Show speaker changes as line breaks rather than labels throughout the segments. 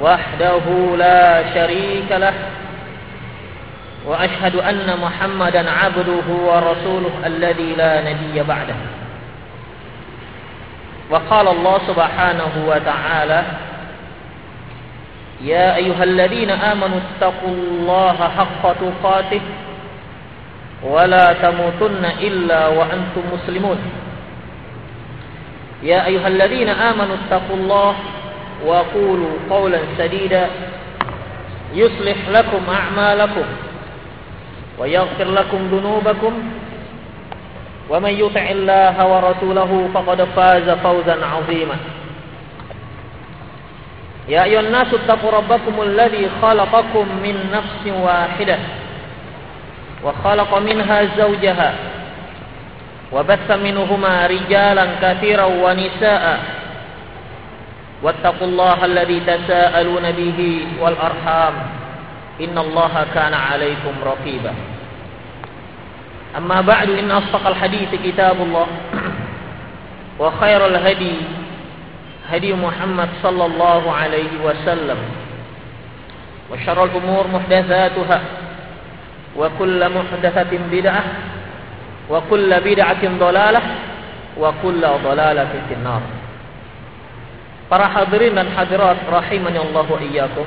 وحده لا شريك له وأشهد أن محمدا عبده ورسوله الذي لا نبي بعده. وقال الله سبحانه وتعالى يا أيها الذين آمنوا اتقوا الله حق تقاته ولا تموتن إلا وأنتم مسلمون. يا أيها الذين آمنوا اتقوا الله وقولوا قولا سديدا يصلح لكم أعمالكم ويغفر لكم ذنوبكم. ومن يطع الله ورسوله فقد فاز فوزا عظيما. يا أيها الناس اتقوا ربكم الذي خلقكم من نفس واحدة وخلق منها زوجها وبث منهما رجالا كثيرا ونساء واتقوا الله الذي تساءلون به والأرحام. إن الله كان عليكم رقيبا. أما بعد إن أصدق الحديث كتاب الله وخير الهدي هدي محمد صلى الله عليه وسلم. وشر الأمور محدثاتها وكل محدثة بدعة وكل بدعة ضلالة وكل ضلالة في النار. Para hadirin dan hadirat rahimani Allah wa iyyakum.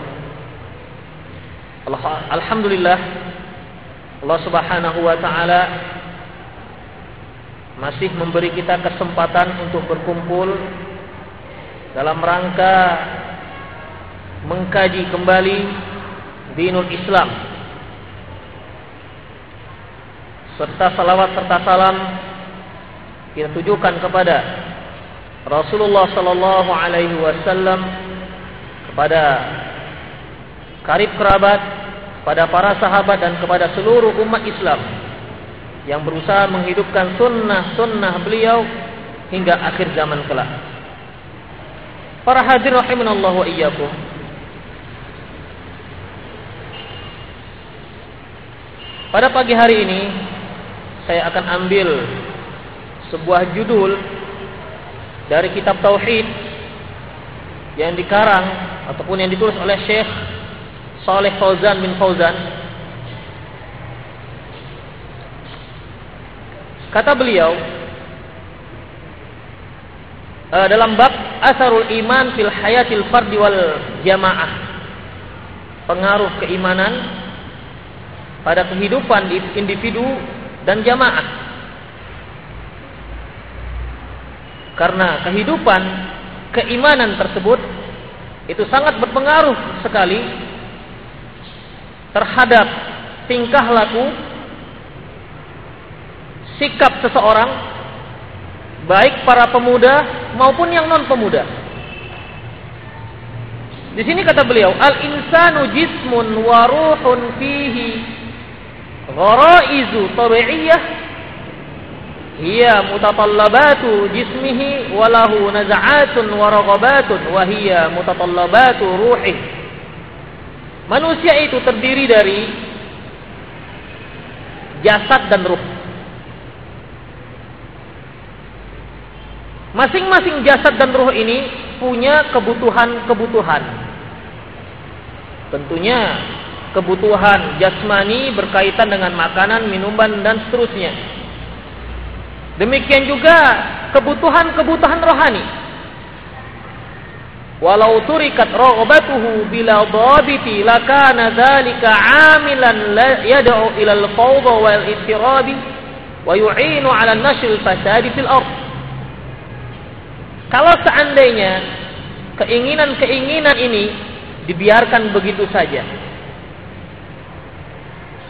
Alhamdulillah Allah Subhanahu wa taala masih memberi kita kesempatan untuk berkumpul dalam rangka mengkaji kembali dinul Islam serta salawat serta salam kita tujukan kepada Rasulullah sallallahu alaihi wasallam kepada karib kerabat, kepada para sahabat dan kepada seluruh umat Islam yang berusaha menghidupkan sunnah-sunnah beliau hingga akhir zaman kelak. Para hadir rahimanallahu wa iyyakum. Pada pagi hari ini saya akan ambil sebuah judul dari kitab tauhid yang dikarang ataupun yang ditulis oleh Syekh Saleh Fauzan bin Fauzan. Kata beliau uh, dalam bab asarul iman fil hayatil fardi wal jamaah pengaruh keimanan pada kehidupan individu dan jamaah Karena kehidupan keimanan tersebut itu sangat berpengaruh sekali terhadap tingkah laku sikap seseorang baik para pemuda maupun yang non pemuda. Di sini kata beliau, al insanu jismun wa ruhun fihi gharaizu tabi'iyah hiya mutatallabatu jismihi walahu naza'atun wa raghabatun wa hiya mutatallabatu ruhi manusia itu terdiri dari jasad dan ruh. Masing-masing jasad dan ruh ini punya kebutuhan-kebutuhan. Tentunya kebutuhan jasmani berkaitan dengan makanan, minuman dan seterusnya Demikian juga kebutuhan-kebutuhan rohani. Walau turikat raghbatuhu bila dhabiti lakana dzalika 'amilan yad'u ila al-fawdha wal ittirabi wa yu'inu 'ala nashr al-fasadi fil ardh. Kalau seandainya keinginan-keinginan ini dibiarkan begitu saja.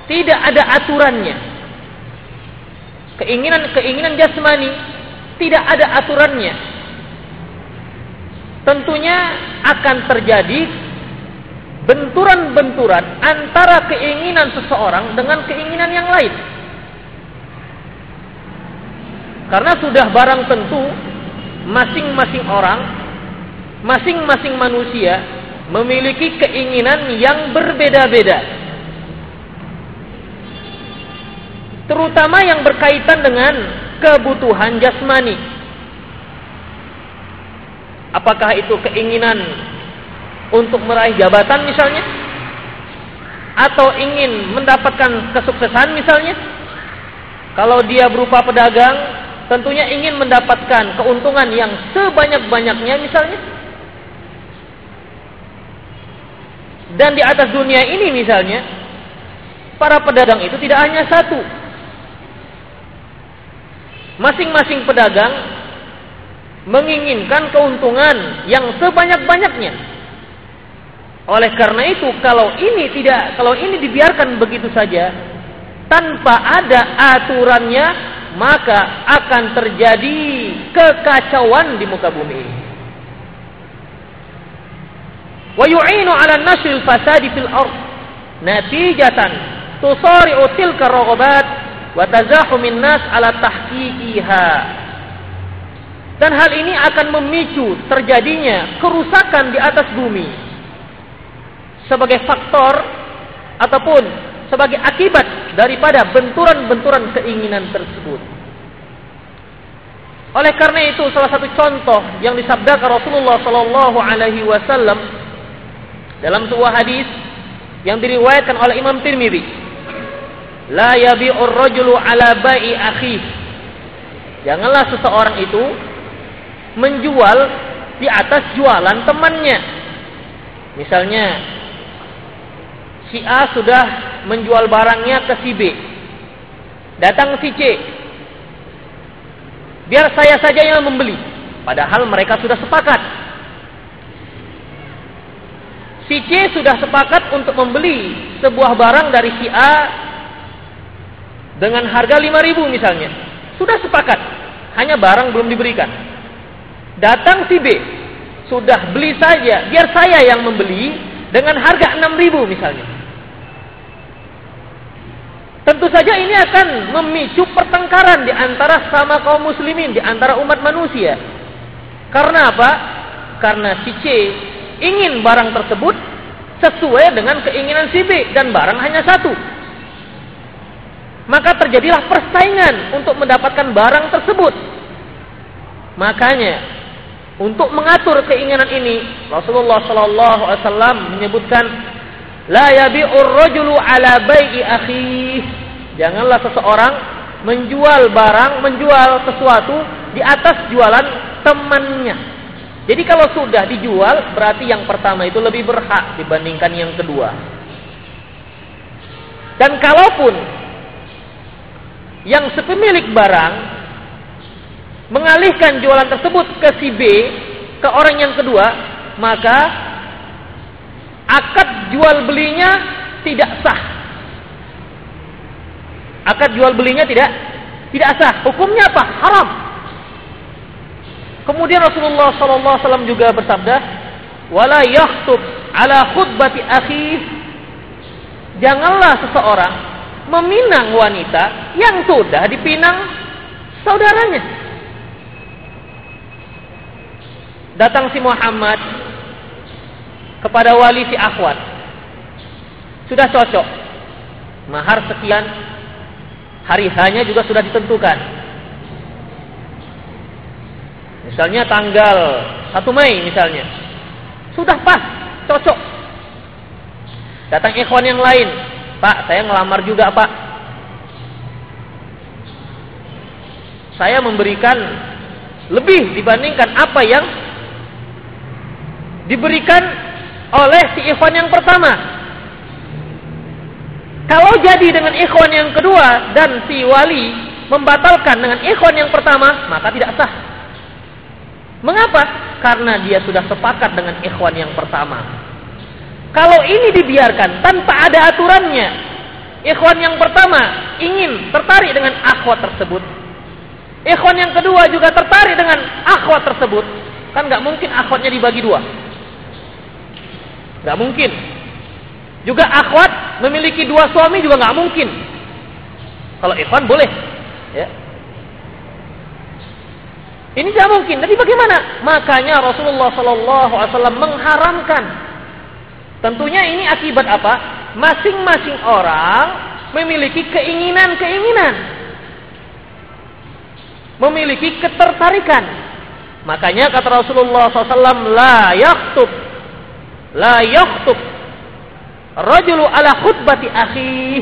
Tidak ada aturannya keinginan-keinginan jasmani tidak ada aturannya. Tentunya akan terjadi benturan-benturan antara keinginan seseorang dengan keinginan yang lain. Karena sudah barang tentu masing-masing orang, masing-masing manusia memiliki keinginan yang berbeda-beda. Terutama yang berkaitan dengan kebutuhan jasmani. Apakah itu keinginan untuk meraih jabatan misalnya? Atau ingin mendapatkan kesuksesan misalnya? Kalau dia berupa pedagang, tentunya ingin mendapatkan keuntungan yang sebanyak-banyaknya misalnya. Dan di atas dunia ini misalnya, para pedagang itu tidak hanya satu. Masing-masing pedagang menginginkan keuntungan yang sebanyak-banyaknya. Oleh karena itu, kalau ini tidak, kalau ini dibiarkan begitu saja tanpa ada aturannya, maka akan terjadi kekacauan di muka bumi ini. Wa yu'inu 'ala nashril fasadi fil ard natijatan tusari'u tilka raghabat wa tazahumin nas 'ala tahqiqiha. Dan hal ini akan memicu terjadinya kerusakan di atas bumi sebagai faktor ataupun sebagai akibat daripada benturan-benturan keinginan tersebut. Oleh karena itu salah satu contoh yang disabdakan Rasulullah sallallahu alaihi wasallam dalam sebuah hadis yang diriwayatkan oleh Imam Tirmidzi, "La yabi'ur rajulu ala bai'i akhi." Janganlah seseorang itu menjual di atas jualan temannya. Misalnya si A sudah menjual barangnya ke si B. Datang si C. Biar saya saja yang membeli. Padahal mereka sudah sepakat. Si C sudah sepakat untuk membeli sebuah barang dari si A dengan harga 5000 misalnya. Sudah sepakat. Hanya barang belum diberikan. Datang si B. Sudah beli saja. Biar saya yang membeli dengan harga 6000 misalnya. Tentu saja ini akan memicu pertengkaran di antara sama kaum muslimin, di antara umat manusia. Karena apa? Karena si C ingin barang tersebut sesuai dengan keinginan si B dan barang hanya satu. Maka terjadilah persaingan untuk mendapatkan barang tersebut. Makanya untuk mengatur keinginan ini Rasulullah Shallallahu Alaihi Wasallam menyebutkan La yabi'ur rajulu ala bai'i akhi. Janganlah seseorang menjual barang, menjual sesuatu di atas jualan temannya. Jadi kalau sudah dijual, berarti yang pertama itu lebih berhak dibandingkan yang kedua. Dan kalaupun yang sepemilik barang mengalihkan jualan tersebut ke si B, ke orang yang kedua, maka akad jual belinya tidak sah. Akad jual belinya tidak tidak sah. Hukumnya apa? Haram. Kemudian Rasulullah SAW juga bersabda, "Wala yahtub ala khutbati akhi." Janganlah seseorang meminang wanita yang sudah dipinang saudaranya. Datang si Muhammad kepada wali si akhwat. Sudah cocok. Mahar sekian, hari hanya juga sudah ditentukan. Misalnya tanggal 1 Mei misalnya. Sudah pas, cocok. Datang ikhwan yang lain. Pak, saya ngelamar juga pak. Saya memberikan lebih dibandingkan apa yang diberikan oleh si ikhwan yang pertama. Kalau jadi dengan ikhwan yang kedua dan si wali membatalkan dengan ikhwan yang pertama, maka tidak sah. Mengapa? Karena dia sudah sepakat dengan ikhwan yang pertama. Kalau ini dibiarkan tanpa ada aturannya, ikhwan yang pertama ingin tertarik dengan akhwat tersebut. Ikhwan yang kedua juga tertarik dengan akhwat tersebut. Kan nggak mungkin akhwatnya dibagi dua. Gak mungkin. Juga akhwat memiliki dua suami juga nggak mungkin. Kalau ikhwan boleh, ya. Ini tidak mungkin. Jadi bagaimana? Makanya Rasulullah Wasallam mengharamkan. Tentunya ini akibat apa? Masing-masing orang memiliki keinginan-keinginan, memiliki ketertarikan. Makanya kata Rasulullah SAW, la yaktub, la yaktub, rajulu ala khutbati akhi.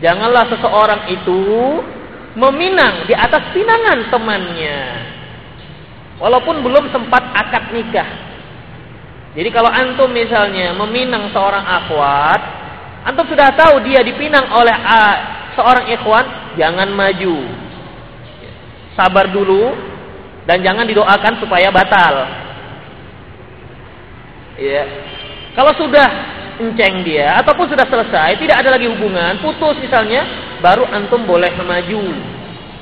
Janganlah seseorang itu meminang di atas pinangan temannya. Walaupun belum sempat akad nikah. Jadi kalau antum misalnya meminang seorang akhwat, antum sudah tahu dia dipinang oleh seorang ikhwan, jangan maju. Sabar dulu dan jangan didoakan supaya batal. Ya. Kalau sudah enceng dia ataupun sudah selesai, tidak ada lagi hubungan, putus misalnya, baru antum boleh maju.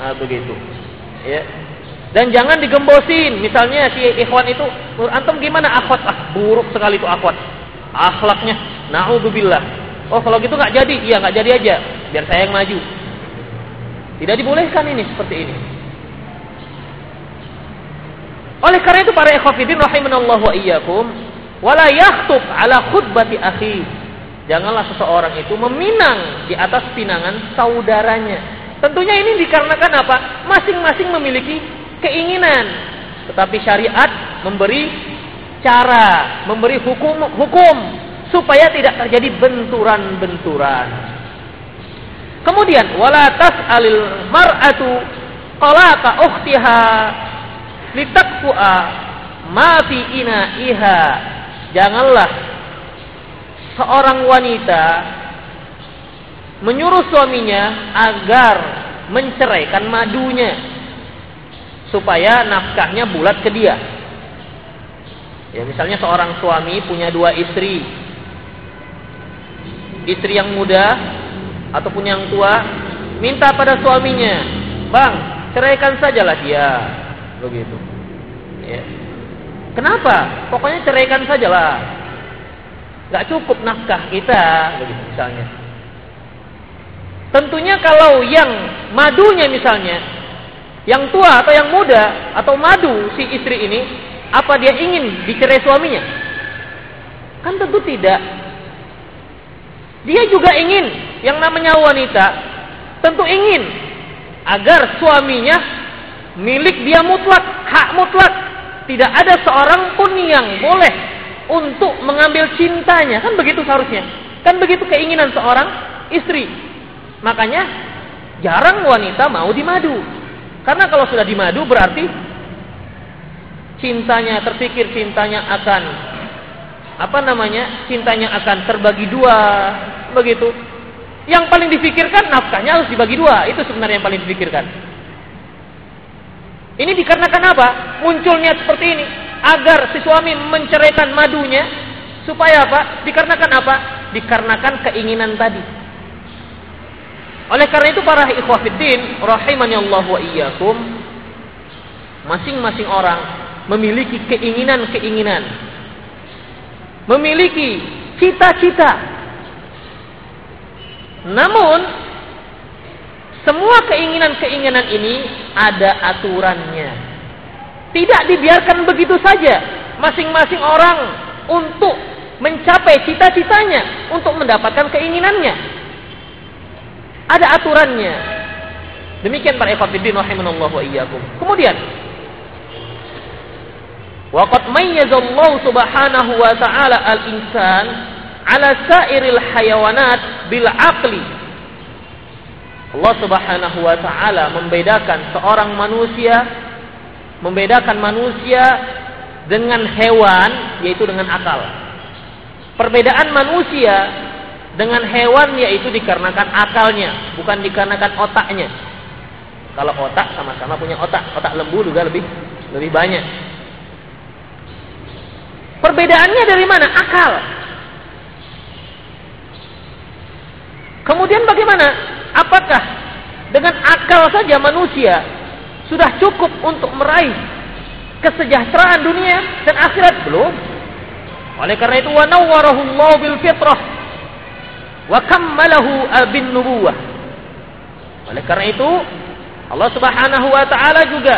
Nah, begitu. Ya. Dan jangan digembosin. Misalnya si ikhwan itu, antum gimana akhwat? Ah, buruk sekali itu akhwat. Akhlaknya, naudzubillah. Oh, kalau gitu nggak jadi. Iya, nggak jadi aja. Biar saya yang maju. Tidak dibolehkan ini seperti ini. Oleh karena itu para ikhwafidin rahimanallahu wa iyyakum, wala yakhtub ala khutbati akhi. Janganlah seseorang itu meminang di atas pinangan saudaranya. Tentunya ini dikarenakan apa? Masing-masing memiliki keinginan. Tetapi syariat memberi cara, memberi hukum hukum supaya tidak terjadi benturan-benturan. Kemudian wala tas'alil mar'atu qalata ukhtiha litakfu'a ma fi iha. Janganlah seorang wanita menyuruh suaminya agar menceraikan madunya supaya nafkahnya bulat ke dia. Ya, misalnya seorang suami punya dua istri. Istri yang muda ataupun yang tua minta pada suaminya, "Bang, ceraikan sajalah dia." Begitu. Ya. Kenapa? Pokoknya ceraikan sajalah. Gak cukup nafkah kita, begitu misalnya. Tentunya kalau yang madunya misalnya yang tua atau yang muda atau madu si istri ini, apa dia ingin dicerai suaminya? Kan tentu tidak. Dia juga ingin yang namanya wanita tentu ingin agar suaminya milik dia mutlak, hak mutlak. Tidak ada seorang pun yang boleh untuk mengambil cintanya. Kan begitu seharusnya. Kan begitu keinginan seorang istri. Makanya jarang wanita mau dimadu. Karena kalau sudah dimadu berarti cintanya terpikir cintanya akan apa namanya? Cintanya akan terbagi dua, begitu. Yang paling difikirkan nafkahnya harus dibagi dua, itu sebenarnya yang paling difikirkan. Ini dikarenakan apa? Munculnya seperti ini agar si suami menceraikan madunya supaya apa? Dikarenakan apa? Dikarenakan keinginan tadi. Oleh karena itu para ikhwafiddin rahimani Allah wa iyyakum masing-masing orang memiliki keinginan-keinginan. Memiliki cita-cita. Namun semua keinginan-keinginan ini ada aturannya. Tidak dibiarkan begitu saja. Masing-masing orang untuk mencapai cita-citanya untuk mendapatkan keinginannya ada aturannya. Demikian para ikhwatiddin rahimanallahu wa iyyakum. Kemudian Waqad mayyazallahu subhanahu wa ta'ala al-insan ala sairil hayawanat bil aqli. Allah Subhanahu wa taala membedakan seorang manusia membedakan manusia dengan hewan yaitu dengan akal. Perbedaan manusia dengan hewan yaitu dikarenakan akalnya, bukan dikarenakan otaknya. Kalau otak sama-sama punya otak, otak lembu juga lebih lebih banyak. Perbedaannya dari mana? Akal. Kemudian bagaimana? Apakah dengan akal saja manusia sudah cukup untuk meraih kesejahteraan dunia dan akhirat belum? Oleh karena itu wa nawwarahu bil fitrah wa kammalahu bin nubuwah. Oleh karena itu, Allah Subhanahu wa taala juga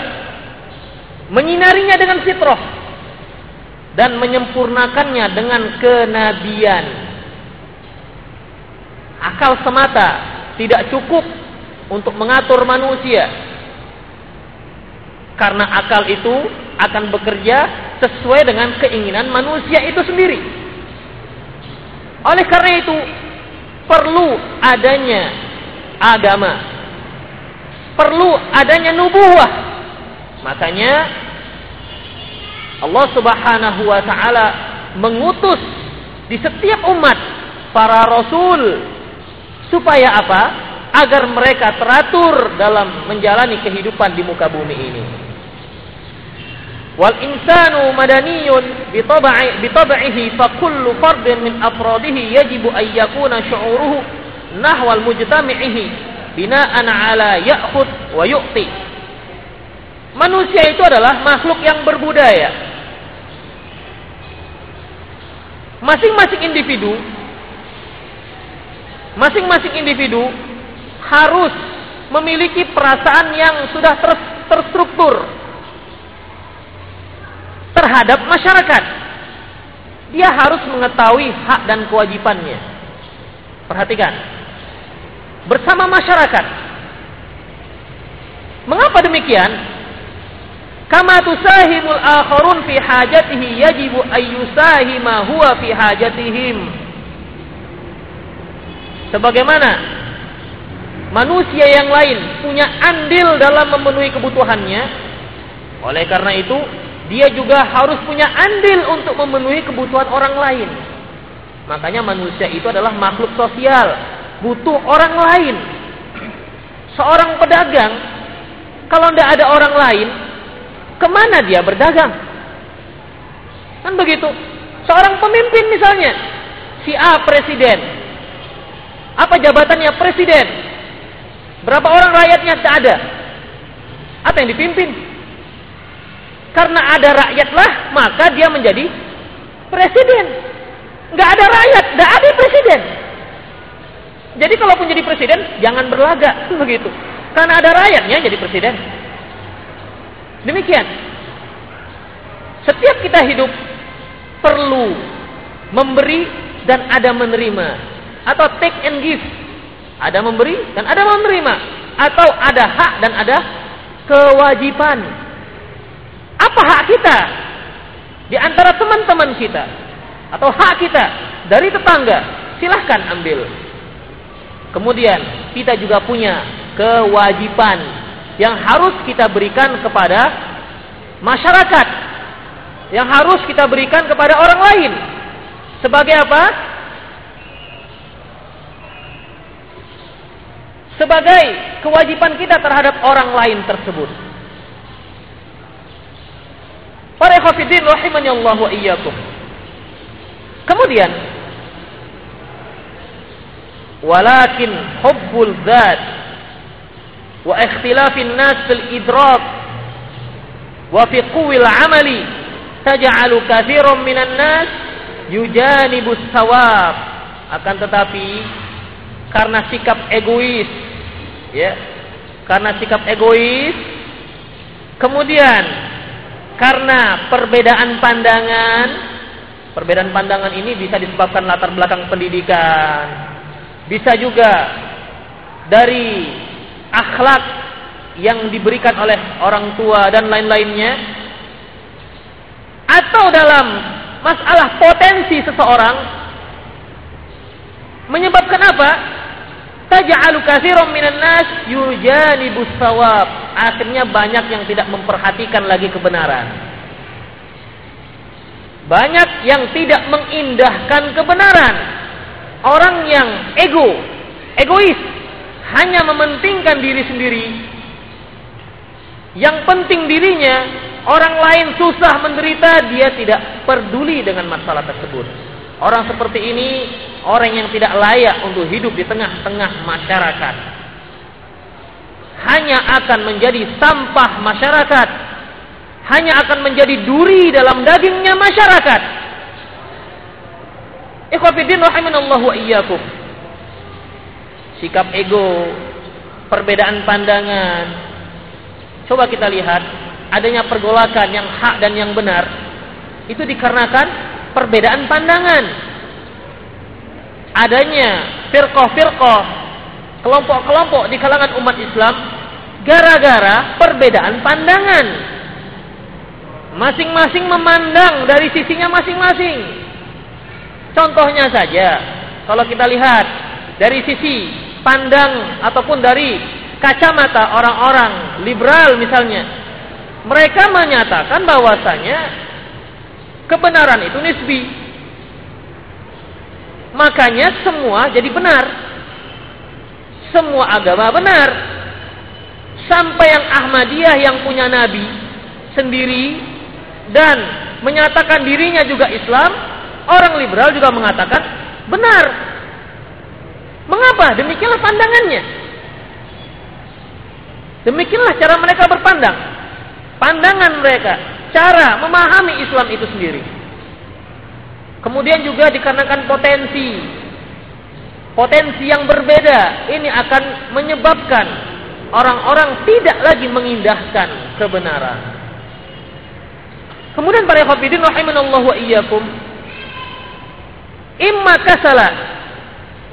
menyinarinya dengan fitrah dan menyempurnakannya dengan kenabian. Akal semata tidak cukup untuk mengatur manusia. Karena akal itu akan bekerja sesuai dengan keinginan manusia itu sendiri. Oleh karena itu, perlu adanya agama. Perlu adanya nubuah. Makanya Allah Subhanahu wa taala mengutus di setiap umat para rasul supaya apa? Agar mereka teratur dalam menjalani kehidupan di muka bumi ini. Wal insanu madaniyun bitabai bitabaihi fa kullu fardin min afradihi yajibu an yakuna syu'uruhu nahwal mujtami'ihi bina'an ala ya'khud wa yu'ti. Manusia itu adalah makhluk yang berbudaya. Masing-masing individu masing-masing individu harus memiliki perasaan yang sudah ter terstruktur terhadap masyarakat. Dia harus mengetahui hak dan kewajibannya. Perhatikan. Bersama masyarakat. Mengapa demikian? Kama tusahimul akharun fi hajatihi yajibu ayyusahima huwa fi hajatihim. Sebagaimana manusia yang lain punya andil dalam memenuhi kebutuhannya, oleh karena itu dia juga harus punya andil untuk memenuhi kebutuhan orang lain. Makanya manusia itu adalah makhluk sosial, butuh orang lain. Seorang pedagang, kalau tidak ada orang lain, ke mana dia berdagang? Kan begitu. Seorang pemimpin misalnya, si A presiden. Apa jabatannya presiden? Berapa orang rakyatnya tidak ada? Apa yang dipimpin? Karena ada rakyatlah, maka dia menjadi presiden. Nggak ada rakyat, nggak ada presiden. Jadi kalaupun jadi presiden, jangan berlagak begitu. Karena ada rakyatnya jadi presiden. Demikian. Setiap kita hidup perlu memberi dan ada menerima atau take and give. Ada memberi dan ada menerima atau ada hak dan ada kewajiban. Apa hak kita di antara teman-teman kita atau hak kita dari tetangga? Silahkan ambil. Kemudian kita juga punya kewajiban yang harus kita berikan kepada masyarakat, yang harus kita berikan kepada orang lain. Sebagai apa? Sebagai kewajiban kita terhadap orang lain tersebut. Para Allah wa iyyakum. Kemudian walakin hubbul dzat wa ikhtilafin nas fil idrak wa fi quwil amali taj'alu katsiran minan nas yujanibus sawab akan tetapi karena sikap egois ya karena sikap egois kemudian karena perbedaan pandangan, perbedaan pandangan ini bisa disebabkan latar belakang pendidikan. Bisa juga dari akhlak yang diberikan oleh orang tua dan lain-lainnya. Atau dalam masalah potensi seseorang menyebabkan apa? Taj'alu katsiran minan nas yujanibus sawab. Akhirnya banyak yang tidak memperhatikan lagi kebenaran. Banyak yang tidak mengindahkan kebenaran. Orang yang ego, egois, hanya mementingkan diri sendiri. Yang penting dirinya, orang lain susah menderita, dia tidak peduli dengan masalah tersebut. Orang seperti ini orang yang tidak layak untuk hidup di tengah-tengah masyarakat. Hanya akan menjadi sampah masyarakat. Hanya akan menjadi duri dalam dagingnya masyarakat. Ikhwafidin rahimanallahu wa iyyakum. sikap ego, perbedaan pandangan. Coba kita lihat adanya pergolakan yang hak dan yang benar itu dikarenakan perbedaan pandangan. Adanya firqah-firqah, kelompok-kelompok di kalangan umat Islam gara-gara perbedaan pandangan. Masing-masing memandang dari sisinya masing-masing. Contohnya saja, kalau kita lihat dari sisi pandang ataupun dari kacamata orang-orang liberal misalnya, mereka menyatakan bahwasanya kebenaran itu nisbi. Makanya semua jadi benar. Semua agama benar. Sampai yang Ahmadiyah yang punya nabi sendiri dan menyatakan dirinya juga Islam, orang liberal juga mengatakan benar. Mengapa? Demikianlah pandangannya. Demikianlah cara mereka berpandang. Pandangan mereka, cara memahami Islam itu sendiri. Kemudian juga dikarenakan potensi. Potensi yang berbeda ini akan menyebabkan orang-orang tidak lagi mengindahkan kebenaran. Kemudian para khafidin rahimanallahu wa iyyakum imma kasala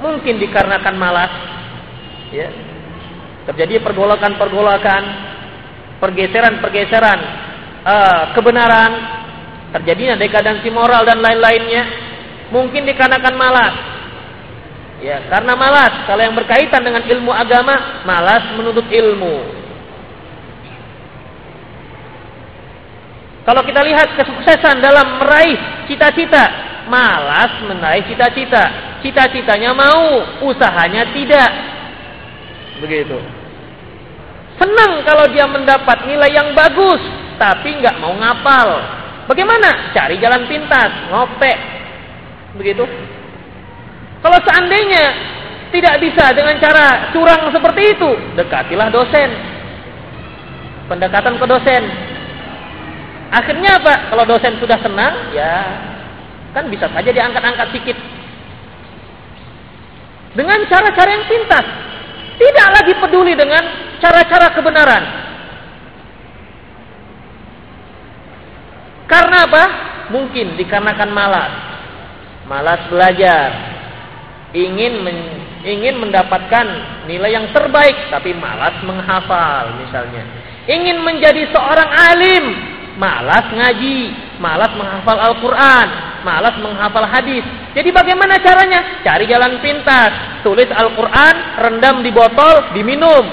mungkin dikarenakan malas ya terjadi pergolakan-pergolakan pergeseran-pergeseran uh, kebenaran terjadinya dekadansi moral dan lain-lainnya mungkin dikarenakan malas ya karena malas kalau yang berkaitan dengan ilmu agama malas menuntut ilmu Kalau kita lihat kesuksesan dalam meraih cita-cita, malas meraih cita-cita. Cita-citanya mau, usahanya tidak. Begitu. Senang kalau dia mendapat nilai yang bagus, tapi nggak mau ngapal. Bagaimana? Cari jalan pintas, ngopek. Begitu. Kalau seandainya tidak bisa dengan cara curang seperti itu, dekatilah dosen. Pendekatan ke dosen, Akhirnya apa? Kalau dosen sudah senang, ya kan bisa saja diangkat-angkat sedikit. Dengan cara-cara yang pintas. Tidak lagi peduli dengan cara-cara kebenaran. Karena apa? Mungkin dikarenakan malas. Malas belajar. Ingin men, ingin mendapatkan nilai yang terbaik tapi malas menghafal misalnya. Ingin menjadi seorang alim malas ngaji, malas menghafal Al-Quran, malas menghafal hadis. Jadi bagaimana caranya? Cari jalan pintas, tulis Al-Quran, rendam di botol, diminum.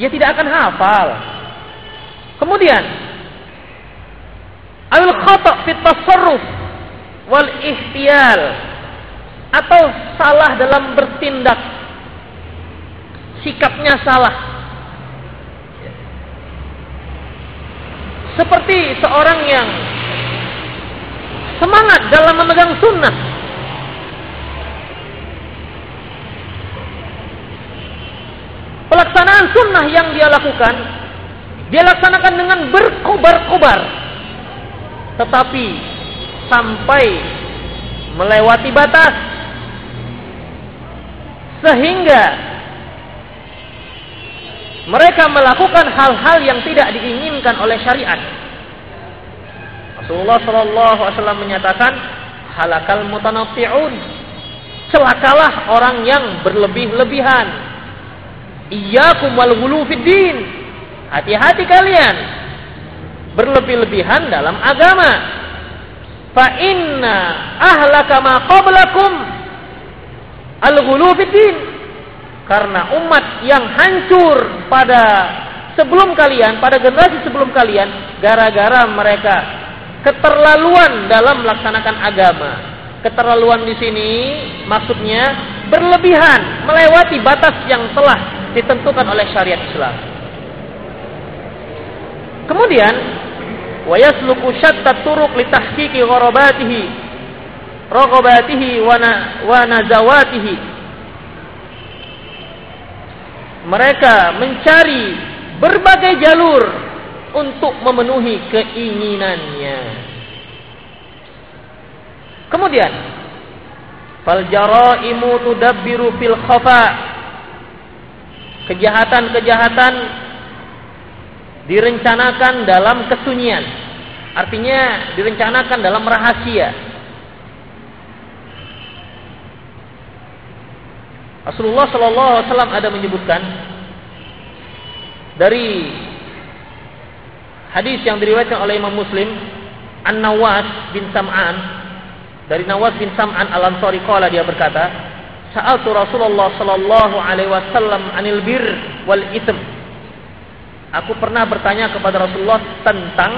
Ya tidak akan hafal. Kemudian, al-khata' fit tasarruf wal ihtiyal atau salah dalam bertindak sikapnya salah seperti seorang yang semangat dalam memegang sunnah. Pelaksanaan sunnah yang dia lakukan, dia laksanakan dengan berkobar-kobar. Tetapi sampai melewati batas sehingga mereka melakukan hal-hal yang tidak diinginkan oleh syariat. Rasulullah Shallallahu Alaihi Wasallam menyatakan halakal mutanaffi'un celakalah orang yang berlebih-lebihan iyyakum wal din hati-hati kalian berlebih-lebihan dalam agama fa inna ahlaka ma qablakum al ghulu din karena umat yang hancur pada sebelum kalian, pada generasi sebelum kalian, gara-gara mereka keterlaluan dalam melaksanakan agama. Keterlaluan di sini maksudnya berlebihan, melewati batas yang telah ditentukan oleh syariat Islam. Kemudian, wa yasluku syatta turuq li tahqiqi gharabatihi raghabatihi wa nazawatihi mereka mencari berbagai jalur untuk memenuhi keinginannya. Kemudian, Fal jaraimu tudabbiru fil khafa. Kejahatan-kejahatan direncanakan dalam kesunyian. Artinya direncanakan dalam rahasia. Rasulullah Shallallahu Alaihi Wasallam ada menyebutkan dari hadis yang diriwayatkan oleh Imam Muslim An Nawas bin Sam'an dari Nawas bin Sam'an Al Ansari qala dia berkata Sa'altu Rasulullah sallallahu alaihi wasallam anil bir wal ithm Aku pernah bertanya kepada Rasulullah tentang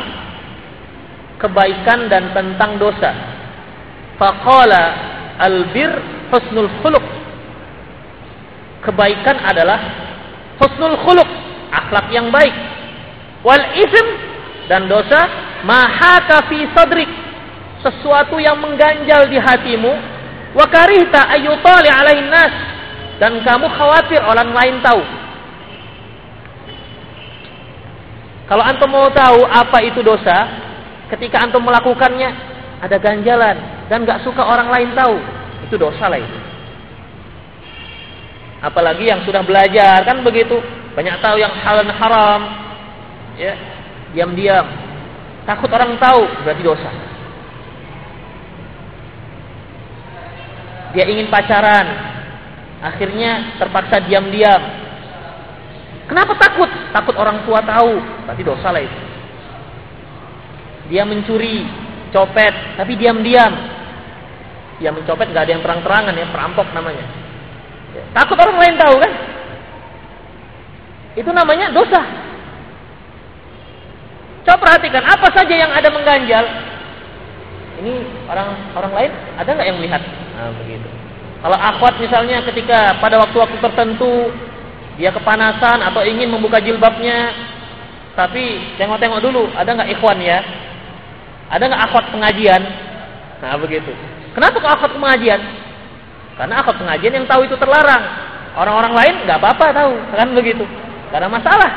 kebaikan dan tentang dosa. Faqala al-bir husnul khuluq. Kebaikan adalah husnul khuluq akhlak yang baik. Wal ism dan dosa mahaka fi sadrik sesuatu yang mengganjal di hatimu wa karihta ayyutali alaihin nas dan kamu khawatir orang lain tahu. Kalau antum mau tahu apa itu dosa, ketika antum melakukannya ada ganjalan dan gak suka orang lain tahu, itu dosa lah itu. Apalagi yang sudah belajar kan begitu, banyak tahu yang halal dan haram. Ya, diam-diam. Takut orang tahu, berarti dosa. Dia ingin pacaran, akhirnya terpaksa diam-diam. Kenapa takut? Takut orang tua tahu, berarti dosa lah itu. Dia mencuri, copet, tapi diam-diam. Dia mencopet nggak ada yang terang-terangan ya, perampok namanya. Takut orang lain tahu kan? Itu namanya dosa. Coba perhatikan apa saja yang ada mengganjal. Ini orang orang lain ada nggak yang melihat? Nah, begitu. Kalau akhwat misalnya ketika pada waktu-waktu tertentu dia kepanasan atau ingin membuka jilbabnya, tapi tengok-tengok dulu, ada nggak ikhwan ya? Ada nggak akhwat pengajian? Nah begitu. Kenapa kok akhwat pengajian? Karena akhwat pengajian yang tahu itu terlarang. Orang-orang lain nggak apa-apa tahu, kan begitu. Karena masalah.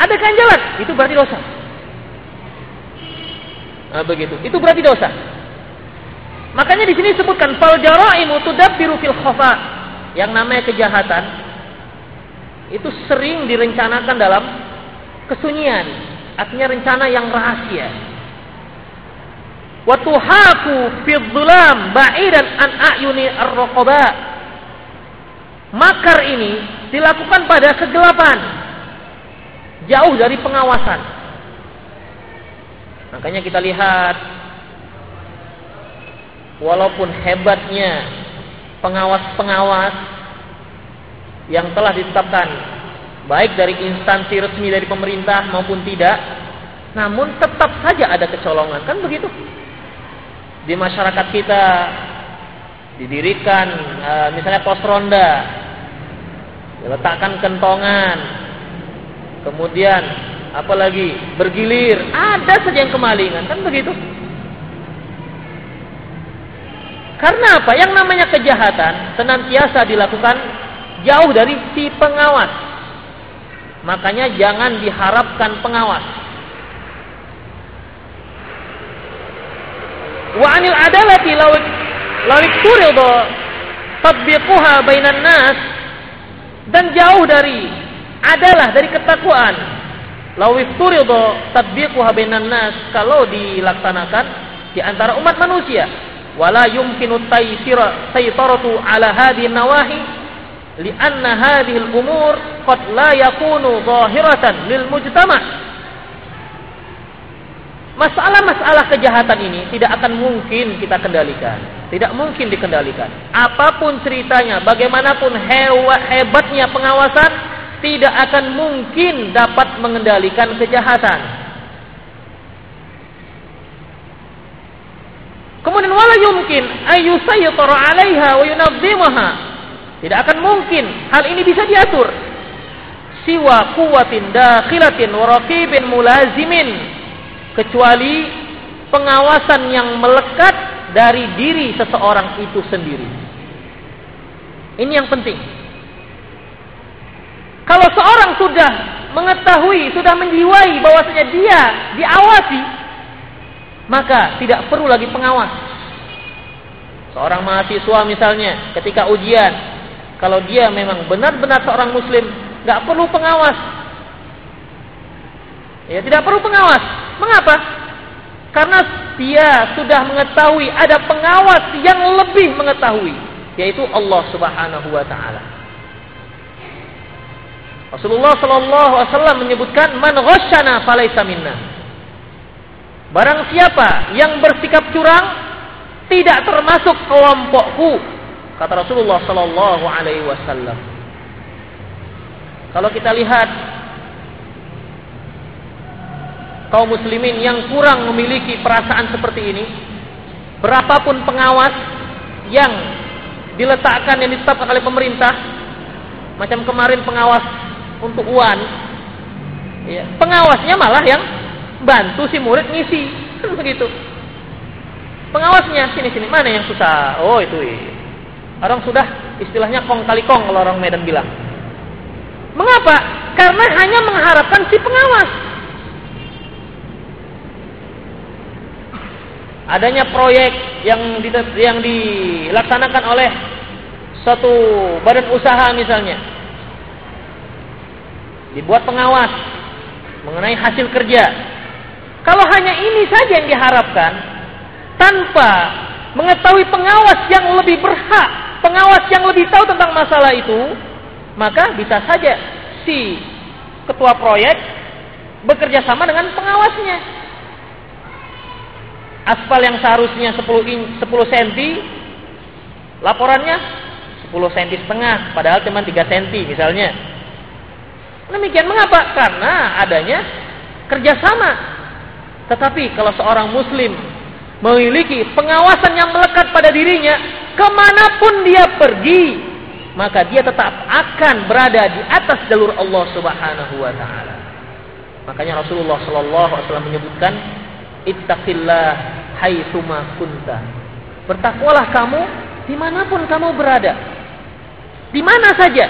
Ada ganjalan, itu berarti dosa. Nah, begitu. Itu berarti dosa. Makanya di sini disebutkan fal jaraimu tudabbiru fil khafa. Yang namanya kejahatan itu sering direncanakan dalam kesunyian. Artinya rencana yang rahasia. Wa tuhaku fil dhulam ba'idan an a'yuni ar-raqaba. Makar ini dilakukan pada kegelapan, jauh dari pengawasan. Makanya kita lihat, walaupun hebatnya pengawas-pengawas yang telah ditetapkan, baik dari instansi resmi dari pemerintah maupun tidak, namun tetap saja ada kecolongan, kan begitu? Di masyarakat kita didirikan eh, misalnya pos ronda letakkan kentongan kemudian apalagi bergilir ada saja yang kemalingan. Kan begitu? Karena apa? Yang namanya kejahatan senantiasa dilakukan jauh dari si pengawas. Makanya jangan diharapkan pengawas. Wa anil adalati lawik lawik turidu tatbiquha bainan nas. Dan jauh dari adalah dari ketakwaan. Lawif turido tatbiquha bainan nas. Kalau dilaksanakan di antara umat manusia. Wala yumkinu taysira saytaratu ala hadhihi nawahi lianna hadhihi al-umur qad la yakunu zahiratan lil mujtama' Masalah-masalah kejahatan ini tidak akan mungkin kita kendalikan. Tidak mungkin dikendalikan. Apa pun ceritanya, bagaimanapun hewa, hebatnya pengawasan, tidak akan mungkin dapat mengendalikan kejahatan. Kemudian wala yumkin ayyusayyitara 'alaiha wa yunazzimaha. Tidak akan mungkin hal ini bisa diatur. Siwa kuwatin dakhilatin wa raqibin mulazimin kecuali pengawasan yang melekat dari diri seseorang itu sendiri. Ini yang penting. Kalau seorang sudah mengetahui, sudah menjiwai bahwasanya dia diawasi, maka tidak perlu lagi pengawas. Seorang mahasiswa misalnya ketika ujian, kalau dia memang benar-benar seorang muslim, nggak perlu pengawas. Ya, tidak perlu pengawas. Mengapa? Karena dia sudah mengetahui ada pengawas yang lebih mengetahui, yaitu Allah Subhanahu wa taala. Rasulullah sallallahu alaihi wasallam menyebutkan man ghasyana falaysa minna. Barang siapa yang bersikap curang tidak termasuk kelompokku kata Rasulullah sallallahu alaihi wasallam kalau kita lihat kaum muslimin yang kurang memiliki perasaan seperti ini berapapun pengawas yang diletakkan yang ditetapkan oleh pemerintah macam kemarin pengawas untuk UAN ya, pengawasnya malah yang bantu si murid ngisi begitu Pengawasnya sini sini mana yang susah? Oh itu. Orang sudah istilahnya kong kali kong kalau orang Medan bilang. Mengapa? Karena hanya mengharapkan si pengawas. Adanya proyek yang di, yang dilaksanakan oleh satu badan usaha misalnya. Dibuat pengawas mengenai hasil kerja. Kalau hanya ini saja yang diharapkan, tanpa mengetahui pengawas yang lebih berhak, pengawas yang lebih tahu tentang masalah itu, maka bisa saja si ketua proyek bekerja sama dengan pengawasnya. Aspal yang seharusnya 10 in, 10 cm, laporannya 10 cm setengah, padahal cuma 3 cm misalnya. Demikian mengapa? Karena adanya kerjasama. Tetapi kalau seorang muslim memiliki pengawasan yang melekat pada dirinya, ke mana pun dia pergi, maka dia tetap akan berada di atas jalur Allah Subhanahu wa taala. Makanya Rasulullah sallallahu alaihi wasallam menyebutkan ittaqillah haitsuma kunta. Bertakwalah kamu di mana pun kamu berada. Di mana saja.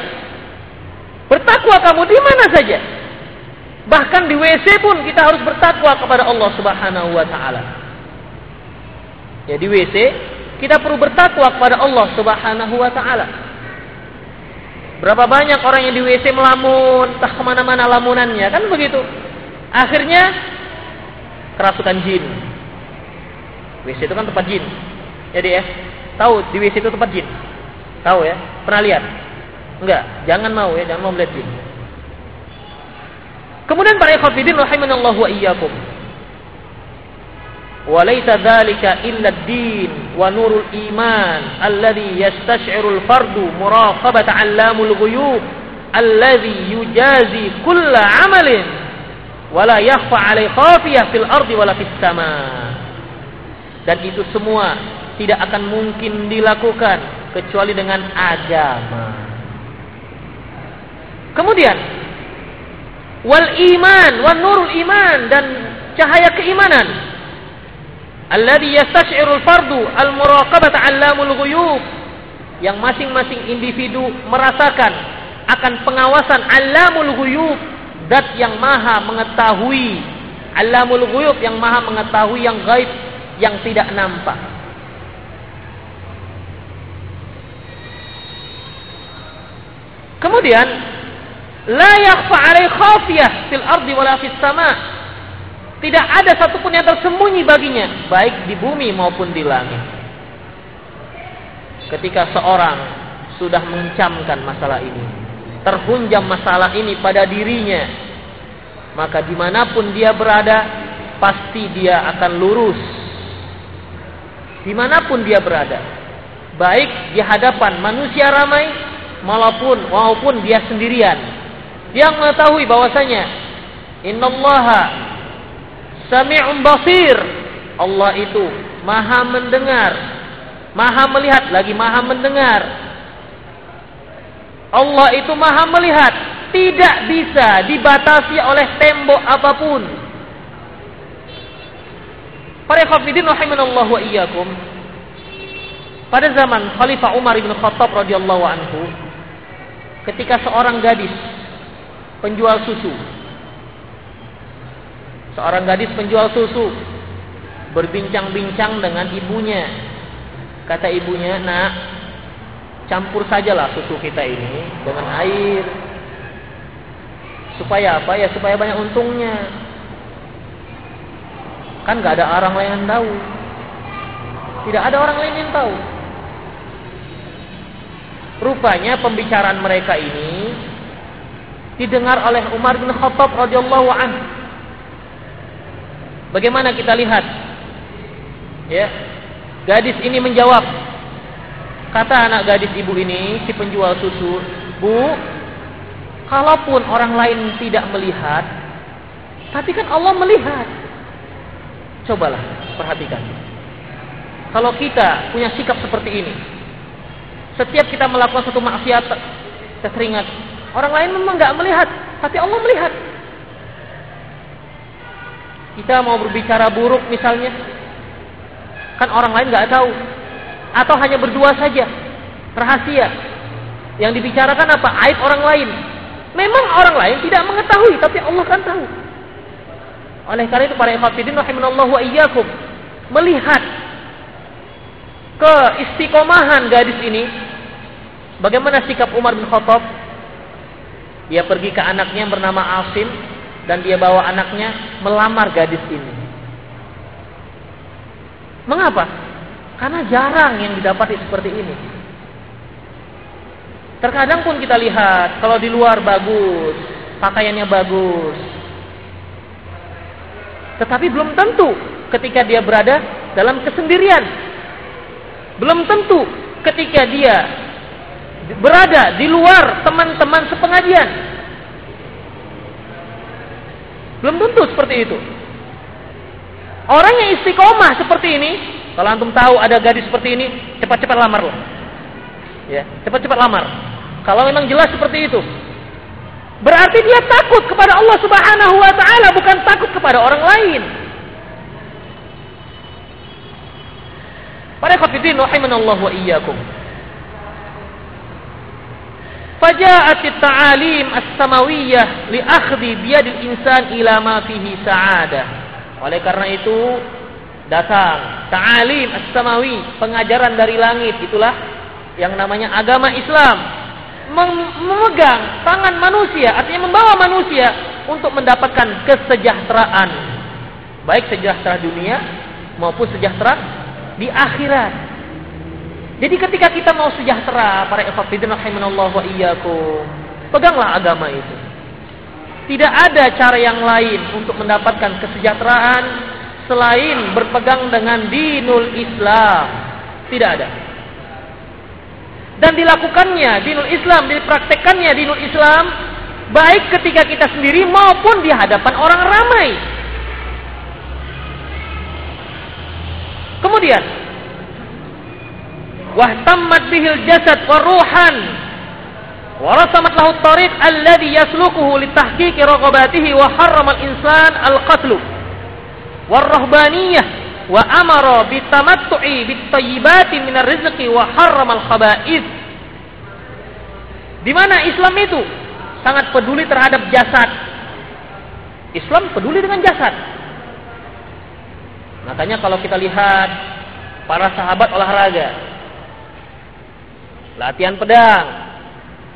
Bertakwa kamu di mana saja. Bahkan di WC pun kita harus bertakwa kepada Allah Subhanahu wa taala ya di WC, kita perlu bertakwa kepada Allah Subhanahu wa taala. Berapa banyak orang yang di WC melamun, entah ke mana-mana lamunannya, kan begitu. Akhirnya kerasukan jin. WC itu kan tempat jin. Jadi ya, tahu di WC itu tempat jin. Tahu ya? Pernah lihat? Enggak, jangan mau ya, jangan mau melihat jin. Kemudian para ikhwatiddin rahimanallahu wa iyyakum. وليس ذلك إلا الدين ونور الإيمان الذي يستشعر الفرد مراقبة علام الغيوب الذي يجازي كل عمل ولا يخفى عليه خافية في الأرض ولا في السماء dan itu semua tidak akan mungkin dilakukan kecuali dengan agama kemudian wal iman wan nurul iman dan cahaya keimanan alladhi yastash'irul fardu al-muraqabata 'allamul ghuyub. Yang masing-masing individu merasakan akan pengawasan 'allamul ghuyub zat yang maha mengetahui. 'allamul ghuyub yang maha mengetahui yang gaib yang tidak nampak. Kemudian la yakhfa 'alai khafiyah fil ardi wala fis sama' Tidak ada satupun yang tersembunyi baginya, baik di bumi maupun di langit. Ketika seorang sudah mengucamkan masalah ini, terhunjam masalah ini pada dirinya, maka di mana pun dia berada, pasti dia akan lurus. Di mana pun dia berada, baik di hadapan manusia ramai maupun maupun dia sendirian, yang mengetahui bahwasanya Innallaha Sami'un basir. Allah itu maha mendengar, maha melihat, lagi maha mendengar. Allah itu maha melihat, tidak bisa dibatasi oleh tembok apa pun. Para khafidin rahimanallahu wa iyyakum. Pada zaman Khalifah Umar bin Khattab radhiyallahu anhu, ketika seorang gadis penjual susu Seorang gadis penjual susu berbincang-bincang dengan ibunya Kata ibunya, nak, campur sajalah susu kita ini dengan air. Supaya apa? Ya supaya banyak untungnya. Kan gak ada orang lain yang tahu. Tidak ada orang lain yang tahu. Rupanya pembicaraan mereka ini didengar oleh Umar bin Khattab radhiyallahu anhu. Bagaimana kita lihat? Ya. Gadis ini menjawab. Kata anak gadis ibu ini, si penjual susu, "Bu, kalaupun orang lain tidak melihat, tapi kan Allah melihat." Cobalah perhatikan. Kalau kita punya sikap seperti ini, setiap kita melakukan satu maksiat, kita teringat orang lain memang nggak melihat, tapi Allah melihat. Kita mau berbicara buruk misalnya, kan orang lain nggak tahu, atau hanya berdua saja, rahasia. Yang dibicarakan apa? Aib orang lain. Memang orang lain tidak mengetahui, tapi Allah kan tahu. Oleh karena itu para ikhwatiddin rahimanallahu wa iyyakum melihat keistiqomahan gadis ini bagaimana sikap Umar bin Khattab dia pergi ke anaknya yang bernama Asim dan dia bawa anaknya melamar gadis ini mengapa? karena jarang yang didapati seperti ini terkadang pun kita lihat kalau di luar bagus pakaiannya bagus tetapi belum tentu ketika dia berada dalam kesendirian belum tentu ketika dia berada di luar teman-teman sepengajian. Belum tentu seperti itu. Orang yang istiqomah seperti ini, kalau antum tahu ada gadis seperti ini, cepat-cepat lamar loh. Ya, cepat-cepat lamar. Kalau memang jelas seperti itu. Berarti dia takut kepada Allah Subhanahu wa taala, bukan takut kepada orang lain. Para khafidin rahimanallah wa iyyakum. Faja'at at-ta'alim as-samawiyyah li akhdhi biyadil insan ila ma fihi sa'adah. Oleh karena itu datang ta'alim as-samawi, pengajaran dari langit itulah yang namanya agama Islam memegang tangan manusia artinya membawa manusia untuk mendapatkan kesejahteraan baik sejahtera dunia maupun sejahtera di akhirat. Jadi ketika kita mau sejahtera, para ikhwatiddin rahimanallah wa iyyakum, peganglah agama itu. Tidak ada cara yang lain untuk mendapatkan kesejahteraan selain berpegang dengan dinul Islam. Tidak ada. Dan dilakukannya dinul Islam, dipraktekannya dinul Islam baik ketika kita sendiri maupun di hadapan orang ramai. Kemudian wahtammat bihil jasad wa ruhan wa rasamat lahu tariq alladhi yaslukuhu litahqiqi raqabatihi wa harrama al-insan al-qatlu warahbaniyah wa amara bitamattu'i bitayyibati minar rizqi wa harrama al-khaba'ith di mana Islam itu sangat peduli terhadap jasad. Islam peduli dengan jasad. Makanya kalau kita lihat para sahabat olahraga, latihan pedang,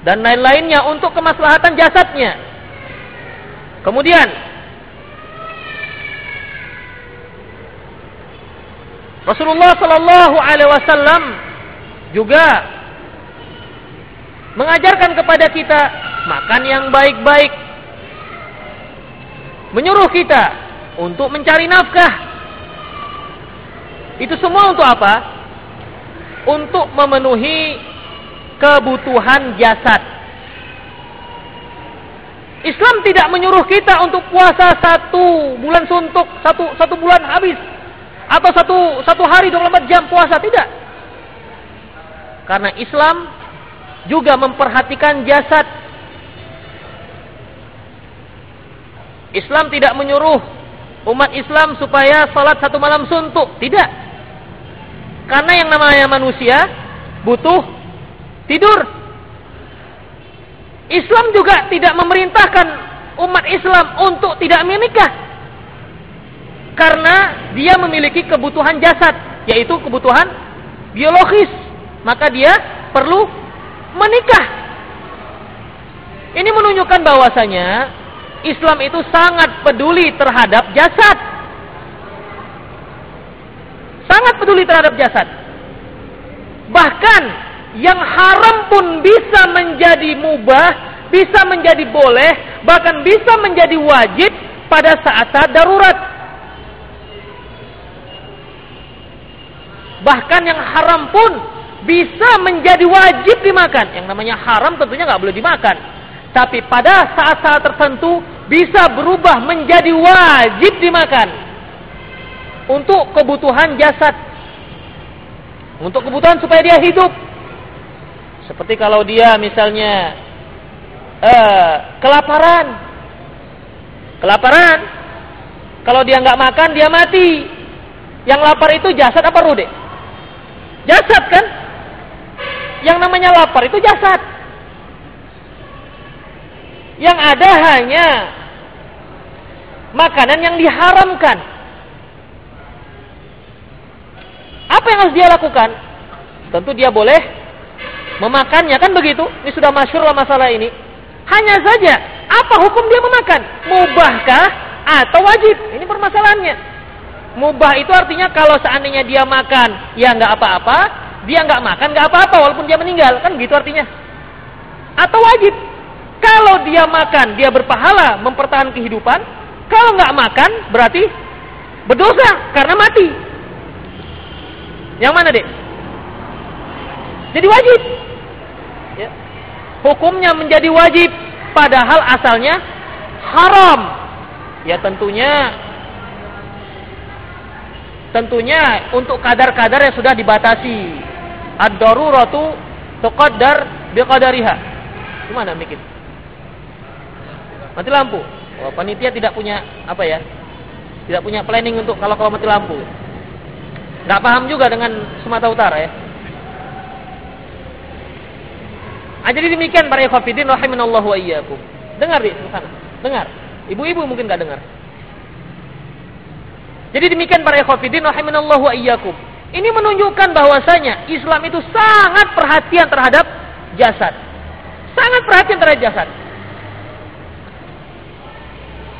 dan lain-lainnya untuk kemaslahatan jasadnya. Kemudian Rasulullah Shallallahu Alaihi Wasallam juga mengajarkan kepada kita makan yang baik-baik, menyuruh kita untuk mencari nafkah itu semua untuk apa? Untuk memenuhi kebutuhan jasad. Islam tidak menyuruh kita untuk puasa satu bulan suntuk, satu satu bulan habis, atau satu satu hari 24 jam puasa tidak. Karena Islam juga memperhatikan jasad. Islam tidak menyuruh umat Islam supaya salat satu malam suntuk, tidak. Karena yang namanya manusia butuh tidur. Islam juga tidak memerintahkan umat Islam untuk tidak menikah. Karena dia memiliki kebutuhan jasad, yaitu kebutuhan biologis, maka dia perlu menikah. Ini menunjukkan bahwasanya Islam itu sangat peduli terhadap jasad. Sangat peduli terhadap jasad. Bahkan yang haram pun bisa menjadi mubah, bisa menjadi boleh, bahkan bisa menjadi wajib pada saat-saat darurat. Bahkan yang haram pun bisa menjadi wajib dimakan. Yang namanya haram tentunya nggak boleh dimakan. Tapi pada saat-saat tertentu bisa berubah menjadi wajib dimakan. Untuk kebutuhan jasad. Untuk kebutuhan supaya dia hidup. Seperti kalau dia misalnya uh, kelaparan. Kelaparan. Kalau dia nggak makan dia mati. Yang lapar itu jasad apa rude? Jasad kan? Yang namanya lapar itu jasad. Yang ada hanya makanan yang diharamkan. Apa yang harus dia lakukan? Tentu dia boleh memakannya kan begitu? Ini sudah masyur lah masalah ini. Hanya saja apa hukum dia memakan? Mubahkah atau wajib? Ini permasalahannya. Mubah itu artinya kalau seandainya dia makan ya nggak apa-apa, dia nggak makan nggak apa-apa walaupun dia meninggal kan gitu artinya. Atau wajib. Kalau dia makan dia berpahala mempertahankan kehidupan, kalau nggak makan berarti berdosa karena mati. Yang mana dek? Jadi wajib. Ya. Hukumnya menjadi wajib padahal asalnya haram. Ya tentunya tentunya untuk kadar-kadar yang sudah dibatasi. Ad-daruratu tuqaddar biqadariha. Gimana mikir? Mati lampu. Oh, panitia tidak punya apa ya? Tidak punya planning untuk kalau kalau mati lampu. Nggak paham juga dengan Sumatera Utara ya. Ah, jadi demikian para ikhwafidin rahimanallahu wa iyyakum. Dengar di sana. Dengar. Ibu-ibu mungkin nggak dengar. Jadi demikian para ikhwafidin rahimanallahu wa iyyakum. Ini menunjukkan bahwasanya Islam itu sangat perhatian terhadap jasad. Sangat perhatian terhadap jasad.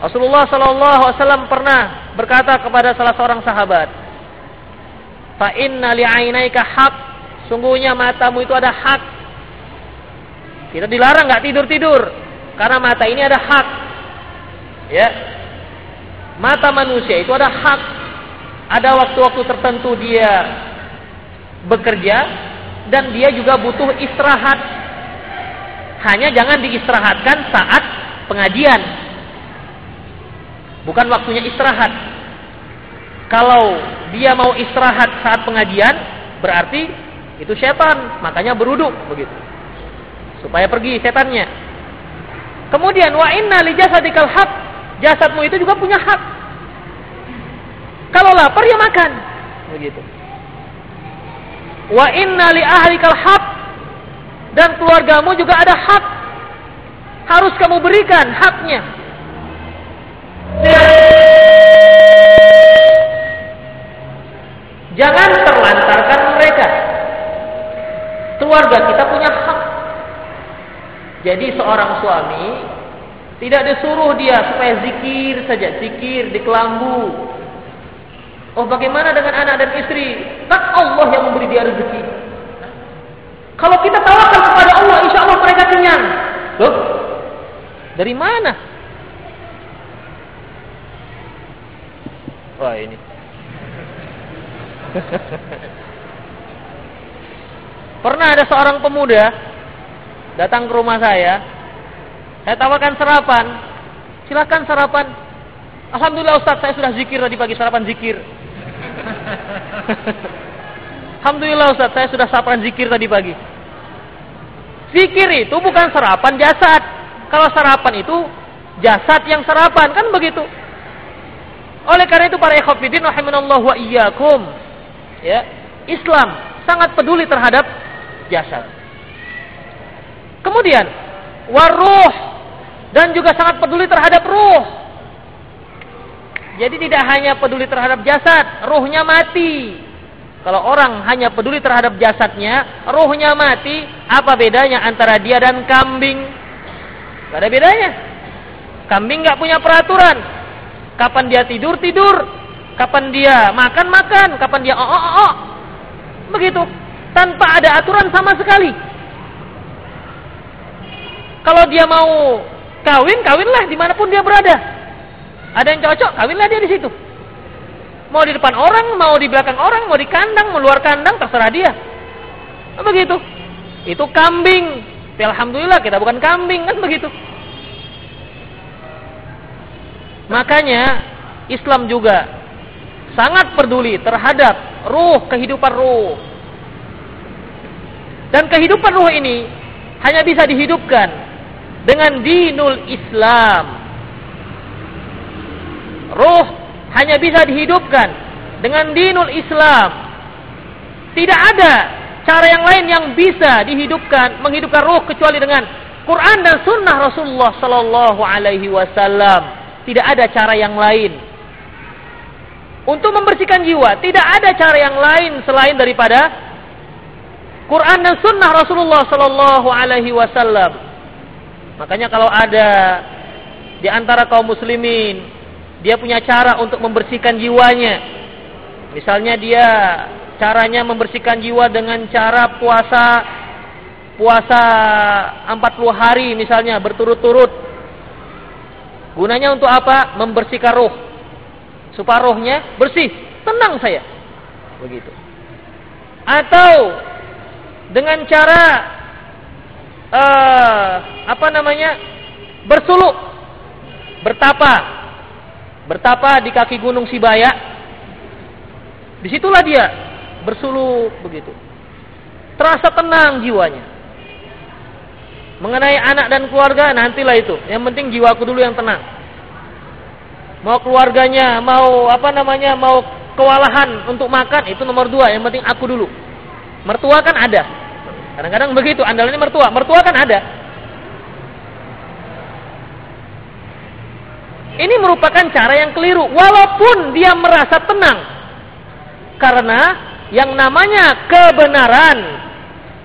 Rasulullah Shallallahu Alaihi Wasallam pernah berkata kepada salah seorang sahabat, Fa inna li'ainaika hak. Sungguhnya matamu itu ada hak. Kita dilarang nggak tidur tidur karena mata ini ada hak. Ya, mata manusia itu ada hak ada waktu-waktu tertentu dia bekerja dan dia juga butuh istirahat. Hanya jangan diistirahatkan saat pengajian. Bukan waktunya istirahat. Kalau dia mau istirahat saat pengajian, berarti itu setan, makanya beruduk begitu. Supaya pergi setannya. Kemudian wa inna li jasadikal haq. Jasadmu itu juga punya hak kalau lapar ya makan. Begitu. Wa inna li ahlikal haq dan keluargamu juga ada hak. Harus kamu berikan haknya. Jangan terlantarkan mereka. Keluarga kita punya hak. Jadi seorang suami tidak disuruh dia supaya zikir saja, zikir di kelambu, Oh bagaimana dengan anak dan istri? Kan Allah yang memberi dia rezeki. Kalau kita tawakal kepada Allah, insya Allah mereka kenyang. Loh, dari mana? Wah ini. Pernah ada seorang pemuda datang ke rumah saya. Saya tawarkan sarapan. Silakan sarapan. Alhamdulillah Ustaz, saya sudah zikir tadi pagi sarapan zikir. Alhamdulillah Ustaz, saya sudah sarapan zikir tadi pagi. Zikir itu bukan sarapan jasad. Kalau sarapan itu jasad yang sarapan, kan begitu. Oleh karena itu para ikhwatiddin rahimanallahu wa iyyakum. Ya, Islam sangat peduli terhadap jasad. Kemudian waruh dan juga sangat peduli terhadap ruh. Jadi tidak hanya peduli terhadap jasad, ruhnya mati. Kalau orang hanya peduli terhadap jasadnya, ruhnya mati, apa bedanya antara dia dan kambing? Gak ada bedanya. Kambing gak punya peraturan. Kapan dia tidur, tidur. Kapan dia makan, makan. Kapan dia oh, oh, oh. Begitu. Tanpa ada aturan sama sekali. Kalau dia mau kawin, kawinlah di mana pun dia berada. Ada yang cocok, kawinlah dia di situ. Mau di depan orang, mau di belakang orang, mau di kandang, mau luar kandang, terserah dia. Nah, begitu. Itu kambing. Alhamdulillah kita bukan kambing, kan begitu. Makanya Islam juga sangat peduli terhadap ruh, kehidupan ruh. Dan kehidupan ruh ini hanya bisa dihidupkan dengan dinul Islam. Ruh hanya bisa dihidupkan dengan dinul Islam. Tidak ada cara yang lain yang bisa dihidupkan, menghidupkan ruh kecuali dengan Quran dan Sunnah Rasulullah Sallallahu Alaihi Wasallam. Tidak ada cara yang lain untuk membersihkan jiwa. Tidak ada cara yang lain selain daripada Quran dan Sunnah Rasulullah Sallallahu Alaihi Wasallam. Makanya kalau ada di antara kaum muslimin dia punya cara untuk membersihkan jiwanya. Misalnya dia caranya membersihkan jiwa dengan cara puasa puasa 40 hari misalnya berturut-turut. Gunanya untuk apa? Membersihkan roh. Supaya rohnya bersih, tenang saya. Begitu. Atau dengan cara uh, apa namanya? bersuluk, bertapa, bertapa di kaki gunung Sibaya. Di situlah dia bersuluh begitu. Terasa tenang jiwanya. Mengenai anak dan keluarga nantilah itu. Yang penting jiwaku dulu yang tenang. Mau keluarganya, mau apa namanya, mau kewalahan untuk makan itu nomor dua. Yang penting aku dulu. Mertua kan ada. Kadang-kadang begitu. Andalannya mertua. Mertua kan ada. Ini merupakan cara yang keliru. Walaupun dia merasa tenang. Karena yang namanya kebenaran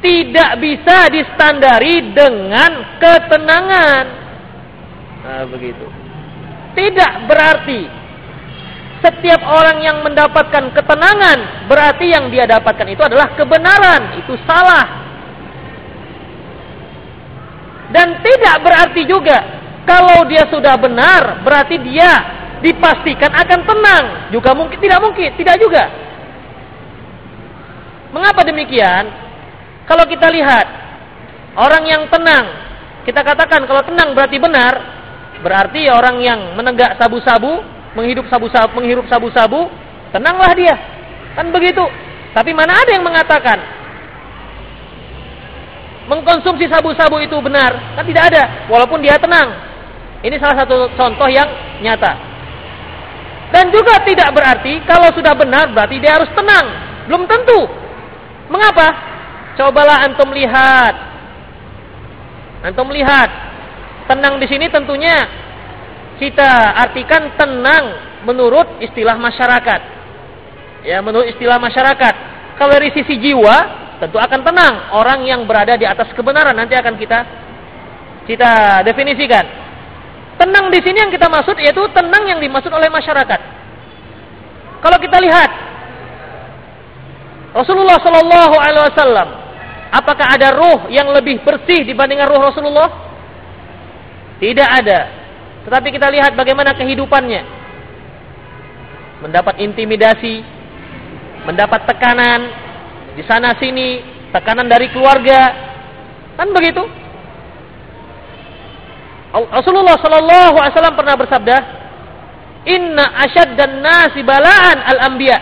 tidak bisa distandari dengan ketenangan. Nah, begitu. Tidak berarti setiap orang yang mendapatkan ketenangan berarti yang dia dapatkan itu adalah kebenaran. Itu salah. Dan tidak berarti juga kalau dia sudah benar, berarti dia dipastikan akan tenang. Juga mungkin tidak mungkin, tidak juga. Mengapa demikian? Kalau kita lihat orang yang tenang, kita katakan kalau tenang berarti benar, berarti orang yang menegak sabu-sabu, menghidup sabu-sabu, menghirup sabu-sabu, tenanglah dia. Kan begitu. Tapi mana ada yang mengatakan mengkonsumsi sabu-sabu itu benar? Kan tidak ada, walaupun dia tenang. Ini salah satu contoh yang nyata. Dan juga tidak berarti kalau sudah benar berarti dia harus tenang. Belum tentu. Mengapa? Cobalah antum lihat. Antum lihat. Tenang di sini tentunya kita artikan tenang menurut istilah masyarakat. Ya, menurut istilah masyarakat. Kalau dari sisi jiwa tentu akan tenang orang yang berada di atas kebenaran nanti akan kita kita definisikan. Tenang di sini yang kita maksud yaitu tenang yang dimaksud oleh masyarakat. Kalau kita lihat Rasulullah Shallallahu Alaihi Wasallam, apakah ada ruh yang lebih bersih dibandingkan ruh Rasulullah? Tidak ada. Tetapi kita lihat bagaimana kehidupannya. Mendapat intimidasi, mendapat tekanan di sana sini, tekanan dari keluarga, kan begitu? Rasulullah Shallallahu Alaihi Wasallam pernah bersabda, Inna asyad dan nasi balaan al anbiya.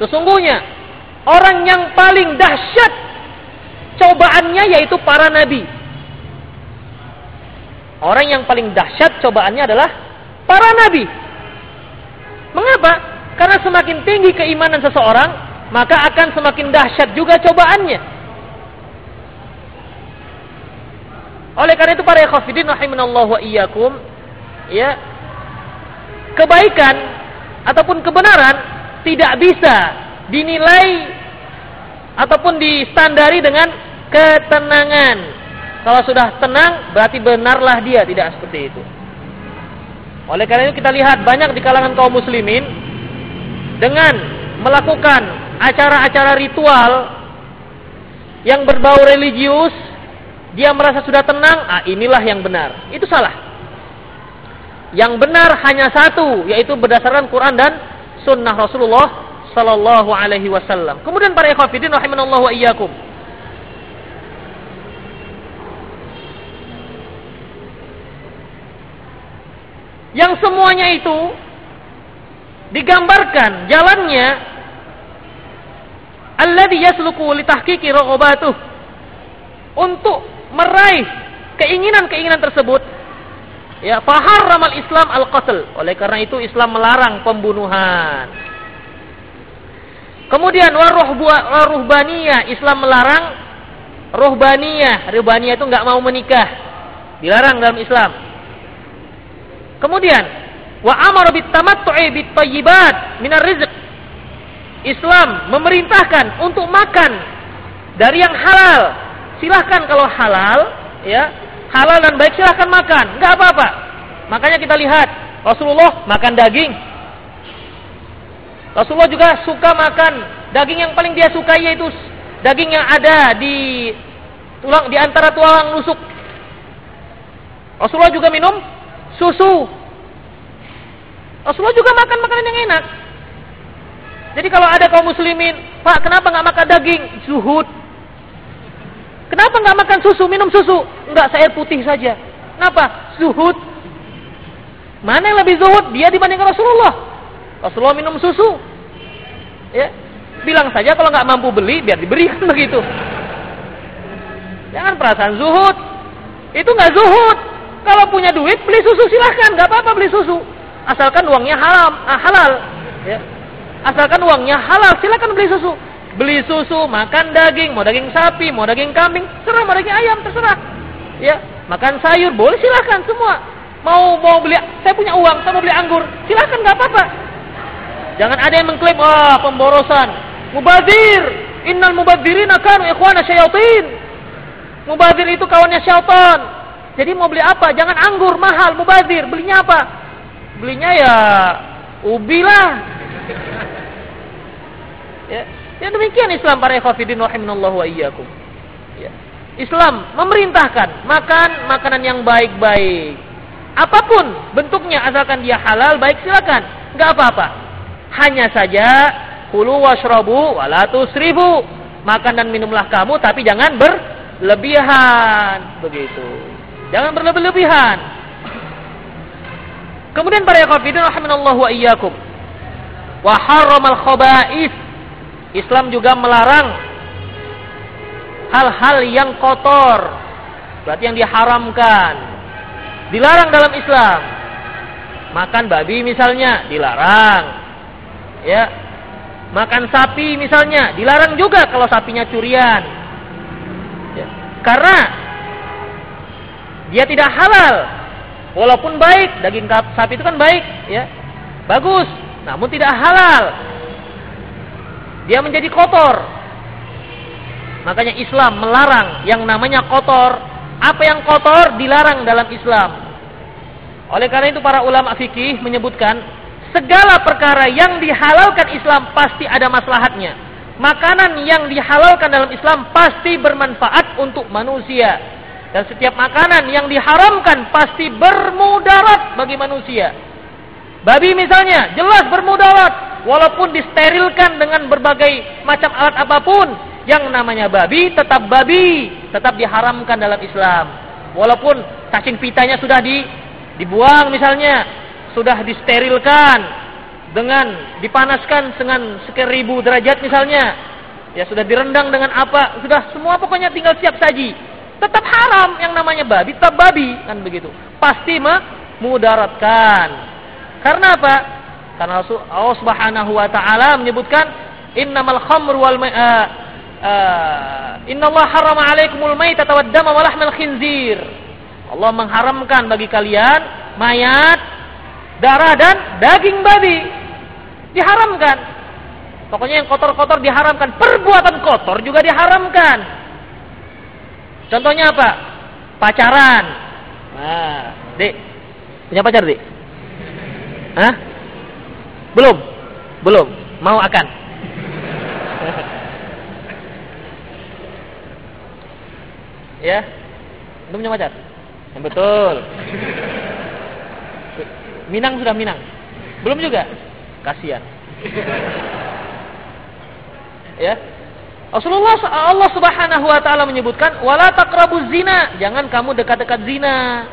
Sesungguhnya orang yang paling dahsyat cobaannya yaitu para nabi. Orang yang paling dahsyat cobaannya adalah para nabi. Mengapa? Karena semakin tinggi keimanan seseorang, maka akan semakin dahsyat juga cobaannya. Oleh karena itu para ikhwafidin rahimanallahu wa iyyakum ya kebaikan ataupun kebenaran tidak bisa dinilai ataupun distandari dengan ketenangan. Kalau sudah tenang berarti benarlah dia, tidak seperti itu. Oleh karena itu kita lihat banyak di kalangan kaum muslimin dengan melakukan acara-acara ritual yang berbau religius, dia merasa sudah tenang, ah inilah yang benar. Itu salah. Yang benar hanya satu, yaitu berdasarkan Quran dan sunnah Rasulullah sallallahu alaihi wasallam. Kemudian para ikhwatiddin rahimanallahu wa iyyakum. Yang semuanya itu digambarkan jalannya alladhi yasluku li tahqiqi raghbatuh untuk meraih keinginan-keinginan tersebut ya faharramal Islam al-qatl. Oleh karena itu Islam melarang pembunuhan. Kemudian waruhbaniyah Islam melarang ruhbaniyah ruhbaniyah itu nggak mau menikah. Dilarang dalam Islam. Kemudian Wa amara bit tamattu'i bit thayyibat minar rizq. Islam memerintahkan untuk makan dari yang halal. Silahkan kalau halal, ya halal dan baik silahkan makan, nggak apa-apa. Makanya kita lihat Rasulullah makan daging. Rasulullah juga suka makan daging yang paling dia sukai yaitu daging yang ada di tulang di antara tulang rusuk. Rasulullah juga minum susu Rasulullah juga makan makanan yang enak. Jadi kalau ada kaum muslimin, Pak, kenapa nggak makan daging? Zuhud. Kenapa nggak makan susu, minum susu? Enggak, saya putih saja. Kenapa? Zuhud. Mana yang lebih zuhud? Dia dibandingkan Rasulullah. Rasulullah minum susu. Ya, bilang saja kalau nggak mampu beli, biar diberikan begitu. Jangan perasaan zuhud. Itu nggak zuhud. Kalau punya duit, beli susu silahkan, nggak apa-apa beli susu asalkan uangnya haram, ah, halal. Ya. Asalkan uangnya halal, silakan beli susu. Beli susu, makan daging, mau daging sapi, mau daging kambing, terserah mau daging ayam, terserah. Ya, makan sayur, boleh silakan semua. Mau mau beli, saya punya uang, saya mau beli anggur, silakan nggak apa-apa. Jangan ada yang mengklaim, wah pemborosan, mubazir, innal mubazirin akan ikhwana syayatin. Mubazir itu kawannya syaitan. Jadi mau beli apa? Jangan anggur mahal, mubazir. Belinya apa? belinya ya ubi lah. Ya, ya demikian Islam para ikhwatiddin rahimanallahu wa iyyakum. Ya. Islam memerintahkan makan makanan yang baik-baik. Apa pun bentuknya asalkan dia halal baik silakan, nggak apa-apa. Hanya saja kulu washrabu wala tusrifu. Makan dan minumlah kamu tapi jangan berlebihan begitu. Jangan berlebihan. Kemudian para yakhafidin rahimanallahu wa iyyakum. Wa harramal khaba'is. Islam juga melarang hal-hal yang kotor. Berarti yang diharamkan. Dilarang dalam Islam. Makan babi misalnya dilarang. Ya. Makan sapi misalnya dilarang juga kalau sapinya curian. Ya. Karena dia tidak halal Walaupun baik, daging sapi itu kan baik, ya. Bagus, namun tidak halal. Dia menjadi kotor. Makanya Islam melarang yang namanya kotor. Apa yang kotor dilarang dalam Islam. Oleh karena itu para ulama fikih menyebutkan segala perkara yang dihalalkan Islam pasti ada maslahatnya. Makanan yang dihalalkan dalam Islam pasti bermanfaat untuk manusia. Dan setiap makanan yang diharamkan pasti bermudarat bagi manusia. Babi misalnya, jelas bermudarat. Walaupun disterilkan dengan berbagai macam alat apa pun. Yang namanya babi tetap babi. Tetap diharamkan dalam Islam. Walaupun cacing pitanya sudah di, dibuang misalnya. Sudah disterilkan. Dengan dipanaskan dengan sekian ribu derajat misalnya. Ya sudah direndang dengan apa. Sudah semua pokoknya tinggal siap saji tetap haram yang namanya babi tetap babi kan begitu pasti memudaratkan karena apa karena Allah Subhanahu wa taala menyebutkan innamal khamru wal uh, uh, innallaha harrama 'alaikumul maitata dama khinzir Allah mengharamkan bagi kalian mayat darah dan daging babi diharamkan Pokoknya yang kotor-kotor diharamkan. Perbuatan kotor juga diharamkan. Contohnya apa? Pacaran. Nah, Dek. Punya pacar, Dek? Hah? Belum? Belum. Mau akan? ya? Belum punya pacar? Yang betul. Minang sudah Minang. Belum juga? Kasihan. ya. Rasulullah Allah Subhanahu wa taala menyebutkan wala taqrabuz zina, jangan kamu dekat-dekat zina.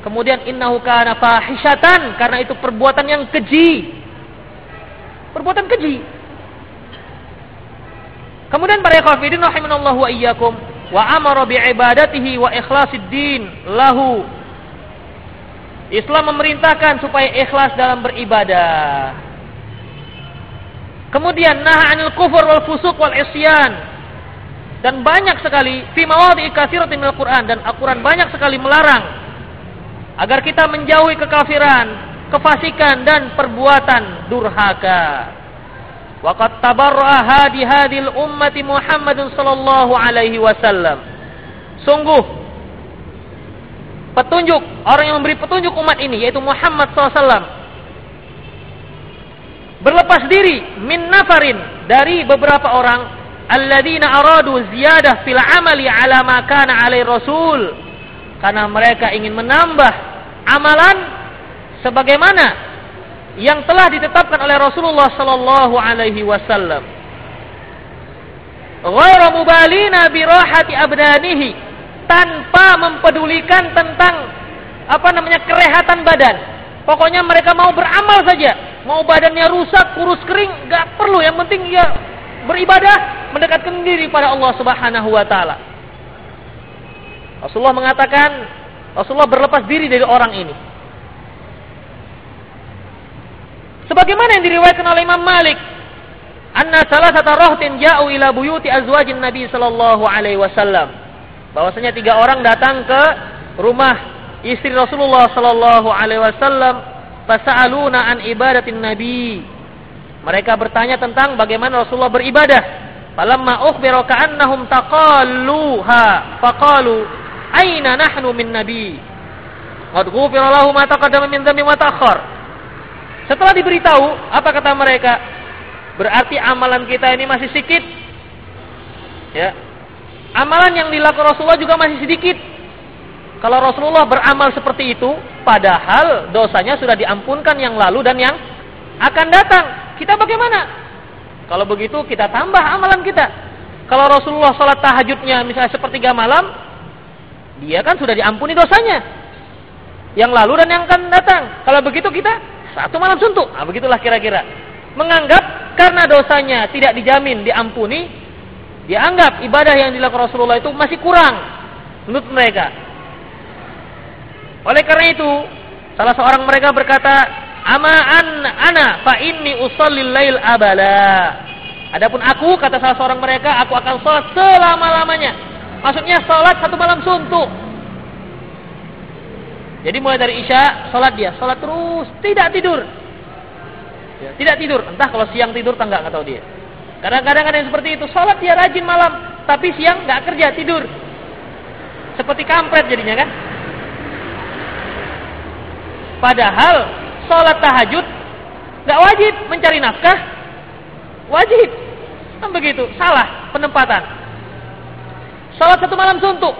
Kemudian innahu kana fahishatan karena itu perbuatan yang keji. Perbuatan keji. Kemudian para ikhwafidin rahimanallahu wa iyyakum wa amara bi ibadatihi wa ikhlasid din lahu. Islam memerintahkan supaya ikhlas dalam beribadah. Kemudian naha anil kufur wal fusuq wal isyan. Dan banyak sekali fi mawadhi katsiratin minal Qur'an dan Al-Qur'an banyak sekali melarang agar kita menjauhi kekafiran, kefasikan dan perbuatan durhaka. Waqad tabarra'a hadi hadil ummati Muhammadin sallallahu alaihi wasallam. Sungguh petunjuk orang yang memberi petunjuk umat ini yaitu Muhammad SAW berlepas diri min nafarin dari beberapa orang alladzina aradu ziyadah fil amali ala ma kana alai rasul karena mereka ingin menambah amalan sebagaimana yang telah ditetapkan oleh Rasulullah sallallahu alaihi wasallam ghairu mubalina bi rahati abdanihi tanpa mempedulikan tentang apa namanya kerehatan badan pokoknya mereka mau beramal saja Mau badannya rusak, kurus kering, gak perlu. Yang penting dia beribadah, mendekatkan diri pada Allah Subhanahu wa taala. Rasulullah mengatakan, Rasulullah berlepas diri dari orang ini. Sebagaimana yang diriwayatkan oleh Imam Malik, anna salah satu rohtin jauh ila buyuti azwajin Nabi sallallahu alaihi wasallam. Bahwasanya tiga orang datang ke rumah istri Rasulullah sallallahu alaihi wasallam Fasa'aluna an ibadatin Nabi. Mereka bertanya tentang bagaimana Rasulullah beribadah. Falamma ukhbiru ka'annahum taqalluha faqalu aina nahnu min nabi. Qad ghufira lahu ma taqaddama min dhanbi wa ta'akhkhar. Setelah diberitahu, apa kata mereka? Berarti amalan kita ini masih sedikit. Ya. Amalan yang dilakukan Rasulullah juga masih sedikit. Kalau Rasulullah beramal seperti itu, padahal dosanya sudah diampunkan yang lalu dan yang akan datang. Kita bagaimana? Kalau begitu kita tambah amalan kita. Kalau Rasulullah sholat tahajudnya misalnya sepertiga malam, dia kan sudah diampuni dosanya. Yang lalu dan yang akan datang. Kalau begitu kita satu malam suntuk. Nah, begitulah kira-kira. Menganggap karena dosanya tidak dijamin diampuni, dianggap ibadah yang dilakukan Rasulullah itu masih kurang menurut mereka. Oleh karena itu, salah seorang mereka berkata, "Ama an ana fa inni usallil lail abala." Adapun aku, kata salah seorang mereka, aku akan sholat selama-lamanya. Maksudnya sholat satu malam suntuk. Jadi mulai dari Isya, sholat dia. Sholat terus, tidak tidur. Ya, tidak tidur. Entah kalau siang tidur, tak nggak tahu dia. Kadang-kadang ada yang seperti itu. Sholat dia rajin malam. Tapi siang nggak kerja, tidur. Seperti kampret jadinya kan. Padahal sholat tahajud nggak wajib mencari nafkah, wajib. Kan begitu, salah penempatan. Sholat satu malam suntuk.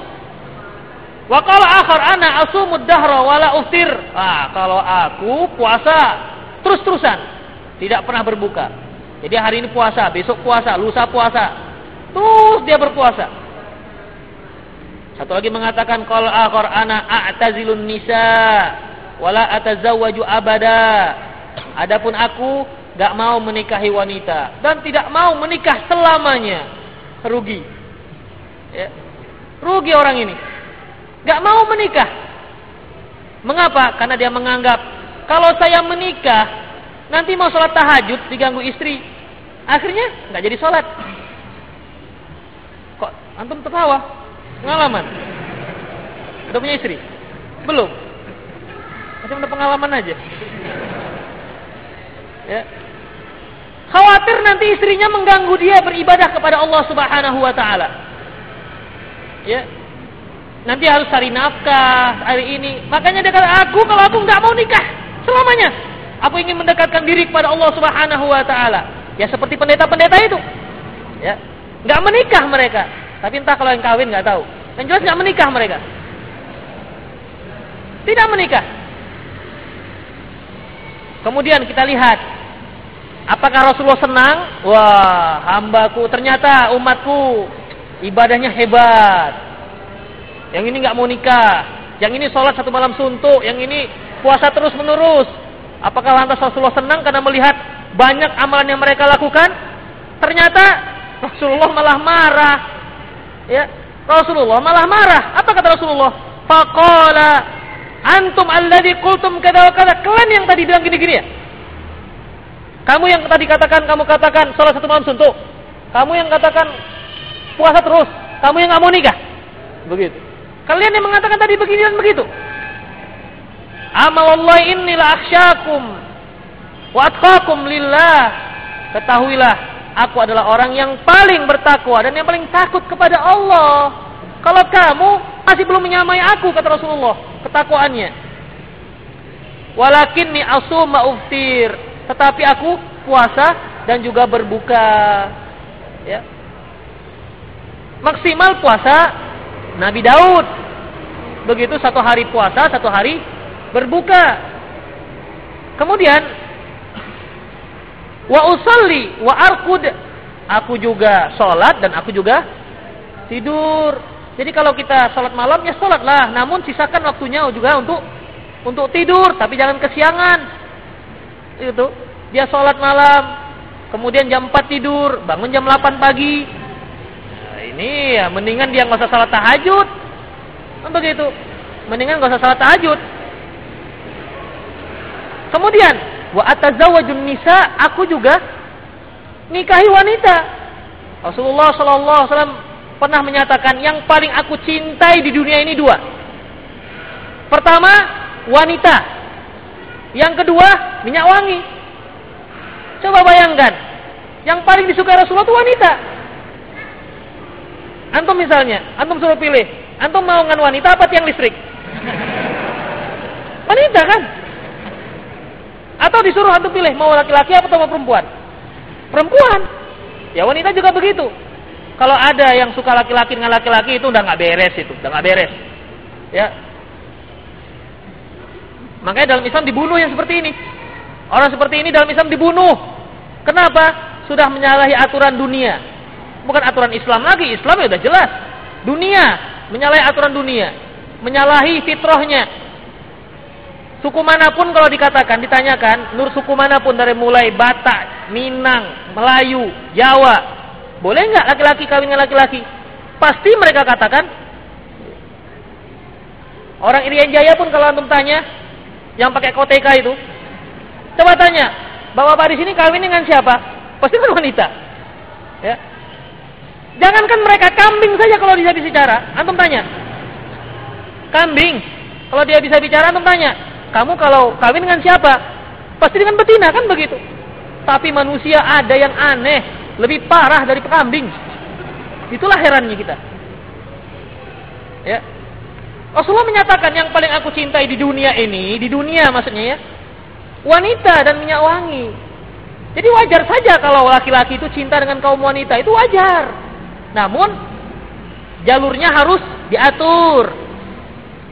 Wa qala akhar ana asumud dahra wala uftir. Ah, kalau aku puasa terus-terusan, tidak pernah berbuka. Jadi hari ini puasa, besok puasa, lusa puasa. Terus dia berpuasa. Satu lagi mengatakan kalau akhar ana a'tazilun nisa wala atazawwaju abada. Adapun aku gak mau menikahi wanita dan tidak mau menikah selamanya. Rugi. Ya. Rugi orang ini. Gak mau menikah. Mengapa? Karena dia menganggap kalau saya menikah nanti mau sholat tahajud diganggu istri. Akhirnya nggak jadi sholat. Kok antum tertawa? Pengalaman? Udah punya istri? Belum. Masih ada pengalaman aja. Ya. Khawatir nanti istrinya mengganggu dia beribadah kepada Allah Subhanahu wa taala. Ya. Nanti harus cari nafkah hari ini. Makanya dia kata, "Aku kalau aku nggak mau nikah selamanya. Aku ingin mendekatkan diri kepada Allah Subhanahu wa taala." Ya seperti pendeta-pendeta itu. Ya. Nggak menikah mereka. Tapi entah kalau yang kawin nggak tahu. Yang jelas nggak menikah mereka. Tidak menikah. Kemudian kita lihat apakah Rasulullah senang? Wah, hambaku ternyata umatku ibadahnya hebat. Yang ini nggak mau nikah, yang ini sholat satu malam suntuk, yang ini puasa terus menerus. Apakah lantas Rasulullah senang karena melihat banyak amalan yang mereka lakukan? Ternyata Rasulullah malah marah. Ya, Rasulullah malah marah. Apa kata Rasulullah? Faqala Antum alladhi qultum kada wa kada. Kalian yang tadi bilang gini-gini ya? Kamu yang tadi katakan, kamu katakan salah satu malam suntuk. Kamu yang katakan puasa terus. Kamu yang nggak mau nikah. Begitu. Kalian yang mengatakan tadi begini dan begitu. Amalullah la akhsyakum wa atqakum lillah. Ketahuilah, aku adalah orang yang paling bertakwa dan yang paling takut kepada Allah. Kalau kamu masih belum menyamai aku kata Rasulullah ketakwaannya. Walakin ni asu ma'uftir, tetapi aku puasa dan juga berbuka. Ya. Maksimal puasa Nabi Daud. Begitu satu hari puasa, satu hari berbuka. Kemudian wa usalli wa arkud. Aku juga sholat dan aku juga tidur. Jadi kalau kita sholat malam ya sholatlah, namun sisakan waktunya juga untuk untuk tidur, tapi jangan kesiangan. Itu dia sholat malam, kemudian jam 4 tidur, bangun jam 8 pagi. Ini ya mendingan dia nggak usah sholat tahajud. Kan begitu. Mendingan nggak usah sholat tahajud. Kemudian wa atazawajun nisa, aku juga nikahi wanita. Rasulullah Shallallahu alaihi wasallam pernah menyatakan yang paling aku cintai di dunia ini dua. Pertama, wanita. Yang kedua, minyak wangi. Coba bayangkan, yang paling disukai Rasulullah itu wanita. Antum misalnya, antum suruh pilih, antum mau dengan wanita apa tiang listrik? Wanita kan? Atau disuruh antum pilih mau laki-laki atau mau perempuan? Perempuan. Ya wanita juga begitu. Kalau ada yang suka laki-laki dengan laki-laki itu udah nggak beres itu, udah nggak beres. Ya. Makanya dalam Islam dibunuh yang seperti ini. Orang seperti ini dalam Islam dibunuh. Kenapa? Sudah menyalahi aturan dunia. Bukan aturan Islam lagi, Islam ya udah jelas. Dunia, menyalahi aturan dunia. Menyalahi fitrahnya. Suku mana pun kalau dikatakan, ditanyakan, nur suku mana pun dari mulai Batak, Minang, Melayu, Jawa, boleh nggak laki-laki kawin dengan laki-laki? Pasti mereka katakan. Orang Irian Jaya pun kalau antum tanya, yang pakai koteka itu, coba tanya, bapak-bapak di sini kawin dengan siapa? Pasti kan wanita. Ya. Jangankan mereka kambing saja kalau dia bisa bicara, antum tanya. Kambing, kalau dia bisa bicara antum tanya, kamu kalau kawin dengan siapa? Pasti dengan betina kan begitu. Tapi manusia ada yang aneh, lebih parah dari kambing. Itulah herannya kita. Ya. Rasulullah menyatakan yang paling aku cintai di dunia ini, di dunia maksudnya ya, wanita dan minyak wangi. Jadi wajar saja kalau laki-laki itu cinta dengan kaum wanita, itu wajar. Namun jalurnya harus diatur.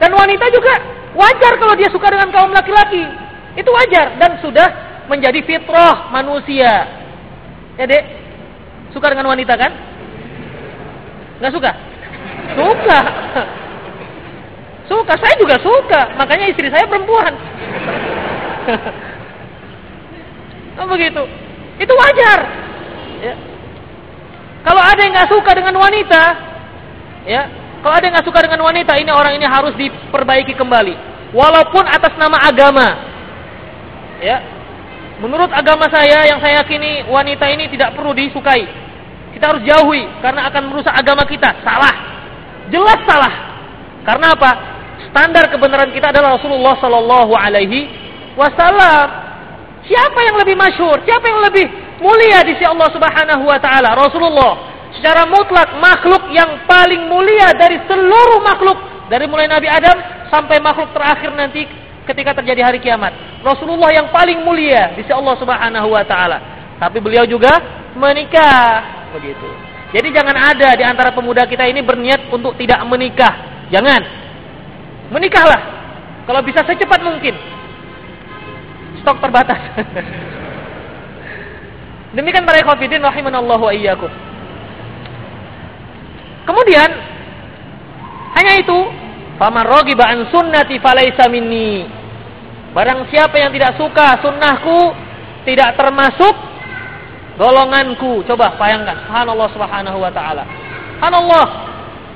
Dan wanita juga wajar kalau dia suka dengan kaum laki-laki. Itu wajar dan sudah menjadi fitrah manusia. Ya, Dek. Suka dengan wanita kan? Nggak suka? Suka. Suka, saya juga suka. Makanya istri saya perempuan. oh begitu. Itu wajar. Ya. Kalau ada yang nggak suka dengan wanita, ya, kalau ada yang nggak suka dengan wanita, ini orang ini harus diperbaiki kembali. Walaupun atas nama agama, ya, Menurut agama saya yang saya yakini wanita ini tidak perlu disukai. Kita harus jauhi karena akan merusak agama kita. Salah. Jelas salah. Karena apa? Standar kebenaran kita adalah Rasulullah Sallallahu Alaihi Wasallam. Siapa yang lebih masyhur? Siapa yang lebih mulia di sisi Allah Subhanahu wa taala. Rasulullah secara mutlak makhluk yang paling mulia dari seluruh makhluk dari mulai Nabi Adam sampai makhluk terakhir nanti ketika terjadi hari kiamat. Rasulullah yang paling mulia di sisi Allah Subhanahu wa taala. Tapi beliau juga menikah begitu. Jadi jangan ada di antara pemuda kita ini berniat untuk tidak menikah. Jangan. Menikahlah. Kalau bisa secepat mungkin. Stok terbatas. Demikian para ikhwatiddin rahimanallahu wa iyyakum. Kemudian hanya itu, faman raghiba an sunnati falaisa minni. Barang siapa yang tidak suka sunnahku tidak termasuk golonganku. Coba bayangkan, subhanallah subhanahu wa taala. Subhanallah.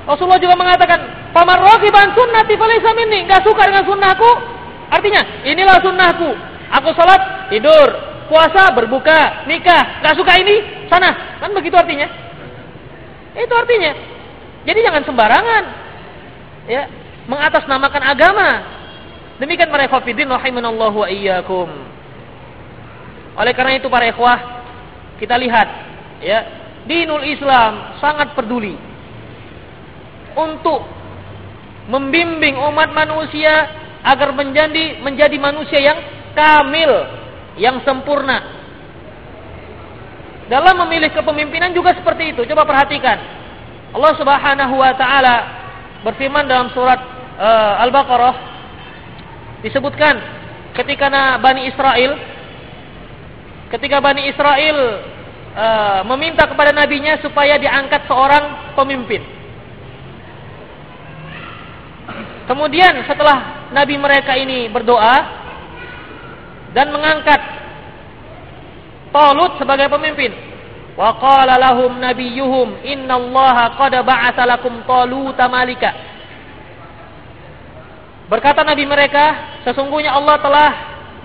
Rasulullah juga mengatakan, "Faman raghiba an sunnati falaisa minni." Enggak suka dengan sunnahku, artinya inilah sunnahku. Aku salat, tidur, puasa, berbuka, nikah, nggak suka ini, sana. Kan begitu artinya. Itu artinya. Jadi jangan sembarangan. Ya, mengatasnamakan agama. Demikian para ikhwatiddin rahimanallahu wa iyyakum. Oleh karena itu para ikhwah, kita lihat ya, dinul Islam sangat peduli untuk membimbing umat manusia agar menjadi menjadi manusia yang kamil yang sempurna. Dalam memilih kepemimpinan juga seperti itu. Coba perhatikan. Allah Subhanahu wa taala berfirman dalam surat uh, Al-Baqarah disebutkan ketika Bani Israel ketika Bani Israel uh, meminta kepada nabinya supaya diangkat seorang pemimpin. Kemudian setelah nabi mereka ini berdoa, dan mengangkat Talut sebagai pemimpin. Wa qala lahum nabiyyuhum innallaha qad ba'atsa lakum Taluta malika. Berkata nabi mereka, sesungguhnya Allah telah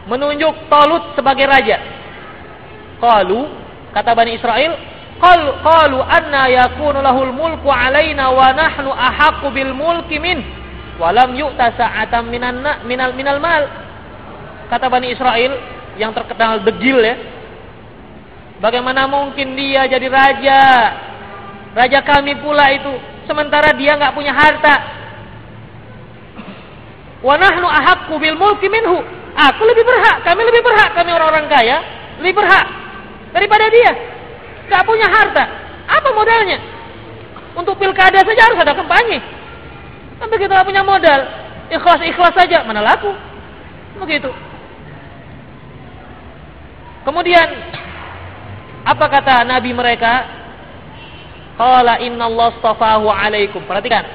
menunjuk Talut sebagai raja. Qalu, kata Bani Israel, qal qalu anna yakunu lahul mulku alaina wa nahnu ahaqqu bil mulki min wa lam yu'ta sa'atan minan minal minal mal kata Bani Israel yang terkenal degil ya. Bagaimana mungkin dia jadi raja? Raja kami pula itu. Sementara dia nggak punya harta. Wa nahnu ahaqqu bil mulki minhu. Aku lebih berhak, kami lebih berhak, kami orang-orang kaya, lebih berhak daripada dia. Gak punya harta. Apa modalnya? Untuk pilkada saja harus ada kampanye. Tapi kita gak punya modal. Ikhlas-ikhlas saja, mana laku. Begitu. Kemudian apa kata nabi mereka? Qala innallaha astafahu alaikum. Perhatikan.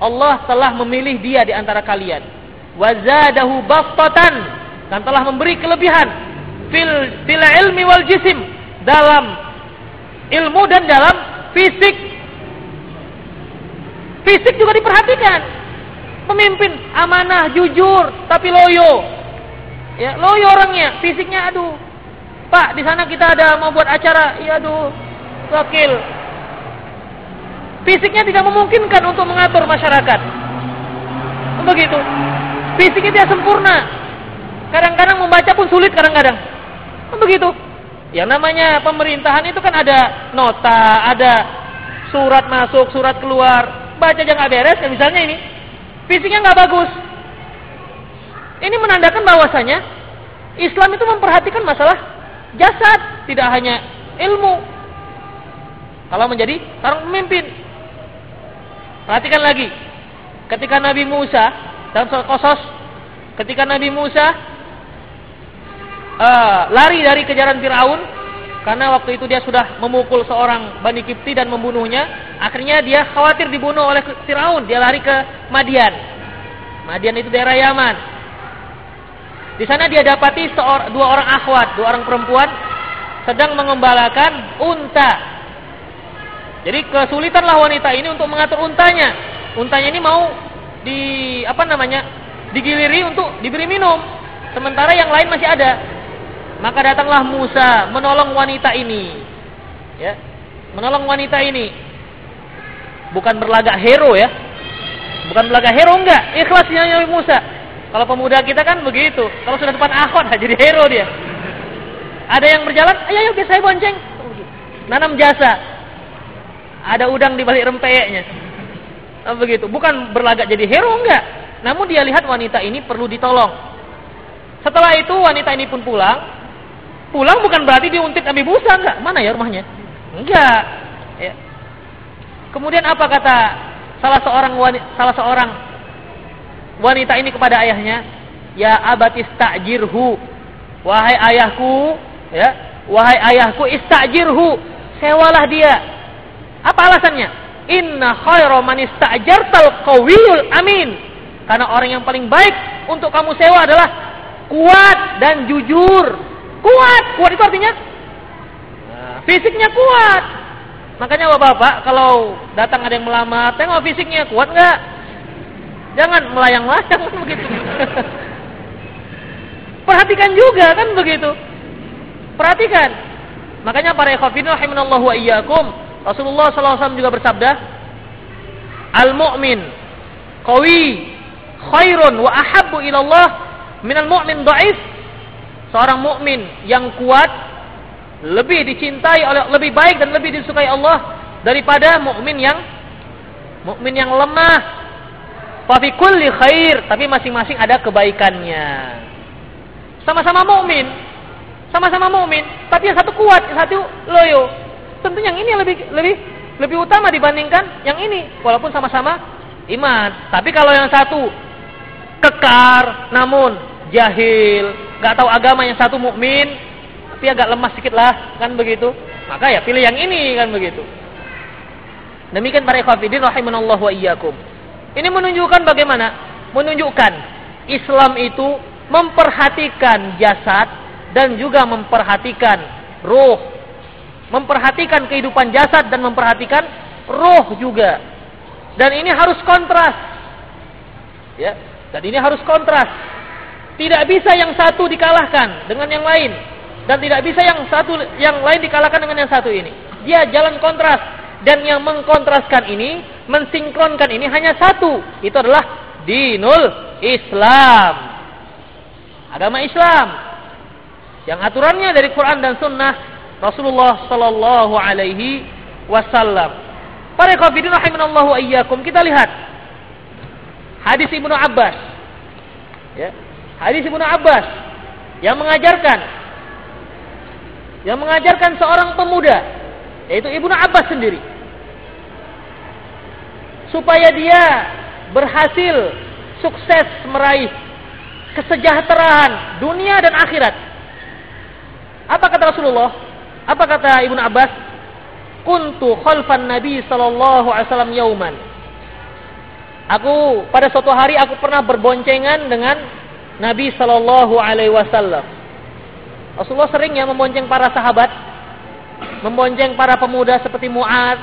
Allah telah memilih dia di antara kalian. Wazadahu bastatan dan telah memberi kelebihan fil fil ilmi wal jisim dalam ilmu dan dalam fisik. Fisik juga diperhatikan. Pemimpin amanah, jujur, tapi loyo. Ya, loyo orangnya, fisiknya aduh Pak, di sana kita ada mau buat acara. Iya, aduh, wakil. Fisiknya tidak memungkinkan untuk mengatur masyarakat. Begitu. Fisiknya tidak sempurna. Kadang-kadang membaca pun sulit kadang-kadang. Begitu. Yang namanya pemerintahan itu kan ada nota, ada surat masuk, surat keluar. Baca aja nggak beres, ya misalnya ini. Fisiknya nggak bagus. Ini menandakan bahwasanya Islam itu memperhatikan masalah jasad, tidak hanya ilmu. Kalau menjadi seorang pemimpin. Perhatikan lagi. Ketika Nabi Musa dalam surat Qasas, ketika Nabi Musa uh, lari dari kejaran Firaun karena waktu itu dia sudah memukul seorang Bani Kipti dan membunuhnya, akhirnya dia khawatir dibunuh oleh Firaun, dia lari ke Madian. Madian itu daerah Yaman. Di sana dia dapati seor, dua orang akhwat, dua orang perempuan sedang mengembalakan unta. Jadi kesulitanlah wanita ini untuk mengatur untanya. Untanya ini mau di apa namanya? digiliri untuk diberi minum. Sementara yang lain masih ada. Maka datanglah Musa menolong wanita ini. Ya. Menolong wanita ini. Bukan berlagak hero ya. Bukan berlagak hero enggak. Ikhlasnya Musa kalau pemuda kita kan begitu. Kalau sudah depan akhwat jadi hero dia. Ada yang berjalan, ayo ayo saya bonceng. Nanam jasa. Ada udang di balik rempeyeknya. Nah, begitu. Bukan berlagak jadi hero enggak. Namun dia lihat wanita ini perlu ditolong. Setelah itu wanita ini pun pulang. Pulang bukan berarti diuntit Nabi Musa enggak. Mana ya rumahnya? Enggak. Ya. Kemudian apa kata salah seorang wanita, salah seorang wanita ini kepada ayahnya? Ya abatis ta'jirhu. Wahai ayahku, ya, wahai ayahku istajirhu, sewalah dia. Apa alasannya? Inna khairu man ista'jartal qawiyul amin. Karena orang yang paling baik untuk kamu sewa adalah kuat dan jujur. Kuat, kuat itu artinya nah, fisiknya kuat. Makanya bapak-bapak kalau datang ada yang melamar, tengok fisiknya kuat nggak? Jangan melayang-layang begitu. Perhatikan juga kan begitu. Perhatikan. Makanya para ikhwafin rahimanallahu wa iyyakum, Rasulullah SAW juga bersabda, Al-mu'min qawi khairun wa ahabbu ila Allah minal mu'min dhaif. Seorang mukmin yang kuat lebih dicintai oleh lebih baik dan lebih disukai Allah daripada mukmin yang mukmin yang lemah. Fa fi kulli khair, tapi masing-masing ada kebaikannya. Sama-sama mukmin, sama-sama mukmin, tapi yang satu kuat, yang satu loyo. Tentu yang ini lebih lebih lebih utama dibandingkan yang ini, walaupun sama-sama iman. Tapi kalau yang satu kekar, namun jahil, nggak tahu agama, yang satu mukmin, tapi agak lemah sedikit lah, kan begitu. Maka ya pilih yang ini, kan begitu. Demikian para ikhwafidin rahimanallahu wa iyyakum. Ini menunjukkan bagaimana? Menunjukkan Islam itu memperhatikan jasad dan juga memperhatikan roh. Memperhatikan kehidupan jasad dan memperhatikan roh juga. Dan ini harus kontras. Ya, dan ini harus kontras. Tidak bisa yang satu dikalahkan dengan yang lain dan tidak bisa yang satu yang lain dikalahkan dengan yang satu ini. Dia jalan kontras dan yang mengkontraskan ini, mensinkronkan ini hanya satu. Itu adalah dinul Islam. Agama Islam yang aturannya dari Quran dan Sunnah Rasulullah Sallallahu Alaihi Wasallam. Para kafirin rahimanallahu ayyakum kita lihat hadis Ibnu Abbas. Ya. Hadis Ibnu Abbas yang mengajarkan yang mengajarkan seorang pemuda yaitu Ibnu Abbas sendiri supaya dia berhasil sukses meraih kesejahteraan dunia dan akhirat. Apa kata Rasulullah? Apa kata Ibnu Abbas? Kuntu khalfan Nabi sallallahu alaihi wasallam yauman. Aku pada suatu hari aku pernah berboncengan dengan Nabi sallallahu alaihi wasallam. Rasulullah sering ya membonceng para sahabat, membonceng para pemuda seperti Muad,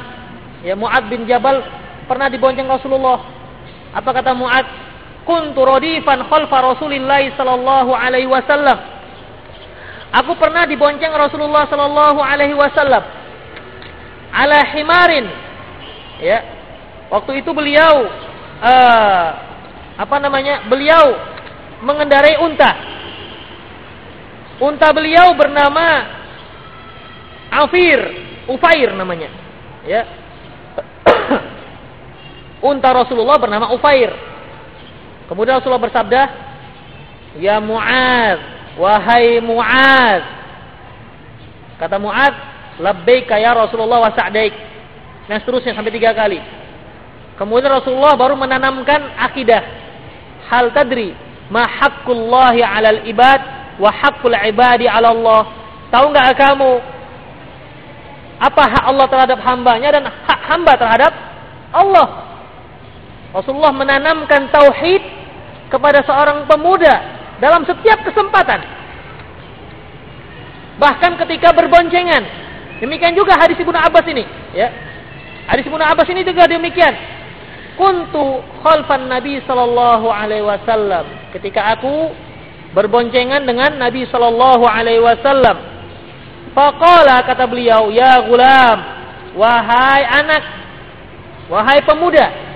ya Muad bin Jabal pernah dibonceng Rasulullah. Apa kata Muad? kuntu radifan khalfa Rasulillah sallallahu alaihi wasallam. Aku pernah dibonceng Rasulullah sallallahu alaihi wasallam ala himarin. Ya. Waktu itu beliau uh, apa namanya? Beliau mengendarai unta. Unta beliau bernama Afir, Ufair namanya. Ya. unta Rasulullah bernama Ufair. Kemudian Rasulullah bersabda, "Ya Mu'ad, wahai Mu'ad." Kata Mu'ad, "Labbaika ya Rasulullah wa sa'daik." Dan seterusnya sampai tiga kali. Kemudian Rasulullah baru menanamkan akidah. Hal tadri ma haqqullahi 'alal ibad wa haqqul ibadi 'ala Allah. Tahu enggak kamu apa hak Allah terhadap hambanya dan hak hamba terhadap Allah? Rasulullah menanamkan tauhid kepada seorang pemuda dalam setiap kesempatan. Bahkan ketika berboncengan. Demikian juga hadis Ibnu Abbas ini, ya. Hadis Ibnu Abbas ini juga demikian. Kuntu khalfan Nabi sallallahu alaihi wasallam ketika aku berboncengan dengan Nabi sallallahu alaihi wasallam. Faqala kata beliau, "Ya gulam, wahai anak, wahai pemuda,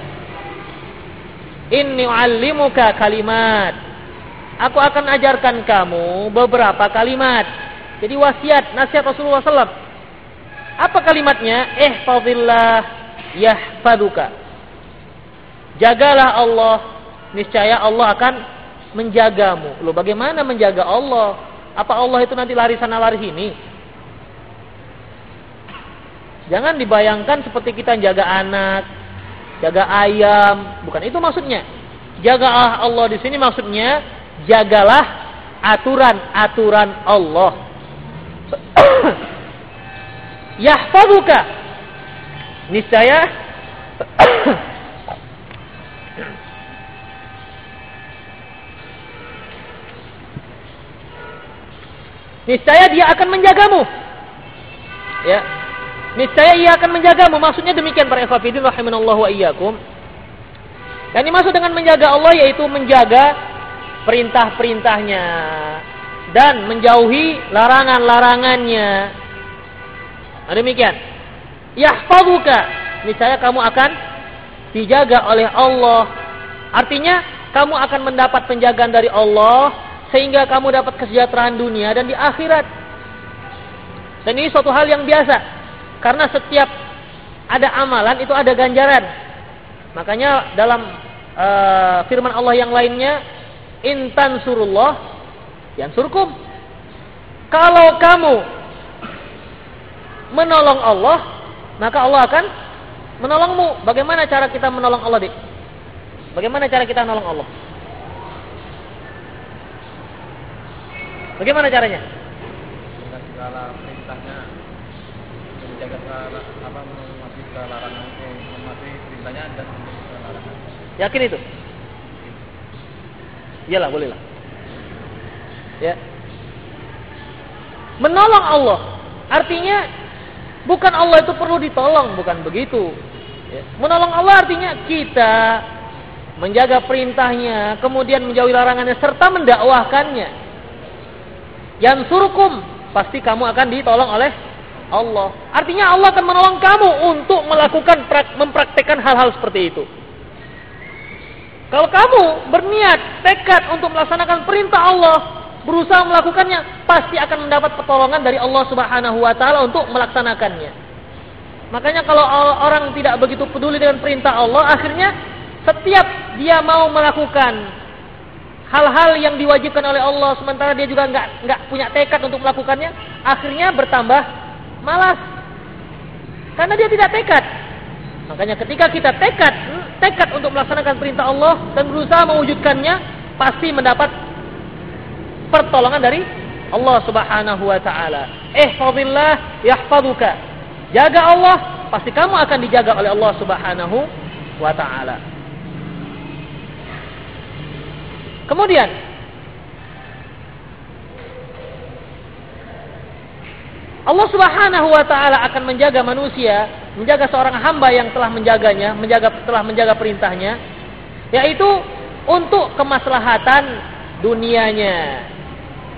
Inni u'allimuka kalimat. Aku akan ajarkan kamu beberapa kalimat. Jadi wasiat, nasihat Rasulullah SAW. Apa kalimatnya? Eh, yahfaduka. Jagalah Allah, niscaya Allah akan menjagamu. Loh, bagaimana menjaga Allah? Apa Allah itu nanti lari sana lari sini? Jangan dibayangkan seperti kita jaga anak, jaga ayam, bukan itu maksudnya. Jagalah Allah di sini maksudnya jagalah aturan-aturan Allah. Yahfaduka. Niscaya Niscaya dia akan menjagamu. Ya. Niscaya ia akan menjagamu. Maksudnya demikian para ikhwafidin rahimanallahu wa iyyakum. Dan dimaksud dengan menjaga Allah yaitu menjaga perintah-perintahnya dan menjauhi larangan-larangannya. Nah, demikian. Yahfaduka. Niscaya kamu akan dijaga oleh Allah. Artinya kamu akan mendapat penjagaan dari Allah sehingga kamu dapat kesejahteraan dunia dan di akhirat. Dan ini suatu hal yang biasa karena setiap ada amalan itu ada ganjaran. Makanya dalam uh, firman Allah yang lainnya, intan surullah yang surkum. Kalau kamu menolong Allah, maka Allah akan menolongmu. Bagaimana cara kita menolong Allah, Dik? Bagaimana cara kita menolong Allah? Bagaimana caranya?
Dengan segala perintahnya apa larangan eh, perintahnya.
Yakin itu? Iyalah, bolehlah. Ya. Menolong Allah artinya bukan Allah itu perlu ditolong, bukan begitu. Ya. Menolong Allah artinya kita menjaga perintahnya, kemudian menjauhi larangannya serta mendakwahkannya. Yang surukum pasti kamu akan ditolong oleh Allah. Artinya Allah akan menolong kamu untuk melakukan mempraktekkan hal-hal seperti itu. Kalau kamu berniat, tekad untuk melaksanakan perintah Allah, berusaha melakukannya, pasti akan mendapat pertolongan dari Allah Subhanahu wa taala untuk melaksanakannya. Makanya kalau orang tidak begitu peduli dengan perintah Allah, akhirnya setiap dia mau melakukan hal-hal yang diwajibkan oleh Allah sementara dia juga nggak nggak punya tekad untuk melakukannya, akhirnya bertambah malas. Karena dia tidak tekad. Makanya ketika kita tekad, tekad untuk melaksanakan perintah Allah dan berusaha mewujudkannya, pasti mendapat pertolongan dari Allah Subhanahu wa taala. Ihfazillah yahfazuka. Jaga Allah, pasti kamu akan dijaga oleh Allah Subhanahu wa taala. Kemudian Allah Subhanahu wa taala akan menjaga manusia, menjaga seorang hamba yang telah menjaganya, menjaga telah menjaga perintahnya, yaitu untuk kemaslahatan dunianya.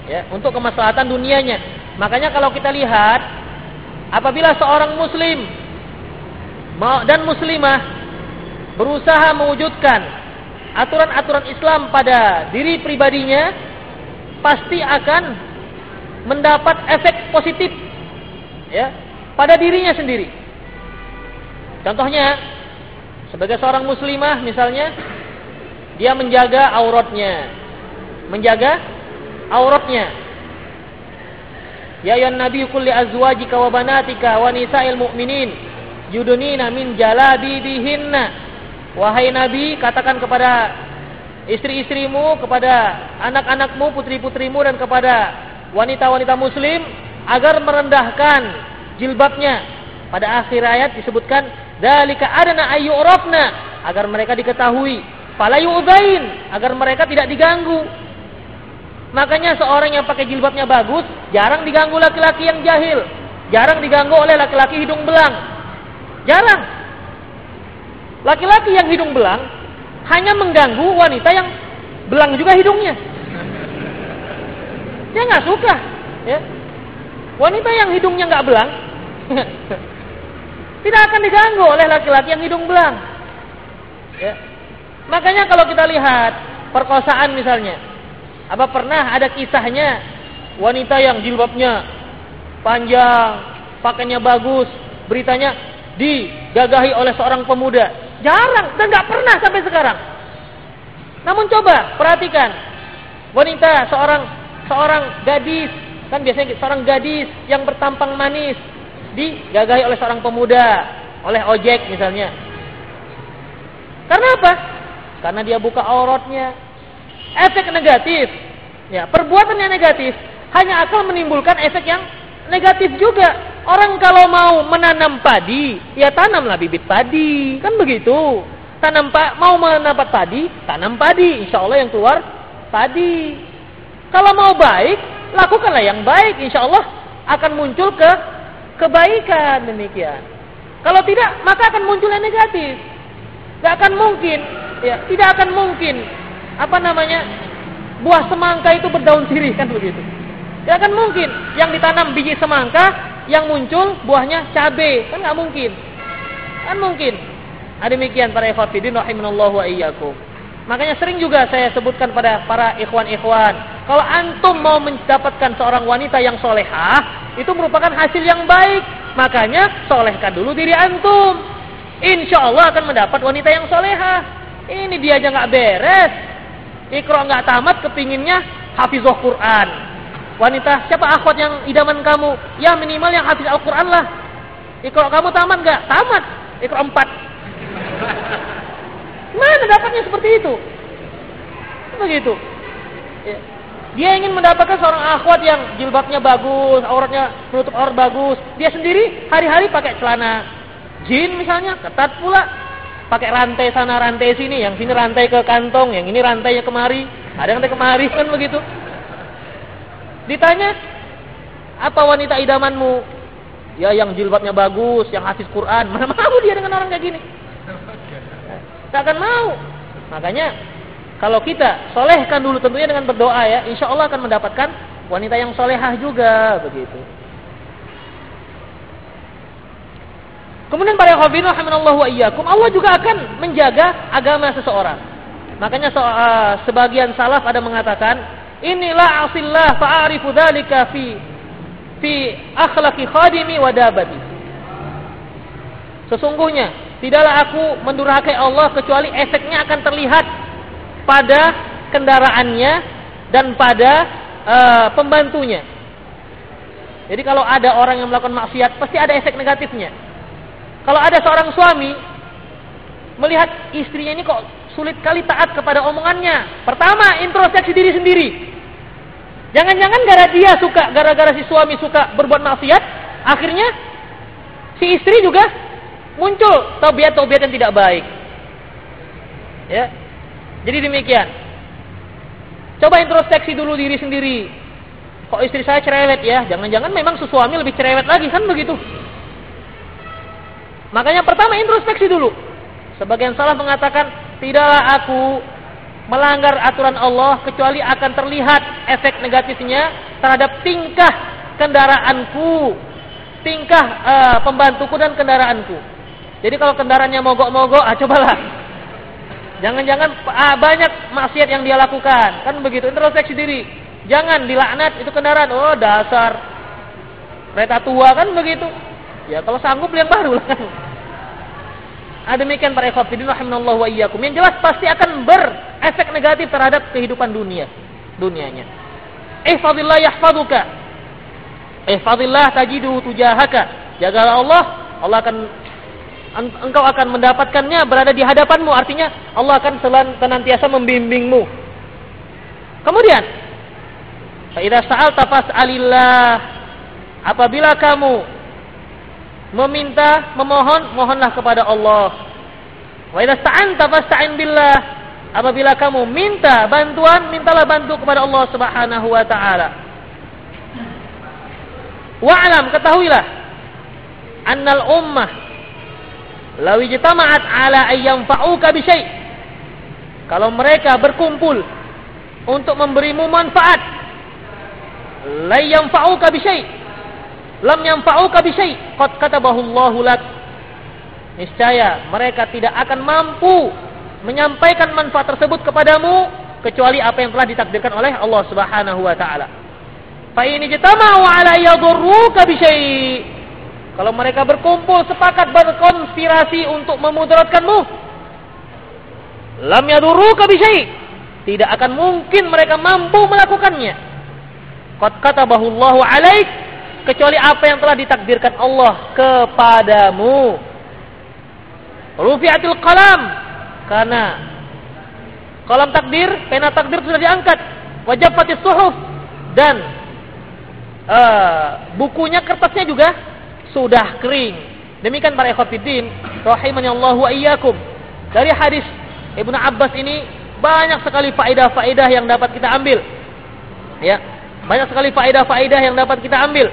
Ya, untuk kemaslahatan dunianya. Makanya kalau kita lihat apabila seorang muslim dan muslimah berusaha mewujudkan aturan-aturan Islam pada diri pribadinya pasti akan mendapat efek positif ya pada dirinya sendiri. Contohnya sebagai seorang muslimah misalnya dia menjaga auratnya. Menjaga auratnya. Ya ayyuhan nabi kulli azwajika wa banatika wa nisa'il mu'minin yudunina min jalabibihinna Wahai Nabi, katakan kepada istri-istrimu, kepada anak-anakmu, putri-putrimu dan kepada wanita-wanita muslim agar merendahkan jilbabnya. Pada akhir ayat disebutkan dalika adana ayyurafna agar mereka diketahui, fala yu'dain agar mereka tidak diganggu. Makanya seorang yang pakai jilbabnya bagus jarang diganggu laki-laki yang jahil, jarang diganggu oleh laki-laki hidung belang. Jarang. Laki-laki yang hidung belang hanya mengganggu wanita yang belang juga hidungnya. Dia nggak suka. Ya. Wanita yang hidungnya nggak belang tidak akan diganggu oleh laki-laki yang hidung belang. Ya. Makanya kalau kita lihat perkosaan misalnya, apa pernah ada kisahnya wanita yang jilbabnya panjang, pakainya bagus, beritanya digagahi oleh seorang pemuda. Jarang dan nggak pernah sampai sekarang. Namun coba perhatikan wanita seorang seorang gadis kan biasanya seorang gadis yang bertampang manis digagahi oleh seorang pemuda, oleh ojek misalnya. Karena apa? Karena dia buka auratnya. Efek negatif. Ya, perbuatan negatif hanya akan menimbulkan efek yang negatif juga. Orang kalau mau menanam padi, ya tanamlah bibit padi, kan begitu. Tanam pak mau menanam padi, tanam padi, insya Allah yang keluar padi. Kalau mau baik, lakukanlah yang baik, insya Allah akan muncul ke kebaikan demikian. Kalau tidak, maka akan muncul yang negatif. Gak akan mungkin, ya, tidak akan mungkin apa namanya buah semangka itu berdaun sirih kan begitu. Tidak akan mungkin yang ditanam biji semangka yang muncul buahnya cabe kan nggak mungkin. Kan mungkin. Nah, demikian para ikhwatiddin rahimanallahu wa iyyakum. Makanya sering juga saya sebutkan pada para ikhwan-ikhwan, kalau antum mau mendapatkan seorang wanita yang solehah, itu merupakan hasil yang baik. Makanya solehkan dulu diri antum. Insya Allah akan mendapat wanita yang soleha. Ini dia aja nggak beres. Ikro nggak tamat, kepinginnya hafizoh Quran. Wanita siapa akhwat yang idaman kamu? Ya minimal yang hafiz Al-Quran lah. Ikro kamu tamat nggak? Tamat. Ikro empat. Mana dapatnya seperti itu? Begitu. Ya. Dia ingin mendapatkan seorang akhwat yang jilbabnya bagus, auratnya menutup aurat bagus. Dia sendiri hari-hari pakai celana Jin misalnya ketat pula pakai rantai sana rantai sini yang sini rantai ke kantong yang ini rantainya kemari ada yang rantai kemari kan begitu ditanya apa wanita idamanmu ya yang jilbabnya bagus yang hafiz Quran mana mau dia dengan orang kayak gini tak akan mau makanya kalau kita solehkan dulu tentunya dengan berdoa ya insya Allah akan mendapatkan wanita yang solehah juga begitu Kemudian para khafidin rahimanallahu wa iyyakum, Allah juga akan menjaga agama seseorang. Makanya so, uh, sebagian salaf ada mengatakan, "Inilah asillah fa'arifu dzalika fi fi akhlaqi khadimi wa dabati." Sesungguhnya tidaklah aku mendurhakai Allah kecuali efeknya akan terlihat pada kendaraannya dan pada uh, pembantunya. Jadi kalau ada orang yang melakukan maksiat pasti ada efek negatifnya. Kalau ada seorang suami melihat istrinya ini kok sulit kali taat kepada omongannya. Pertama, introspeksi diri sendiri. Jangan-jangan gara dia suka, gara-gara si suami suka berbuat maksiat, akhirnya si istri juga muncul tobiat-tobiat yang tidak baik. Ya. Jadi demikian. Coba introspeksi dulu diri sendiri. Kok istri saya cerewet ya? Jangan-jangan memang suami lebih cerewet lagi kan begitu? Makanya pertama introspeksi dulu. Sebagian salah mengatakan, tidaklah aku melanggar aturan Allah kecuali akan terlihat efek negatifnya terhadap tingkah kendaraanku, tingkah uh, pembantuku dan kendaraanku. Jadi kalau kendaraannya mogok-mogok, ah cobalah. Jangan-jangan ah, banyak maksiat yang dia lakukan. Kan begitu, introspeksi diri. Jangan dilaknat itu kendaraan. Oh, dasar kereta tua kan begitu. Ya kalau sanggup yang baru lah. Ada demikian para ikhwatiddin rahimanallahu wa iyyakum. Yang jelas pasti akan berefek negatif terhadap kehidupan dunia, dunianya. Ihfazillah yahfazuka. Ihfazillah tajidu tujahaka. Jagalah Allah, Allah akan engkau akan mendapatkannya berada di hadapanmu. Artinya Allah akan senantiasa membimbingmu. Kemudian, fa idza sa'alta fas'alillah. Apabila kamu meminta, memohon, mohonlah kepada Allah. Wa idza sta'anta fasta'in billah. Apabila kamu minta bantuan, mintalah bantu kepada Allah Subhanahu wa taala. Wa'lam ketahuilah annal ummah law ijtama'at ala ayyam fa'uka bi syai' kalau mereka berkumpul untuk memberimu manfaat la yanfa'uka bi syai' lam yanfa'uka bi syai' qad katabahu Allahu lak. Niscaya mereka tidak akan mampu menyampaikan manfaat tersebut kepadamu kecuali apa yang telah ditakdirkan oleh Allah Subhanahu wa taala. Fa ini jitama'u ala yadurruka bi Kalau mereka berkumpul sepakat berkonspirasi untuk memudaratkanmu, lam yadurruka bi Tidak akan mungkin mereka mampu melakukannya. Qad katabahu Allahu alaik kecuali apa yang telah ditakdirkan Allah kepadamu. Rufi'atil qalam karena kolam takdir, pena takdir sudah diangkat. Wajabatis suhuf dan uh, bukunya kertasnya juga sudah kering. Demikian para ikhwatiddin rahimani Allah wa iyyakum. Dari hadis Ibnu Abbas ini banyak sekali faedah-faedah yang dapat kita ambil. Ya, banyak sekali faedah-faedah yang dapat kita ambil.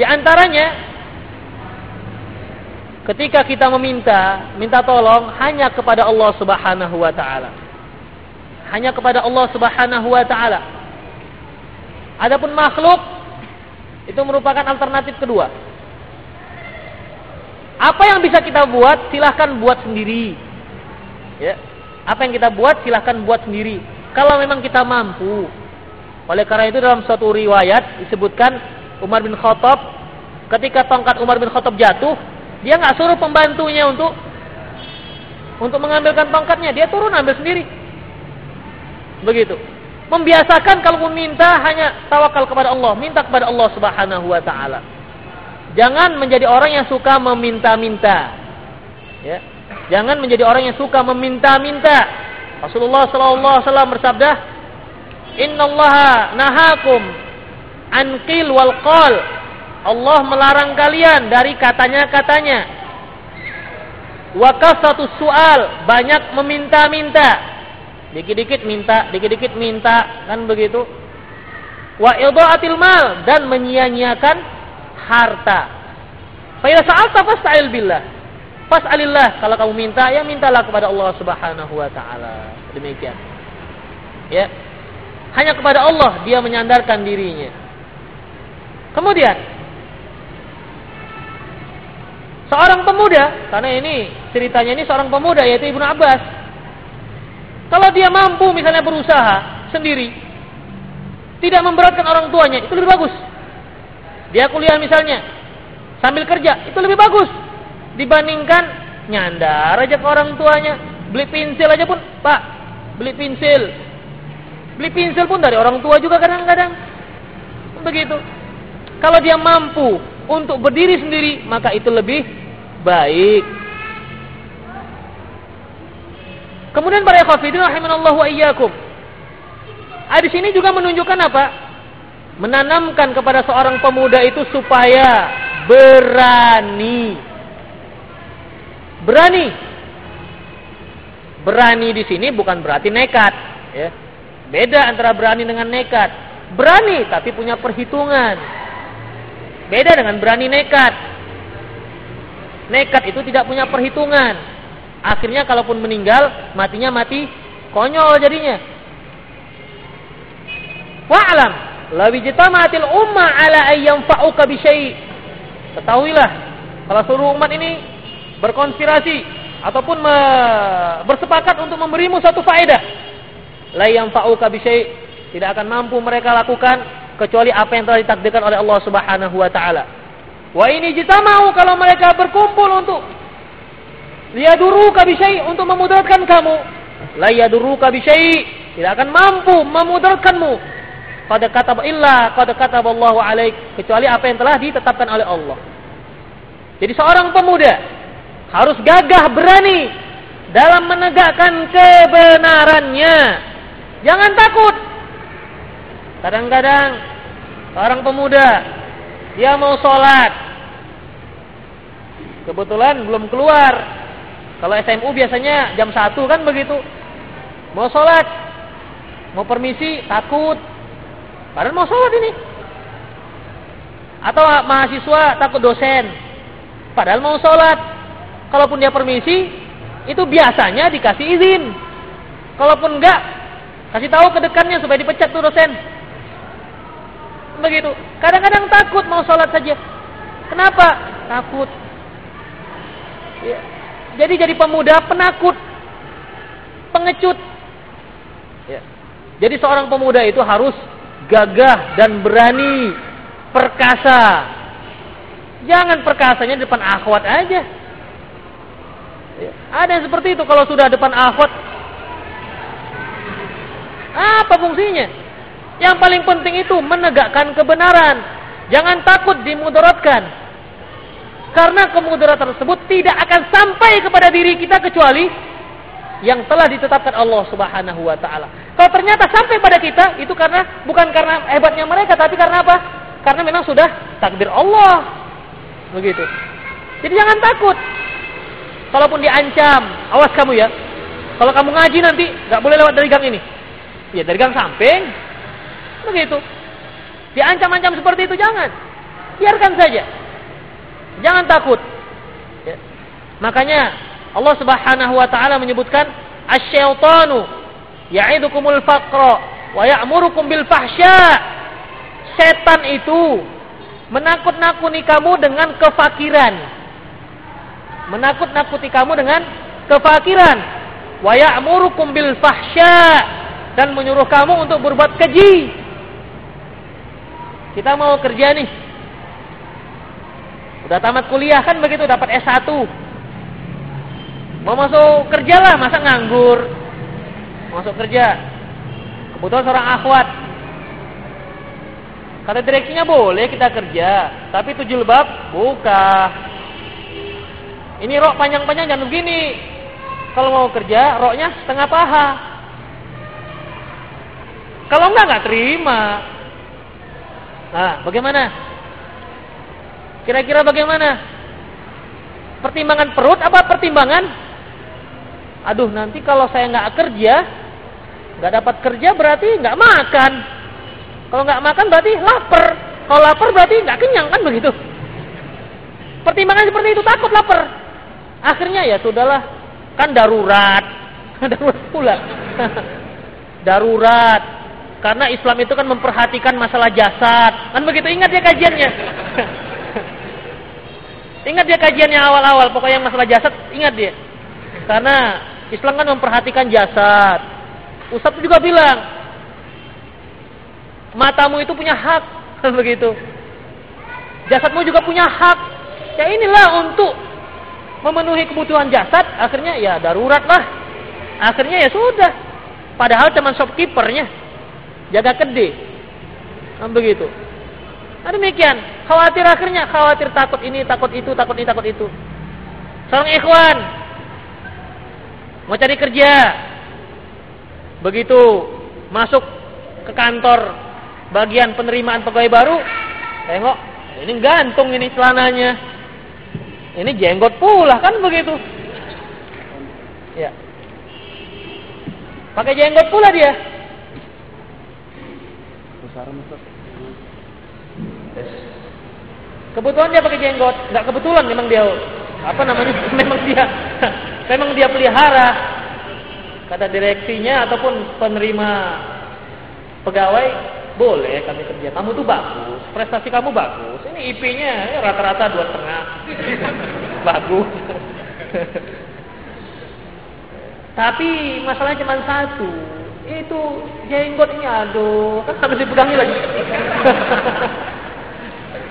Di antaranya ketika kita meminta, minta tolong hanya kepada Allah Subhanahu wa taala. Hanya kepada Allah Subhanahu wa taala. Adapun makhluk itu merupakan alternatif kedua. Apa yang bisa kita buat, silahkan buat sendiri. Ya. Apa yang kita buat, silahkan buat sendiri. Kalau memang kita mampu. Oleh karena itu dalam suatu riwayat disebutkan Umar bin Khattab ketika tongkat Umar bin Khattab jatuh, dia nggak suruh pembantunya untuk untuk mengambilkan tongkatnya, dia turun ambil sendiri. Begitu. Membiasakan kalau meminta hanya tawakal kepada Allah, minta kepada Allah Subhanahu wa taala. Jangan menjadi orang yang suka meminta-minta. Ya. Jangan menjadi orang yang suka meminta-minta. Rasulullah sallallahu alaihi wasallam bersabda, "Innallaha nahakum Anqil wal qal. Allah melarang kalian dari katanya-katanya. Wa satu soal, banyak meminta-minta. Dikit-dikit minta, dikit-dikit minta, kan begitu. Wa idha'atil mal dan menyia-nyiakan harta. Fa idza sa'alta fas'al billah. Fas'alillah. Kalau kamu minta, ya mintalah kepada Allah Subhanahu wa taala. Demikian. Ya. Hanya kepada Allah dia menyandarkan dirinya. Kemudian seorang pemuda, karena ini ceritanya ini seorang pemuda yaitu Ibnu Abbas. Kalau dia mampu misalnya berusaha sendiri, tidak memberatkan orang tuanya, itu lebih bagus. Dia kuliah misalnya sambil kerja, itu lebih bagus dibandingkan nyandar aja ke orang tuanya, beli pensil aja pun, Pak, beli pensil. Beli pensil pun dari orang tua juga kadang-kadang. Begitu. Kalau dia mampu untuk berdiri sendiri, maka itu lebih baik. Kemudian para ikhwafidin rahimanallahu wa iyyakum. Hadis ini juga menunjukkan apa? Menanamkan kepada seorang pemuda itu supaya berani. Berani. Berani di sini bukan berarti nekat, ya. Beda antara berani dengan nekat. Berani tapi punya perhitungan. Beda dengan berani nekat. Nekat itu tidak punya perhitungan. Akhirnya kalaupun meninggal, matinya mati konyol jadinya. Wa'lam, lawi jitamatil umma ala ayyam fa'uka bisyai. Ketahuilah, kalau seluruh umat ini berkonspirasi ataupun bersepakat untuk memberimu satu faedah, la yang fa'uka bisyai, tidak akan mampu mereka lakukan kecuali apa yang telah ditakdirkan oleh Allah Subhanahu wa taala. Wa ini mau kalau mereka berkumpul untuk liyaduruka bisyai untuk memudaratkan kamu. La yaduruka bisyai tidak akan mampu memudaratkanmu. Qad kata illa qad kataba Allah alaik kecuali apa yang telah ditetapkan oleh Allah. Jadi seorang pemuda harus gagah berani dalam menegakkan kebenarannya. Jangan takut Kadang-kadang orang pemuda dia mau sholat, kebetulan belum keluar. Kalau SMU biasanya jam 1 kan begitu. Mau sholat, mau permisi, takut. Padahal mau sholat ini. Atau mahasiswa takut dosen. Padahal mau sholat. Kalaupun dia permisi, itu biasanya dikasih izin. Kalaupun enggak, kasih tahu ke dekannya supaya dipecat tuh dosen begitu. Kadang-kadang takut mau sholat saja. Kenapa? Takut. Ya. Jadi jadi pemuda penakut, pengecut. Ya. Jadi seorang pemuda itu harus gagah dan berani, perkasa. Jangan perkasanya depan akhwat aja. Ya, ada yang seperti itu kalau sudah depan akhwat. Apa fungsinya? Yang paling penting itu menegakkan kebenaran. Jangan takut dimudaratkan. Karena kemudaratan tersebut tidak akan sampai kepada diri kita kecuali yang telah ditetapkan Allah Subhanahu wa taala. Kalau ternyata sampai pada kita itu karena bukan karena hebatnya mereka tapi karena apa? Karena memang sudah takdir Allah. Begitu. Jadi jangan takut. Kalaupun diancam, awas kamu ya. Kalau kamu ngaji nanti nggak boleh lewat dari gang ini. Ya dari gang samping. Begitu. Diancam-ancam seperti itu jangan. Biarkan saja. Jangan takut. Ya. Makanya Allah Subhanahu wa taala menyebutkan asyaitanu ya'idukumul faqra wa ya'murukum bil fahsya. Setan itu menakut-nakuti kamu dengan kefakiran. Menakut-nakuti kamu dengan kefakiran. Wa ya'murukum bil fahsya dan menyuruh kamu untuk berbuat keji. Kita mau kerja nih. Udah tamat kuliah kan begitu dapat S1. Mau masuk kerja lah, masa nganggur. Masuk kerja. Kebetulan seorang akhwat. Kata direksinya boleh kita kerja, tapi itu jilbab buka. Ini rok panjang-panjang jangan begini. Kalau mau kerja, roknya setengah paha. Kalau enggak enggak terima. Nah, bagaimana? Kira-kira bagaimana? Pertimbangan perut apa pertimbangan? Aduh, nanti kalau saya nggak kerja, nggak dapat kerja berarti nggak makan. Kalau nggak makan berarti lapar. Kalau lapar berarti nggak kenyang kan begitu. Pertimbangan seperti itu takut lapar. Akhirnya ya sudahlah, kan darurat, darurat pula. darurat. Karena Islam itu kan memperhatikan masalah jasad. Kan begitu ingat ya kajiannya. ingat dia kajiannya awal-awal, pokoknya yang masalah jasad ingat dia. Karena Islam kan memperhatikan jasad. Ustaz juga bilang, matamu itu punya hak, begitu. Jasadmu juga punya hak. Ya inilah untuk memenuhi kebutuhan jasad, akhirnya ya darurat lah. Akhirnya ya sudah. Padahal teman shopkeepernya jaga kede. Kan begitu. Nah demikian, khawatir akhirnya, khawatir takut ini, takut itu, takut ini, takut itu. Seorang ikhwan mau cari kerja. Begitu masuk ke kantor bagian penerimaan pegawai baru, tengok ini gantung ini celananya. Ini jenggot pula kan begitu. Ya. Pakai jenggot pula dia. Kebetulan dia pakai jenggot, nggak kebetulan memang dia apa namanya? memang dia memang dia pelihara. Kata direksinya ataupun penerima pegawai, boleh kami kerja. Kamu tuh bagus, prestasi kamu bagus. Ini IP-nya rata-rata dua setengah, bagus. Tapi masalahnya cuma satu, itu jenggot ini aduh, kan harus dipegangi lagi.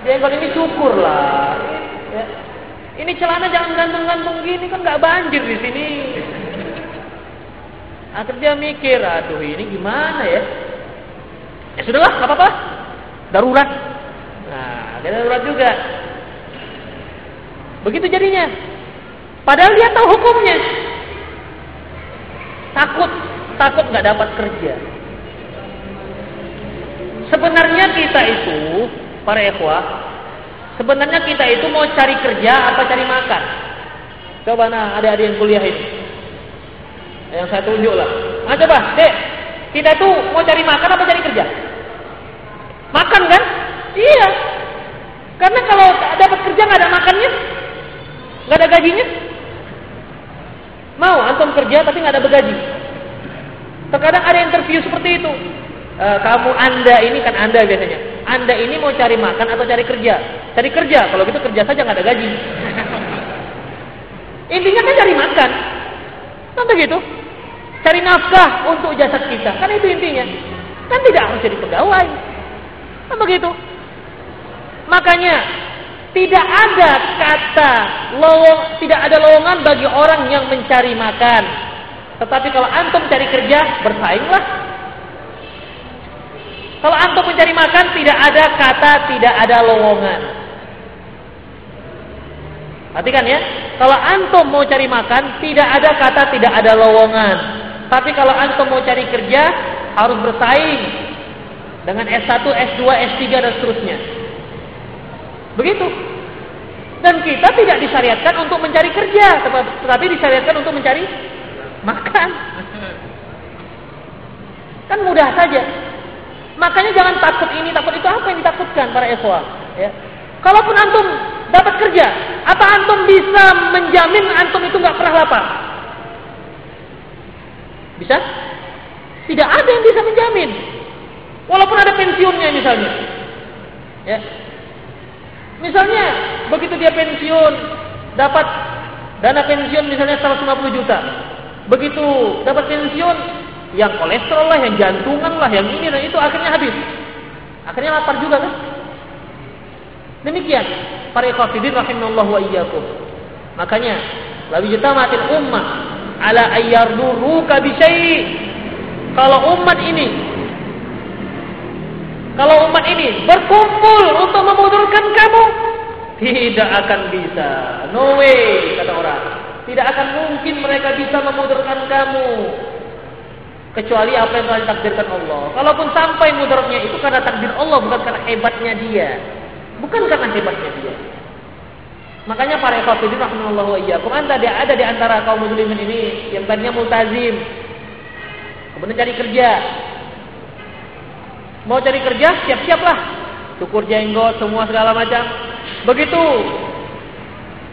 Jenggot ini syukur lah. Ya. Ini celana jangan gantung-gantung gini kan nggak banjir di sini. Akhirnya dia mikir, aduh ini gimana ya? Ya sudahlah, nggak apa-apa. Darurat. Nah, dia darurat juga. Begitu jadinya. Padahal dia tahu hukumnya. Takut, takut nggak dapat kerja. Sebenarnya kita itu, para ikhwah, sebenarnya kita itu mau cari kerja apa cari makan? Coba nah, ada-ada yang kuliah ini. Yang saya tunjuk lah. Nah coba, dek, kita tuh mau cari makan apa cari kerja? Makan kan? Iya. Karena kalau dapat kerja nggak ada makannya, nggak ada gajinya. Mau antum kerja tapi nggak ada bergaji. Terkadang ada interview seperti itu. E, kamu anda ini kan anda biasanya. Anda ini mau cari makan atau cari kerja? Cari kerja. Kalau gitu kerja saja nggak ada gaji. Intinya kan cari makan. Kan begitu. Cari nafkah untuk jasad kita. Kan itu intinya. Kan tidak harus jadi pegawai. Kan begitu. Makanya tidak ada kata lowong, tidak ada lowongan bagi orang yang mencari makan. Tetapi kalau antum cari kerja, bersainglah. Kalau antum mencari makan, tidak ada kata tidak ada lowongan. Perhatikan ya, kalau antum mau cari makan, tidak ada kata tidak ada lowongan. Tapi kalau antum mau cari kerja, harus bersaing dengan S1, S2, S3 dan seterusnya. Begitu. Dan kita tidak disyariatkan untuk mencari kerja, tetapi disyariatkan untuk mencari makan. Kan mudah saja. Makanya jangan takut ini, takut itu. Apa yang ditakutkan para ikhwah? Ya. Kalaupun antum dapat kerja, apa antum bisa menjamin antum itu nggak pernah lapar? Bisa? Tidak ada yang bisa menjamin. Walaupun ada pensiunnya misalnya. Ya. Misalnya begitu dia pensiun dapat dana pensiun misalnya 150 juta. Begitu dapat pensiun yang kolesterol lah, yang jantungan lah, yang ini dan itu akhirnya habis. Akhirnya lapar juga kan? Demikian para ikhwatiddin rahimallahu wa iyyakum. Makanya lawi jutamatil ummah ala ayyarduruka bi Kalau umat ini kalau umat ini berkumpul untuk memudurkan kamu, tidak akan bisa. No way, kata orang. Tidak akan mungkin mereka bisa memudurkan kamu. Kecuali apa yang telah ditakdirkan Allah. Kalaupun sampai mudaratnya itu karena takdir Allah, bukan karena hebatnya dia. Bukan karena hebatnya dia. Makanya para ikhwatiddin rahimahullah wa iyyakum anda ada di antara kaum muslimin ini yang tadinya multazim. Kemudian cari kerja, Mau cari kerja, siap-siaplah. Cukur jenggot, semua segala macam. Begitu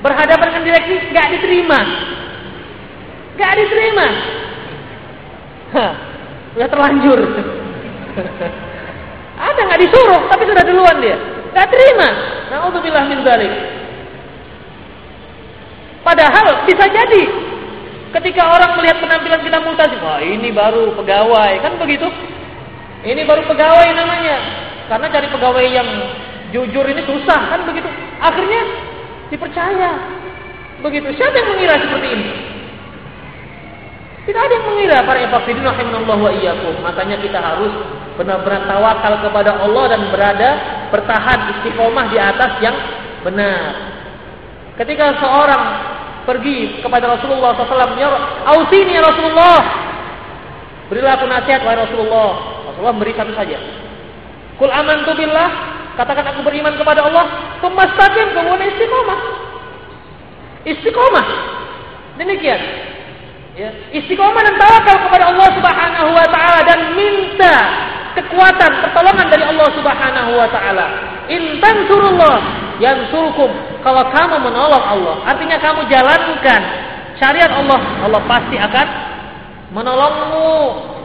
berhadapan dengan direksi, nggak diterima. Nggak diterima. Udah terlanjur. Ada nggak disuruh, tapi sudah duluan dia. Nggak terima. Nauzubillah min dzalik. Padahal bisa jadi ketika orang melihat penampilan kita multazim, wah ini baru pegawai, kan begitu? Ini baru pegawai namanya. Karena cari pegawai yang jujur ini susah kan begitu. Akhirnya dipercaya. Begitu. Siapa yang mengira seperti ini? Tidak ada yang mengira para ikhwatiddin rahimanallah wa iyyakum. Makanya kita harus benar-benar tawakal kepada Allah dan berada bertahan istiqomah di atas yang benar. Ketika seorang pergi kepada Rasulullah SAW, ya Ausini ya Rasulullah, berilah aku nasihat wahai Rasulullah. Rasulullah beri satu saja. Kul amantu billah, katakan aku beriman kepada Allah, pemastaqim kemudian istiqomah. Istiqomah. Demikian. Ya, istiqomah dan tawakal kepada Allah Subhanahu wa taala dan minta kekuatan pertolongan dari Allah Subhanahu wa taala. In tansurullah yansurkum. Kalau kamu menolong Allah, artinya kamu jalankan syariat Allah, Allah pasti akan menolongmu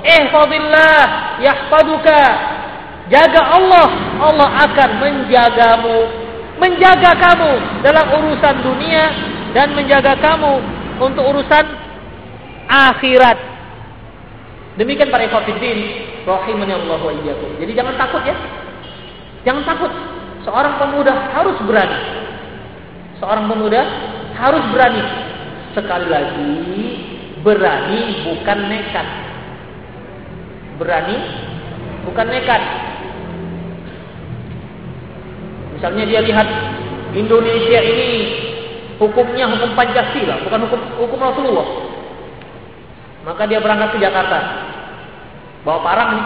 ihfazillah yahfaduka jaga Allah Allah akan menjagamu menjaga kamu dalam urusan dunia dan menjaga kamu untuk urusan akhirat. Demikian para ikhwatiddin rahimani Allah wa iyyakum. Jadi jangan takut ya. Jangan takut. Seorang pemuda harus berani. Seorang pemuda harus berani. Sekali lagi berani bukan nekat. Berani, bukan nekat. Misalnya dia lihat Indonesia ini hukumnya hukum Pancasila, bukan hukum hukum Rasulullah. Maka dia berangkat ke Jakarta. Bawa parang nih.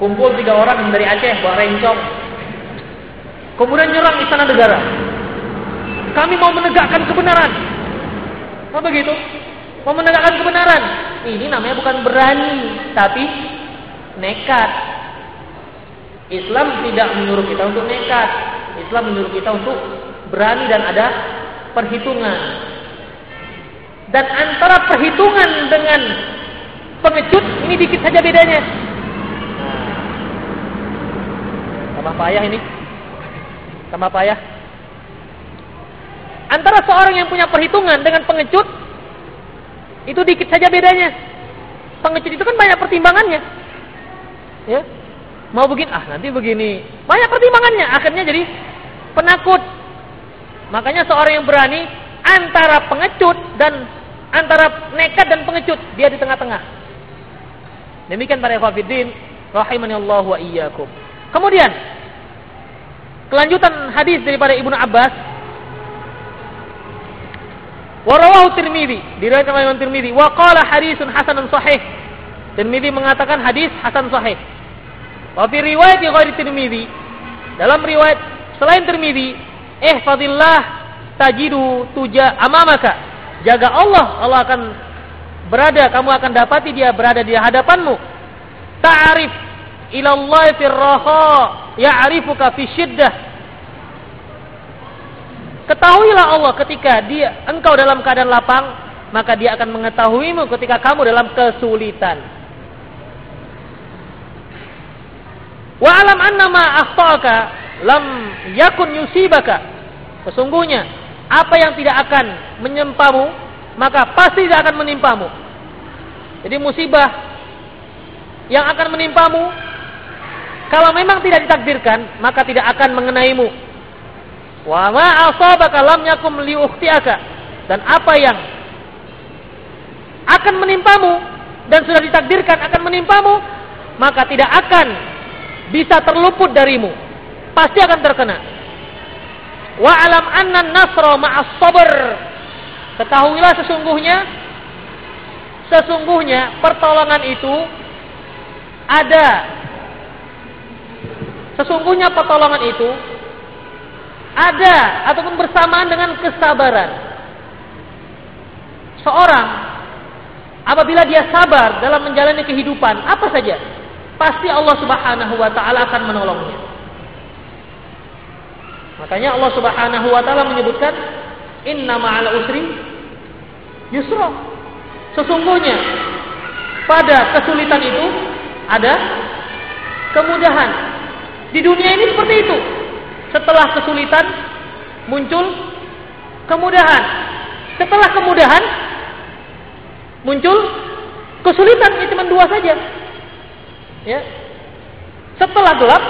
Kumpul tiga orang dari Aceh, bawa rencong. Kemudian nyerang istana negara. Kami mau menegakkan kebenaran. Mau begitu? Mau menegakkan kebenaran. Ini namanya bukan berani, tapi nekat. Islam tidak menyuruh kita untuk nekat. Islam menyuruh kita untuk berani dan ada perhitungan. Dan antara perhitungan dengan pengecut ini dikit saja bedanya. Nah, tambah payah ini. Tambah payah. Antara seorang yang punya perhitungan dengan pengecut itu dikit saja bedanya. pengecut itu kan banyak pertimbangannya. Ya. Mau begini, ah nanti begini. Banyak pertimbangannya, akhirnya jadi penakut. Makanya seorang yang berani antara pengecut dan antara nekat dan pengecut, dia di tengah-tengah. Demikian para ikhwatiddin rahimani Allah wa iyyakum. Kemudian kelanjutan hadis daripada Ibnu Abbas Warawahu Tirmidzi, diriwayatkan oleh Imam Tirmidzi, wa qala hadisun hasanun sahih. Tirmidzi mengatakan hadis hasan sahih. Wa fi riwayat ghairi Tirmidzi, dalam riwayat selain Tirmidzi, eh fadillah tajidu tuja amamaka. Jaga Allah, Allah akan berada, kamu akan dapati dia berada di hadapanmu. Ta'arif ilallahi fir raha, ya'rifuka fi syiddah. Ketahuilah Allah ketika dia engkau dalam keadaan lapang, maka dia akan mengetahuimu ketika kamu dalam kesulitan. Wa alam annama akhtaka lam yakun yusibaka. Sesungguhnya apa yang tidak akan menyempamu, maka pasti tidak akan menimpamu. Jadi musibah yang akan menimpamu kalau memang tidak ditakdirkan, maka tidak akan mengenaimu. Wa ma asabaka lam yakum. Dan apa yang akan menimpamu dan sudah ditakdirkan akan menimpamu, maka tidak akan bisa terluput darimu. Pasti akan terkena. Wa alam anna nasra ma'as sabr. Ketahuilah sesungguhnya sesungguhnya pertolongan itu ada sesungguhnya pertolongan itu ada ataupun bersamaan dengan kesabaran. Seorang apabila dia sabar dalam menjalani kehidupan apa saja, pasti Allah Subhanahu wa taala akan menolongnya. Makanya Allah Subhanahu wa taala menyebutkan inna ma'al usri yusra. Sesungguhnya pada kesulitan itu ada kemudahan. Di dunia ini seperti itu. Setelah kesulitan muncul kemudahan. Setelah kemudahan muncul kesulitan. Ini cuma dua saja. Ya. Setelah gelap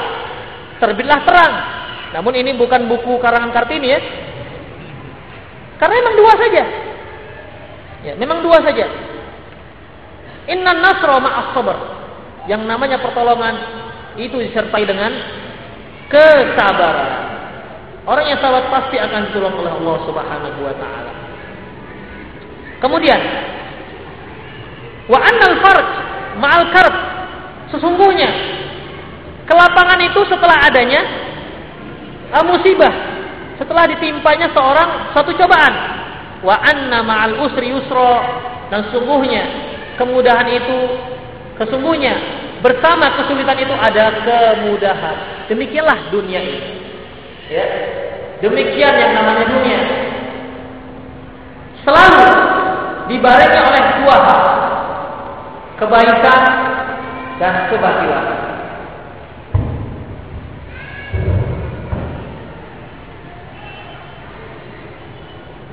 terbitlah terang. Namun ini bukan buku karangan Kartini ya. Karena memang dua saja. Ya, memang dua saja. Inna nasra ma'as sabr. Yang namanya pertolongan itu disertai dengan kesabaran. Orang yang sabar pasti akan ditolong oleh Allah Subhanahu wa taala. Kemudian wa annal farj ma'al karb. Sesungguhnya kelapangan itu setelah adanya musibah, setelah ditimpanya seorang satu cobaan. Wa anna ma'al usri yusra dan sungguhnya kemudahan itu kesungguhnya bersama kesulitan itu ada kemudahan. Demikianlah dunia ini. Ya. Demikian yang namanya dunia. Selalu dibarengi oleh dua hal. Kebaikan dan kebatilan.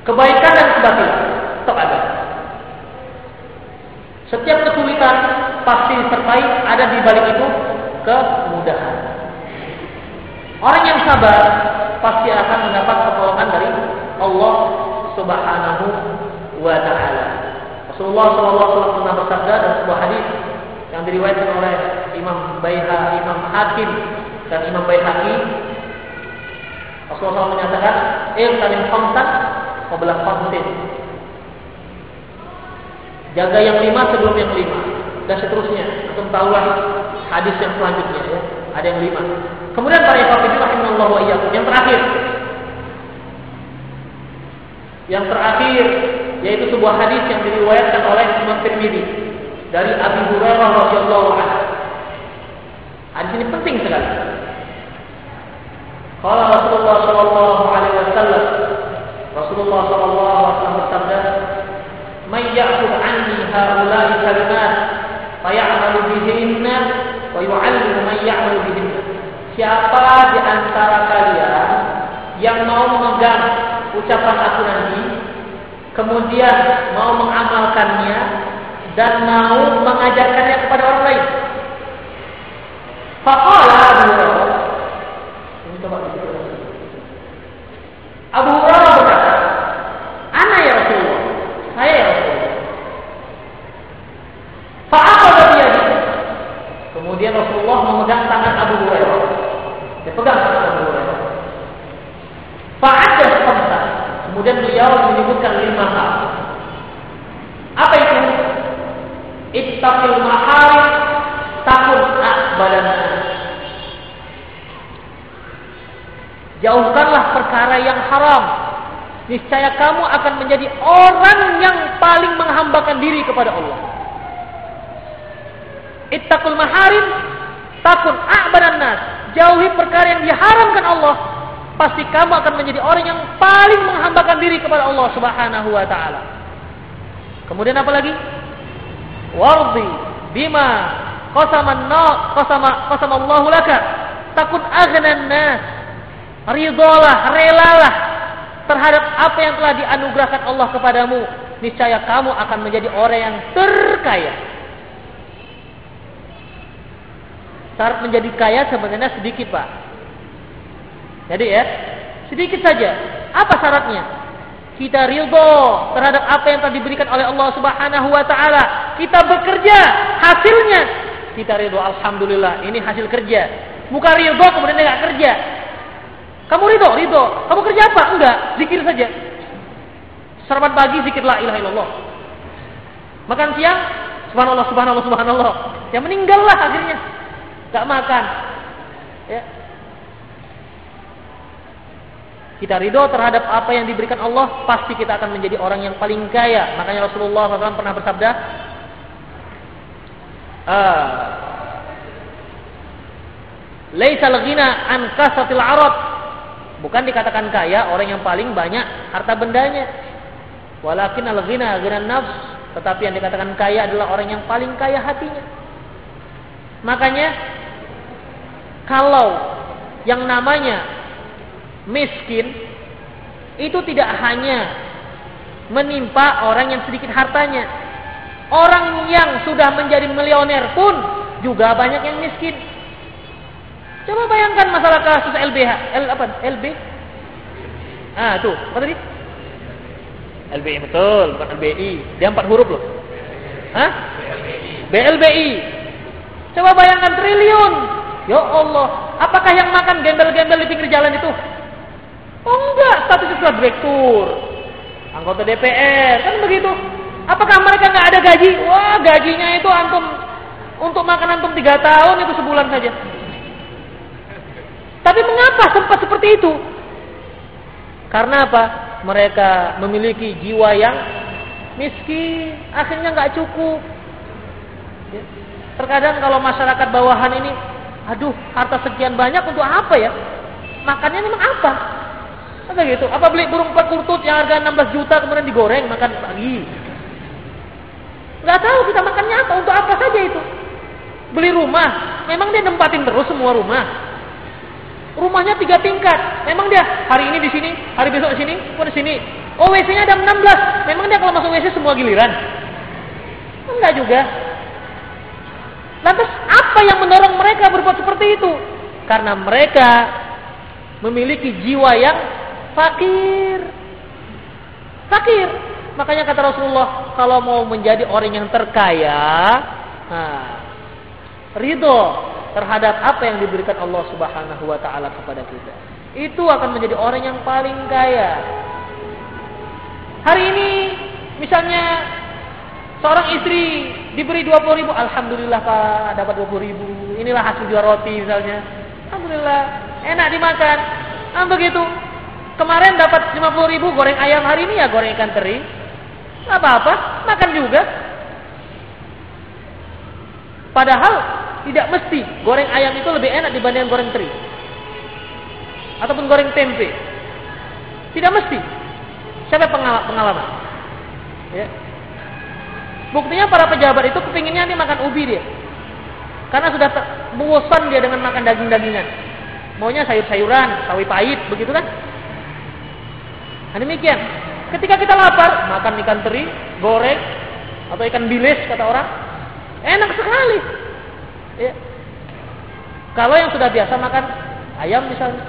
Kebaikan dan kebatilan tetap ada. Setiap kesulitan pasti disertai ada di balik itu kemudahan. Orang yang sabar pasti akan mendapat pertolongan dari Allah Subhanahu wa taala. Rasulullah SAW pernah bersabda dalam sebuah hadis yang diriwayatkan oleh Imam Baihaqi, Imam Hakim dan Imam Baihaqi. Rasulullah SAW menyatakan, "Iltanim khamsan qabla khamsin." Jaga yang lima sebelum yang lima dan seterusnya. Untuk tahulah hadis yang selanjutnya ya. Ada yang lima. Kemudian para ikhwan rahimahullah wa iyyakum. Yang terakhir. Yang terakhir yaitu sebuah hadis yang diriwayatkan oleh Imam Tirmidzi dari Abi Hurairah radhiyallahu anhu. Hadis ini penting sekali. Qala Rasulullah sallallahu alaihi wasallam Rasulullah sallallahu alaihi wasallam bersabda, "May ya'khudh anni haula'i kalimat fayamalu bihinna wa yu'allimu man ya'malu bihinna." Siapa di antara kalian yang mau memegang ucapan aku nanti, kemudian mau mengamalkannya dan mau mengajarkannya kepada orang lain. Faqala Abu Hurairah. Ini coba Abu Hurairah "Ana ya Rasulullah." Saya ya Rasulullah. Biyadi. Kemudian Rasulullah memegang tangan Abu Hurairah. Dia pegang tangan Abu Hurairah. Fa'adda khamsa. Kemudian beliau menyebutkan lima hal. Apa itu? Ittaqil maharib takun badan. Jauhkanlah perkara yang haram. Niscaya kamu akan menjadi orang yang paling menghambakan diri kepada Allah. Ittaqul maharim takun a'badan nas. Jauhi perkara yang diharamkan Allah, pasti kamu akan menjadi orang yang paling menghambakan diri kepada Allah Subhanahu wa taala. Kemudian apa lagi? Wardi bima qasama na qasama qasama Allahu laka takun aghnan nas. Ridholah, relalah terhadap apa yang telah dianugerahkan Allah kepadamu. Niscaya kamu akan menjadi orang yang terkaya. Syarat menjadi kaya sebenarnya sedikit, Pak. Jadi ya, sedikit saja. Apa syaratnya? Kita ridho terhadap apa yang telah diberikan oleh Allah Subhanahu wa taala. Kita bekerja, hasilnya kita ridho. Alhamdulillah, ini hasil kerja. Bukan ridho kemudian enggak kerja. Kamu ridho, ridho. Kamu kerja apa? Enggak, zikir saja. Sarapan pagi zikir la ilaha. Makan siang subhanallah subhanallah subhanallah. Ya meninggallah akhirnya. Enggak makan. Ya, kita ridho terhadap apa yang diberikan Allah, pasti kita akan menjadi orang yang paling kaya. Makanya Rasulullah SAW pernah bersabda, uh, Laisal ghina an kasatil arad. Bukan dikatakan kaya orang yang paling banyak harta bendanya. Walakin al ghina ghina nafs, tetapi yang dikatakan kaya adalah orang yang paling kaya hatinya. Makanya kalau yang namanya miskin itu tidak hanya menimpa orang yang sedikit hartanya. Orang yang sudah menjadi milioner pun juga banyak yang miskin. Coba bayangkan masalah kasus LBH, L apa? LB? Ah, tuh, apa tadi? LBI betul, bukan LBI. Dia empat huruf loh. Hah? BLBI. Coba bayangkan triliun. Ya Allah, apakah yang makan gembel-gembel di pinggir jalan itu? Oh enggak, statusnya sudah direktur. Anggota DPR, kan begitu. Apakah mereka nggak ada gaji? Wah, gajinya itu antum untuk makan antum tiga tahun itu sebulan saja. Tapi mengapa sempat seperti itu? Karena apa? Mereka memiliki jiwa yang miskin, akhirnya nggak cukup. Ya. Terkadang kalau masyarakat bawahan ini, aduh, harta sekian banyak untuk apa ya? Makannya memang apa? Apa gitu? Apa beli burung perkutut yang harga 16 juta kemudian digoreng makan pagi? Gak tahu kita makannya apa, untuk apa saja itu. Beli rumah, memang dia nempatin terus semua rumah. Rumahnya tiga tingkat. Memang dia hari ini di sini, hari besok di sini, kemudian di sini. Oh WC-nya ada 16. Memang dia kalau masuk WC semua giliran. Enggak juga. Lantas apa yang mendorong mereka berbuat seperti itu? Karena mereka memiliki jiwa yang fakir. Fakir. Makanya kata Rasulullah, kalau mau menjadi orang yang terkaya, nah, ridho terhadap apa yang diberikan Allah Subhanahu wa taala kepada kita. Itu akan menjadi orang yang paling kaya. Hari ini misalnya seorang istri diberi 20 ribu, Alhamdulillah Pak dapat 20 ribu. Inilah hasil jual roti misalnya. Alhamdulillah enak dimakan. Nah begitu. Kemarin dapat 50 ribu goreng ayam, hari ini ya goreng ikan teri. Apa-apa, makan juga. Padahal tidak mesti goreng ayam itu lebih enak dibandingkan goreng teri. Ataupun goreng tempe. Tidak mesti. Siapa pengalaman? Ya. Buktinya para pejabat itu kepinginnya nih makan ubi dia. Karena sudah bosan dia dengan makan daging-dagingan. Maunya sayur-sayuran, sawi pahit, begitu kan? Nah, demikian. Ketika kita lapar, makan ikan teri, goreng, atau ikan bilis kata orang. Enak sekali. Ya. Kalau yang sudah biasa makan ayam misalnya.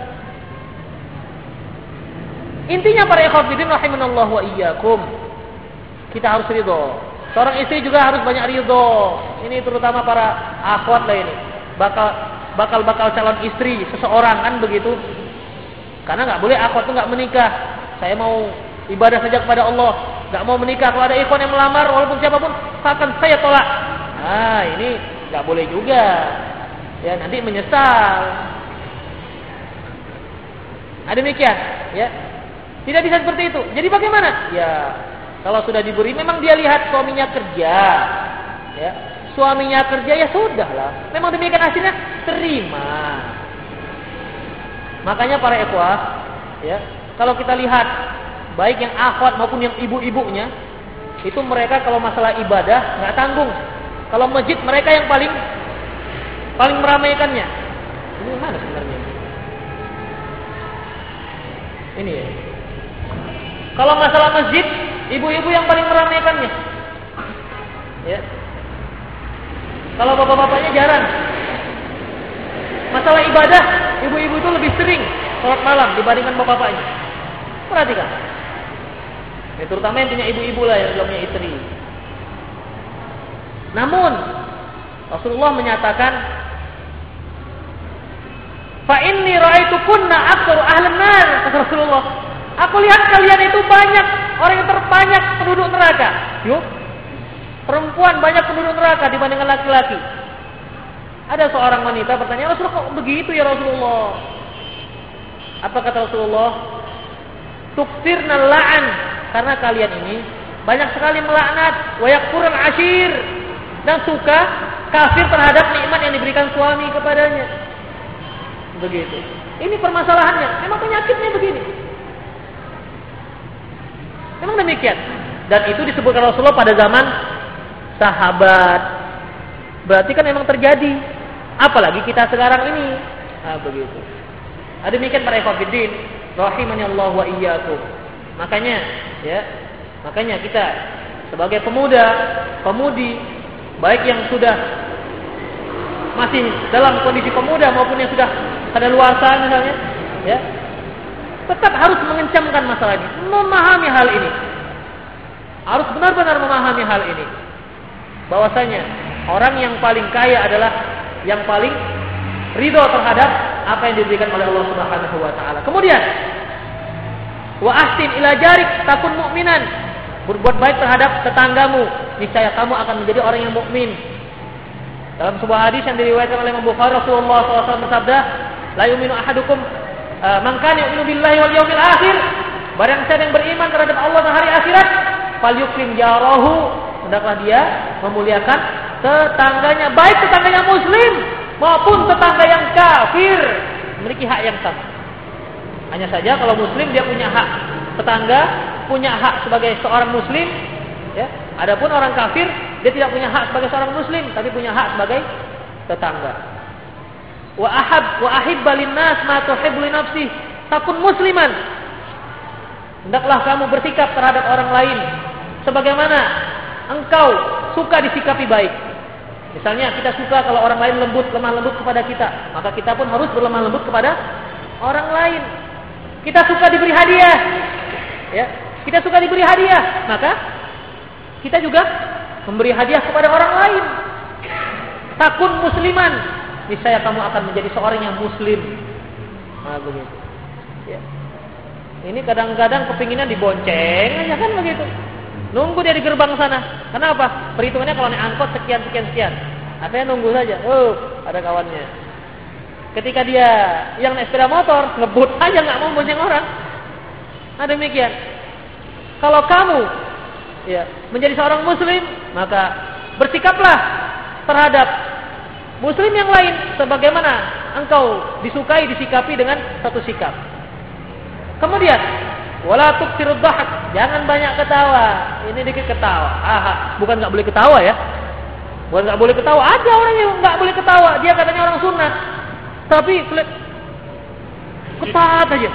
Intinya para ikhwatiddin rahimanallah wa iyyakum. Kita harus ridho. Seorang istri juga harus banyak ridho. Ini terutama para akhwat lah ini. Bakal bakal bakal calon istri seseorang kan begitu. Karena nggak boleh akhwat tuh nggak menikah. Saya mau ibadah saja kepada Allah, nggak mau menikah. Kalau ada ikhwan yang melamar, walaupun siapa pun, akan saya tolak. Nah ini nggak boleh juga. Ya nanti menyesal. Ada demikian, ya. Tidak bisa seperti itu. Jadi bagaimana? Ya, kalau sudah diberi, memang dia lihat suaminya kerja, ya. Suaminya kerja ya sudahlah. Memang demikian hasilnya terima. Makanya para ikhwah, ya, kalau kita lihat baik yang akhwat maupun yang ibu-ibunya, itu mereka kalau masalah ibadah nggak tanggung. Kalau masjid mereka yang paling paling meramaikannya. Ini mana sebenarnya? Ini ya. Kalau masalah masjid, ibu-ibu yang paling meramaikannya. Ya. Kalau bapak-bapaknya jarang. Masalah ibadah, ibu-ibu itu lebih sering sholat malam dibandingkan bapak-bapaknya. Perhatikan. Ya, terutama yang punya ibu-ibu lah yang belum punya istri. Namun Rasulullah menyatakan, "Fa inni ra'aitukunna aktsaru ahlan nar," kata Rasulullah. Aku lihat kalian itu banyak orang yang terbanyak penduduk neraka. Yuk, perempuan banyak penduduk neraka dibandingkan laki-laki. Ada seorang wanita bertanya, Rasulullah kok begitu ya Rasulullah? Apa kata Rasulullah? Tuktirna la'an. Karena kalian ini banyak sekali melaknat. Wayakfurul ashir. Dan suka kafir terhadap nikmat yang diberikan suami kepadanya. Begitu. Ini permasalahannya. Memang penyakitnya begini. Memang demikian. Dan itu disebutkan Rasulullah pada zaman sahabat. Berarti kan memang terjadi. Apalagi kita sekarang ini. Nah, begitu. Ada demikian para ikhwatiddin rahimani Allah wa iyyakum. Makanya ya, makanya kita sebagai pemuda, pemudi baik yang sudah masih dalam kondisi pemuda maupun yang sudah ada luasa misalnya, ya, tetap harus mengencamkan masalah ini, memahami hal ini. Harus benar-benar memahami hal ini. Bahwasanya orang yang paling kaya adalah yang paling ridho terhadap apa yang diberikan oleh Allah Subhanahu wa taala. Kemudian wa ahsin ila jarik takun mukminan. Berbuat baik terhadap tetanggamu, niscaya kamu akan menjadi orang yang mukmin. Dalam sebuah hadis yang diriwayatkan oleh Imam Bukhari Rasulullah SAW bersabda, "La yu'minu ahadukum uh, man kana yu'minu billahi wal yawmil akhir." Barang siapa yang beriman terhadap Allah dan hari akhirat, falyukrim jarahu, hendaklah dia memuliakan tetangganya, baik tetangganya muslim maupun tetangga yang kafir memiliki hak yang sama. Hanya saja kalau muslim dia punya hak tetangga, punya hak sebagai seorang muslim, ya. Adapun orang kafir dia tidak punya hak sebagai seorang muslim, tapi punya hak sebagai tetangga. Wa ahab wa ahibba linnas ma tuhibbu li nafsih. Takun musliman. Hendaklah kamu bersikap terhadap orang lain sebagaimana engkau suka disikapi baik. Misalnya kita suka kalau orang lain lembut, lemah lembut kepada kita, maka kita pun harus berlemah lembut kepada orang lain. Kita suka diberi hadiah, ya, kita suka diberi hadiah, maka kita juga memberi hadiah kepada orang lain. Takun musliman, niscaya kamu akan menjadi seorang yang muslim. Nah, begitu. Ya. Ini kadang-kadang kepinginan dibonceng aja kan begitu. Nunggu dia di gerbang sana. Kenapa? Perhitungannya kalau naik angkot sekian sekian sekian. Akhirnya nunggu saja. Oh, ada kawannya. Ketika dia yang naik sepeda motor ngebut aja nggak mau bonceng orang. Nah demikian. Kalau kamu ya menjadi seorang muslim, maka bersikaplah terhadap muslim yang lain sebagaimana engkau disukai disikapi dengan satu sikap. Kemudian Wala tuksirud dhahak. Jangan banyak ketawa. Ini dikit ketawa. Aha, bukan nggak boleh ketawa ya. Bukan nggak boleh ketawa. Ada orang yang nggak boleh ketawa. Dia katanya orang sunat. Tapi ketawa aja.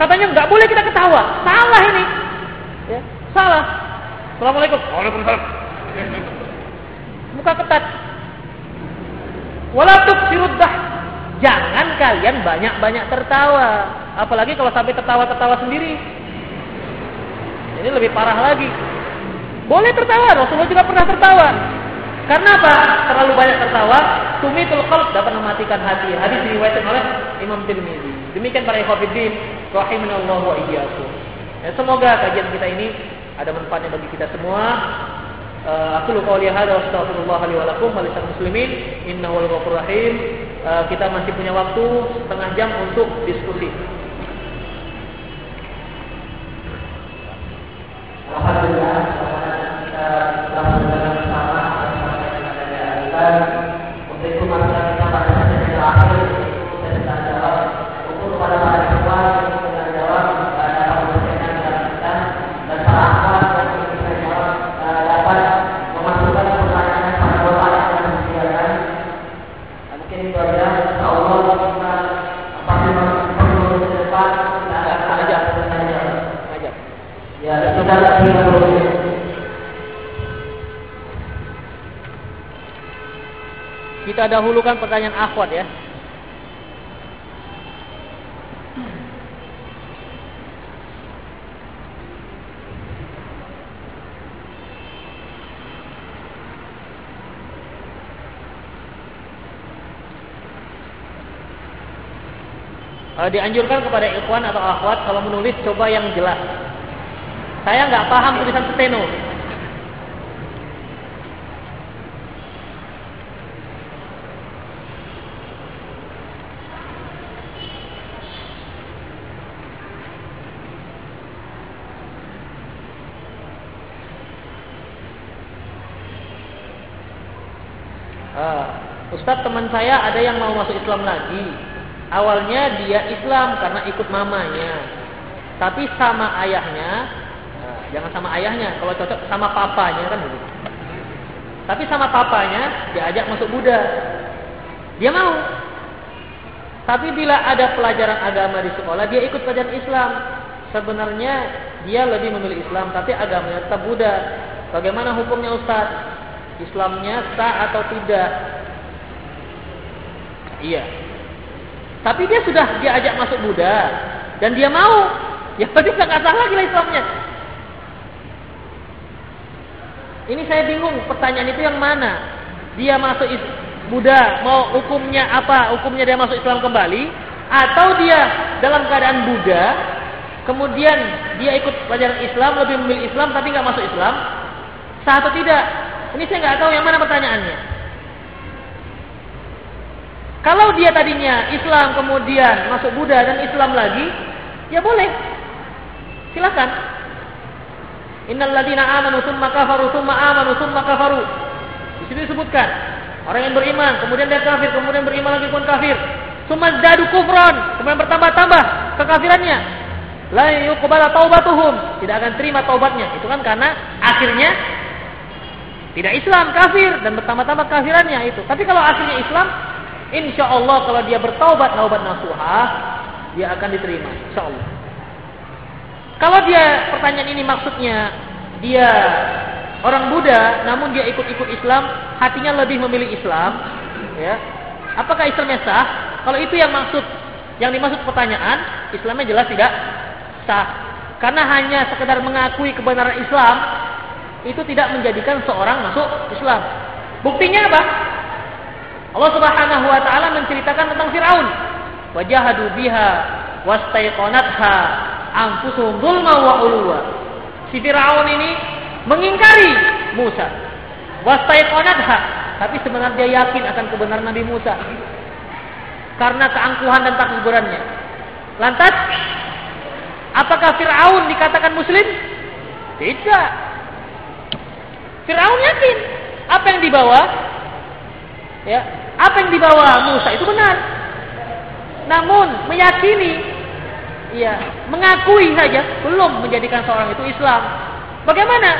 Katanya nggak boleh kita ketawa. Salah ini. Salah. Assalamualaikum. Waalaikumsalam. Muka ketat. Walatuk siruddah. Jangan kalian banyak-banyak tertawa. Apalagi kalau sampai tertawa-tertawa sendiri. Ini lebih parah lagi. Boleh tertawa, Rasulullah juga pernah tertawa. Karena apa? Terlalu banyak tertawa, tumitul qalb dapat mematikan hati. Hadis diriwayatkan oleh Imam Tirmizi. Demikian para ikhwatiddin, rahimanallahu wa iyyakum. Ya, semoga kajian kita ini ada manfaatnya bagi kita semua. Uh, aku qouli hadza wa astaghfirullah li wa lakum wa muslimin innahu ghafurur rahim. Uh, kita masih punya waktu setengah jam untuk diskusi. Alhamdulillah kita Kita dahulukan pertanyaan akhwat ya. Uh, dianjurkan kepada ikhwan atau akhwat kalau menulis coba yang jelas. Saya nggak paham tulisan steno. Ustadz teman saya ada yang mau masuk Islam lagi. Awalnya dia Islam karena ikut mamanya. Tapi sama ayahnya, nah, jangan sama ayahnya, kalau cocok sama papanya kan. Tapi sama papanya diajak masuk Buddha. Dia mau. Tapi bila ada pelajaran agama di sekolah, dia ikut pelajaran Islam. Sebenarnya dia lebih memilih Islam, tapi agamanya tetap Buddha. Bagaimana hukumnya Ustadz? Islamnya sah atau tidak? Iya. Tapi dia sudah diajak masuk Buddha dan dia mau, ya berarti nggak salah lagi lah Islamnya. Ini saya bingung pertanyaan itu yang mana? Dia masuk Buddha mau hukumnya apa? Hukumnya dia masuk Islam kembali atau dia dalam keadaan Buddha kemudian dia ikut pelajaran Islam lebih memilih Islam tapi nggak masuk Islam sah atau tidak? Ini saya nggak tahu yang mana pertanyaannya. Kalau dia tadinya Islam kemudian masuk Buddha dan Islam lagi, ya boleh. Silakan. Innal ladina amanu tsumma kafaru tsumma amanu tsumma kafaru. Di sini disebutkan orang yang beriman, kemudian dia kafir, kemudian beriman lagi pun kafir. Tsumma zadu kufran, kemudian bertambah-tambah kekafirannya. La yuqbala taubatuhum, tidak akan terima taubatnya. Itu kan karena akhirnya tidak Islam, kafir dan bertambah-tambah kafirannya itu. Tapi kalau akhirnya Islam, Insya Allah kalau dia bertaubat taubat nasuhah, dia akan diterima. Insya Allah. Kalau dia pertanyaan ini maksudnya dia orang Buddha, namun dia ikut-ikut Islam, hatinya lebih memilih Islam, ya. Apakah Islamnya sah? Kalau itu yang maksud, yang dimaksud pertanyaan, Islamnya jelas tidak sah. Karena hanya sekedar mengakui kebenaran Islam, itu tidak menjadikan seorang masuk Islam. Buktinya apa? Allah Subhanahu wa taala menceritakan tentang Firaun. Wajahadu biha wastaiqanatha anfusuhum dzulma wa ulwa. Si Firaun ini mengingkari Musa. Wastaiqanatha, tapi sebenarnya dia yakin akan kebenaran Nabi Musa. Karena keangkuhan dan takburannya. Lantas apakah Firaun dikatakan muslim? Tidak. Firaun yakin apa yang dibawa ya apa yang dibawa Musa itu benar. Namun meyakini, ya mengakui saja belum menjadikan seorang itu Islam. Bagaimana?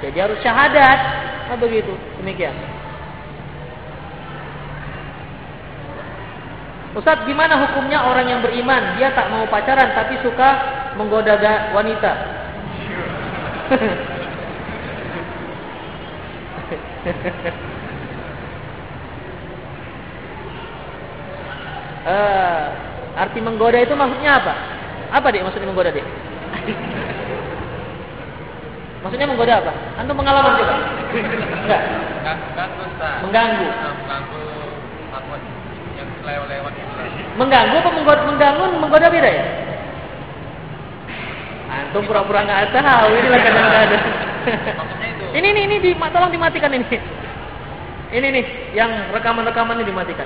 Jadi harus syahadat. Nah, begitu. Demikian. Ustaz, gimana hukumnya orang yang beriman? Dia tak mau pacaran tapi suka menggoda wanita. uh, arti menggoda itu maksudnya apa? Apa dek maksudnya menggoda dek? maksudnya menggoda apa? Antum pengalaman juga? Enggak.
Mengganggu Ustaz.
Mengganggu.
Nah, mengganggu apa yang lewat-lewat itu.
Mengganggu apa menggoda? Mengganggu menggoda beda ya? Antum pura-pura nggak tahu ini lah kadang-kadang.
Maksudnya.
Ini ini ini di, tolong dimatikan ini. Ini nih yang rekaman-rekaman ini dimatikan.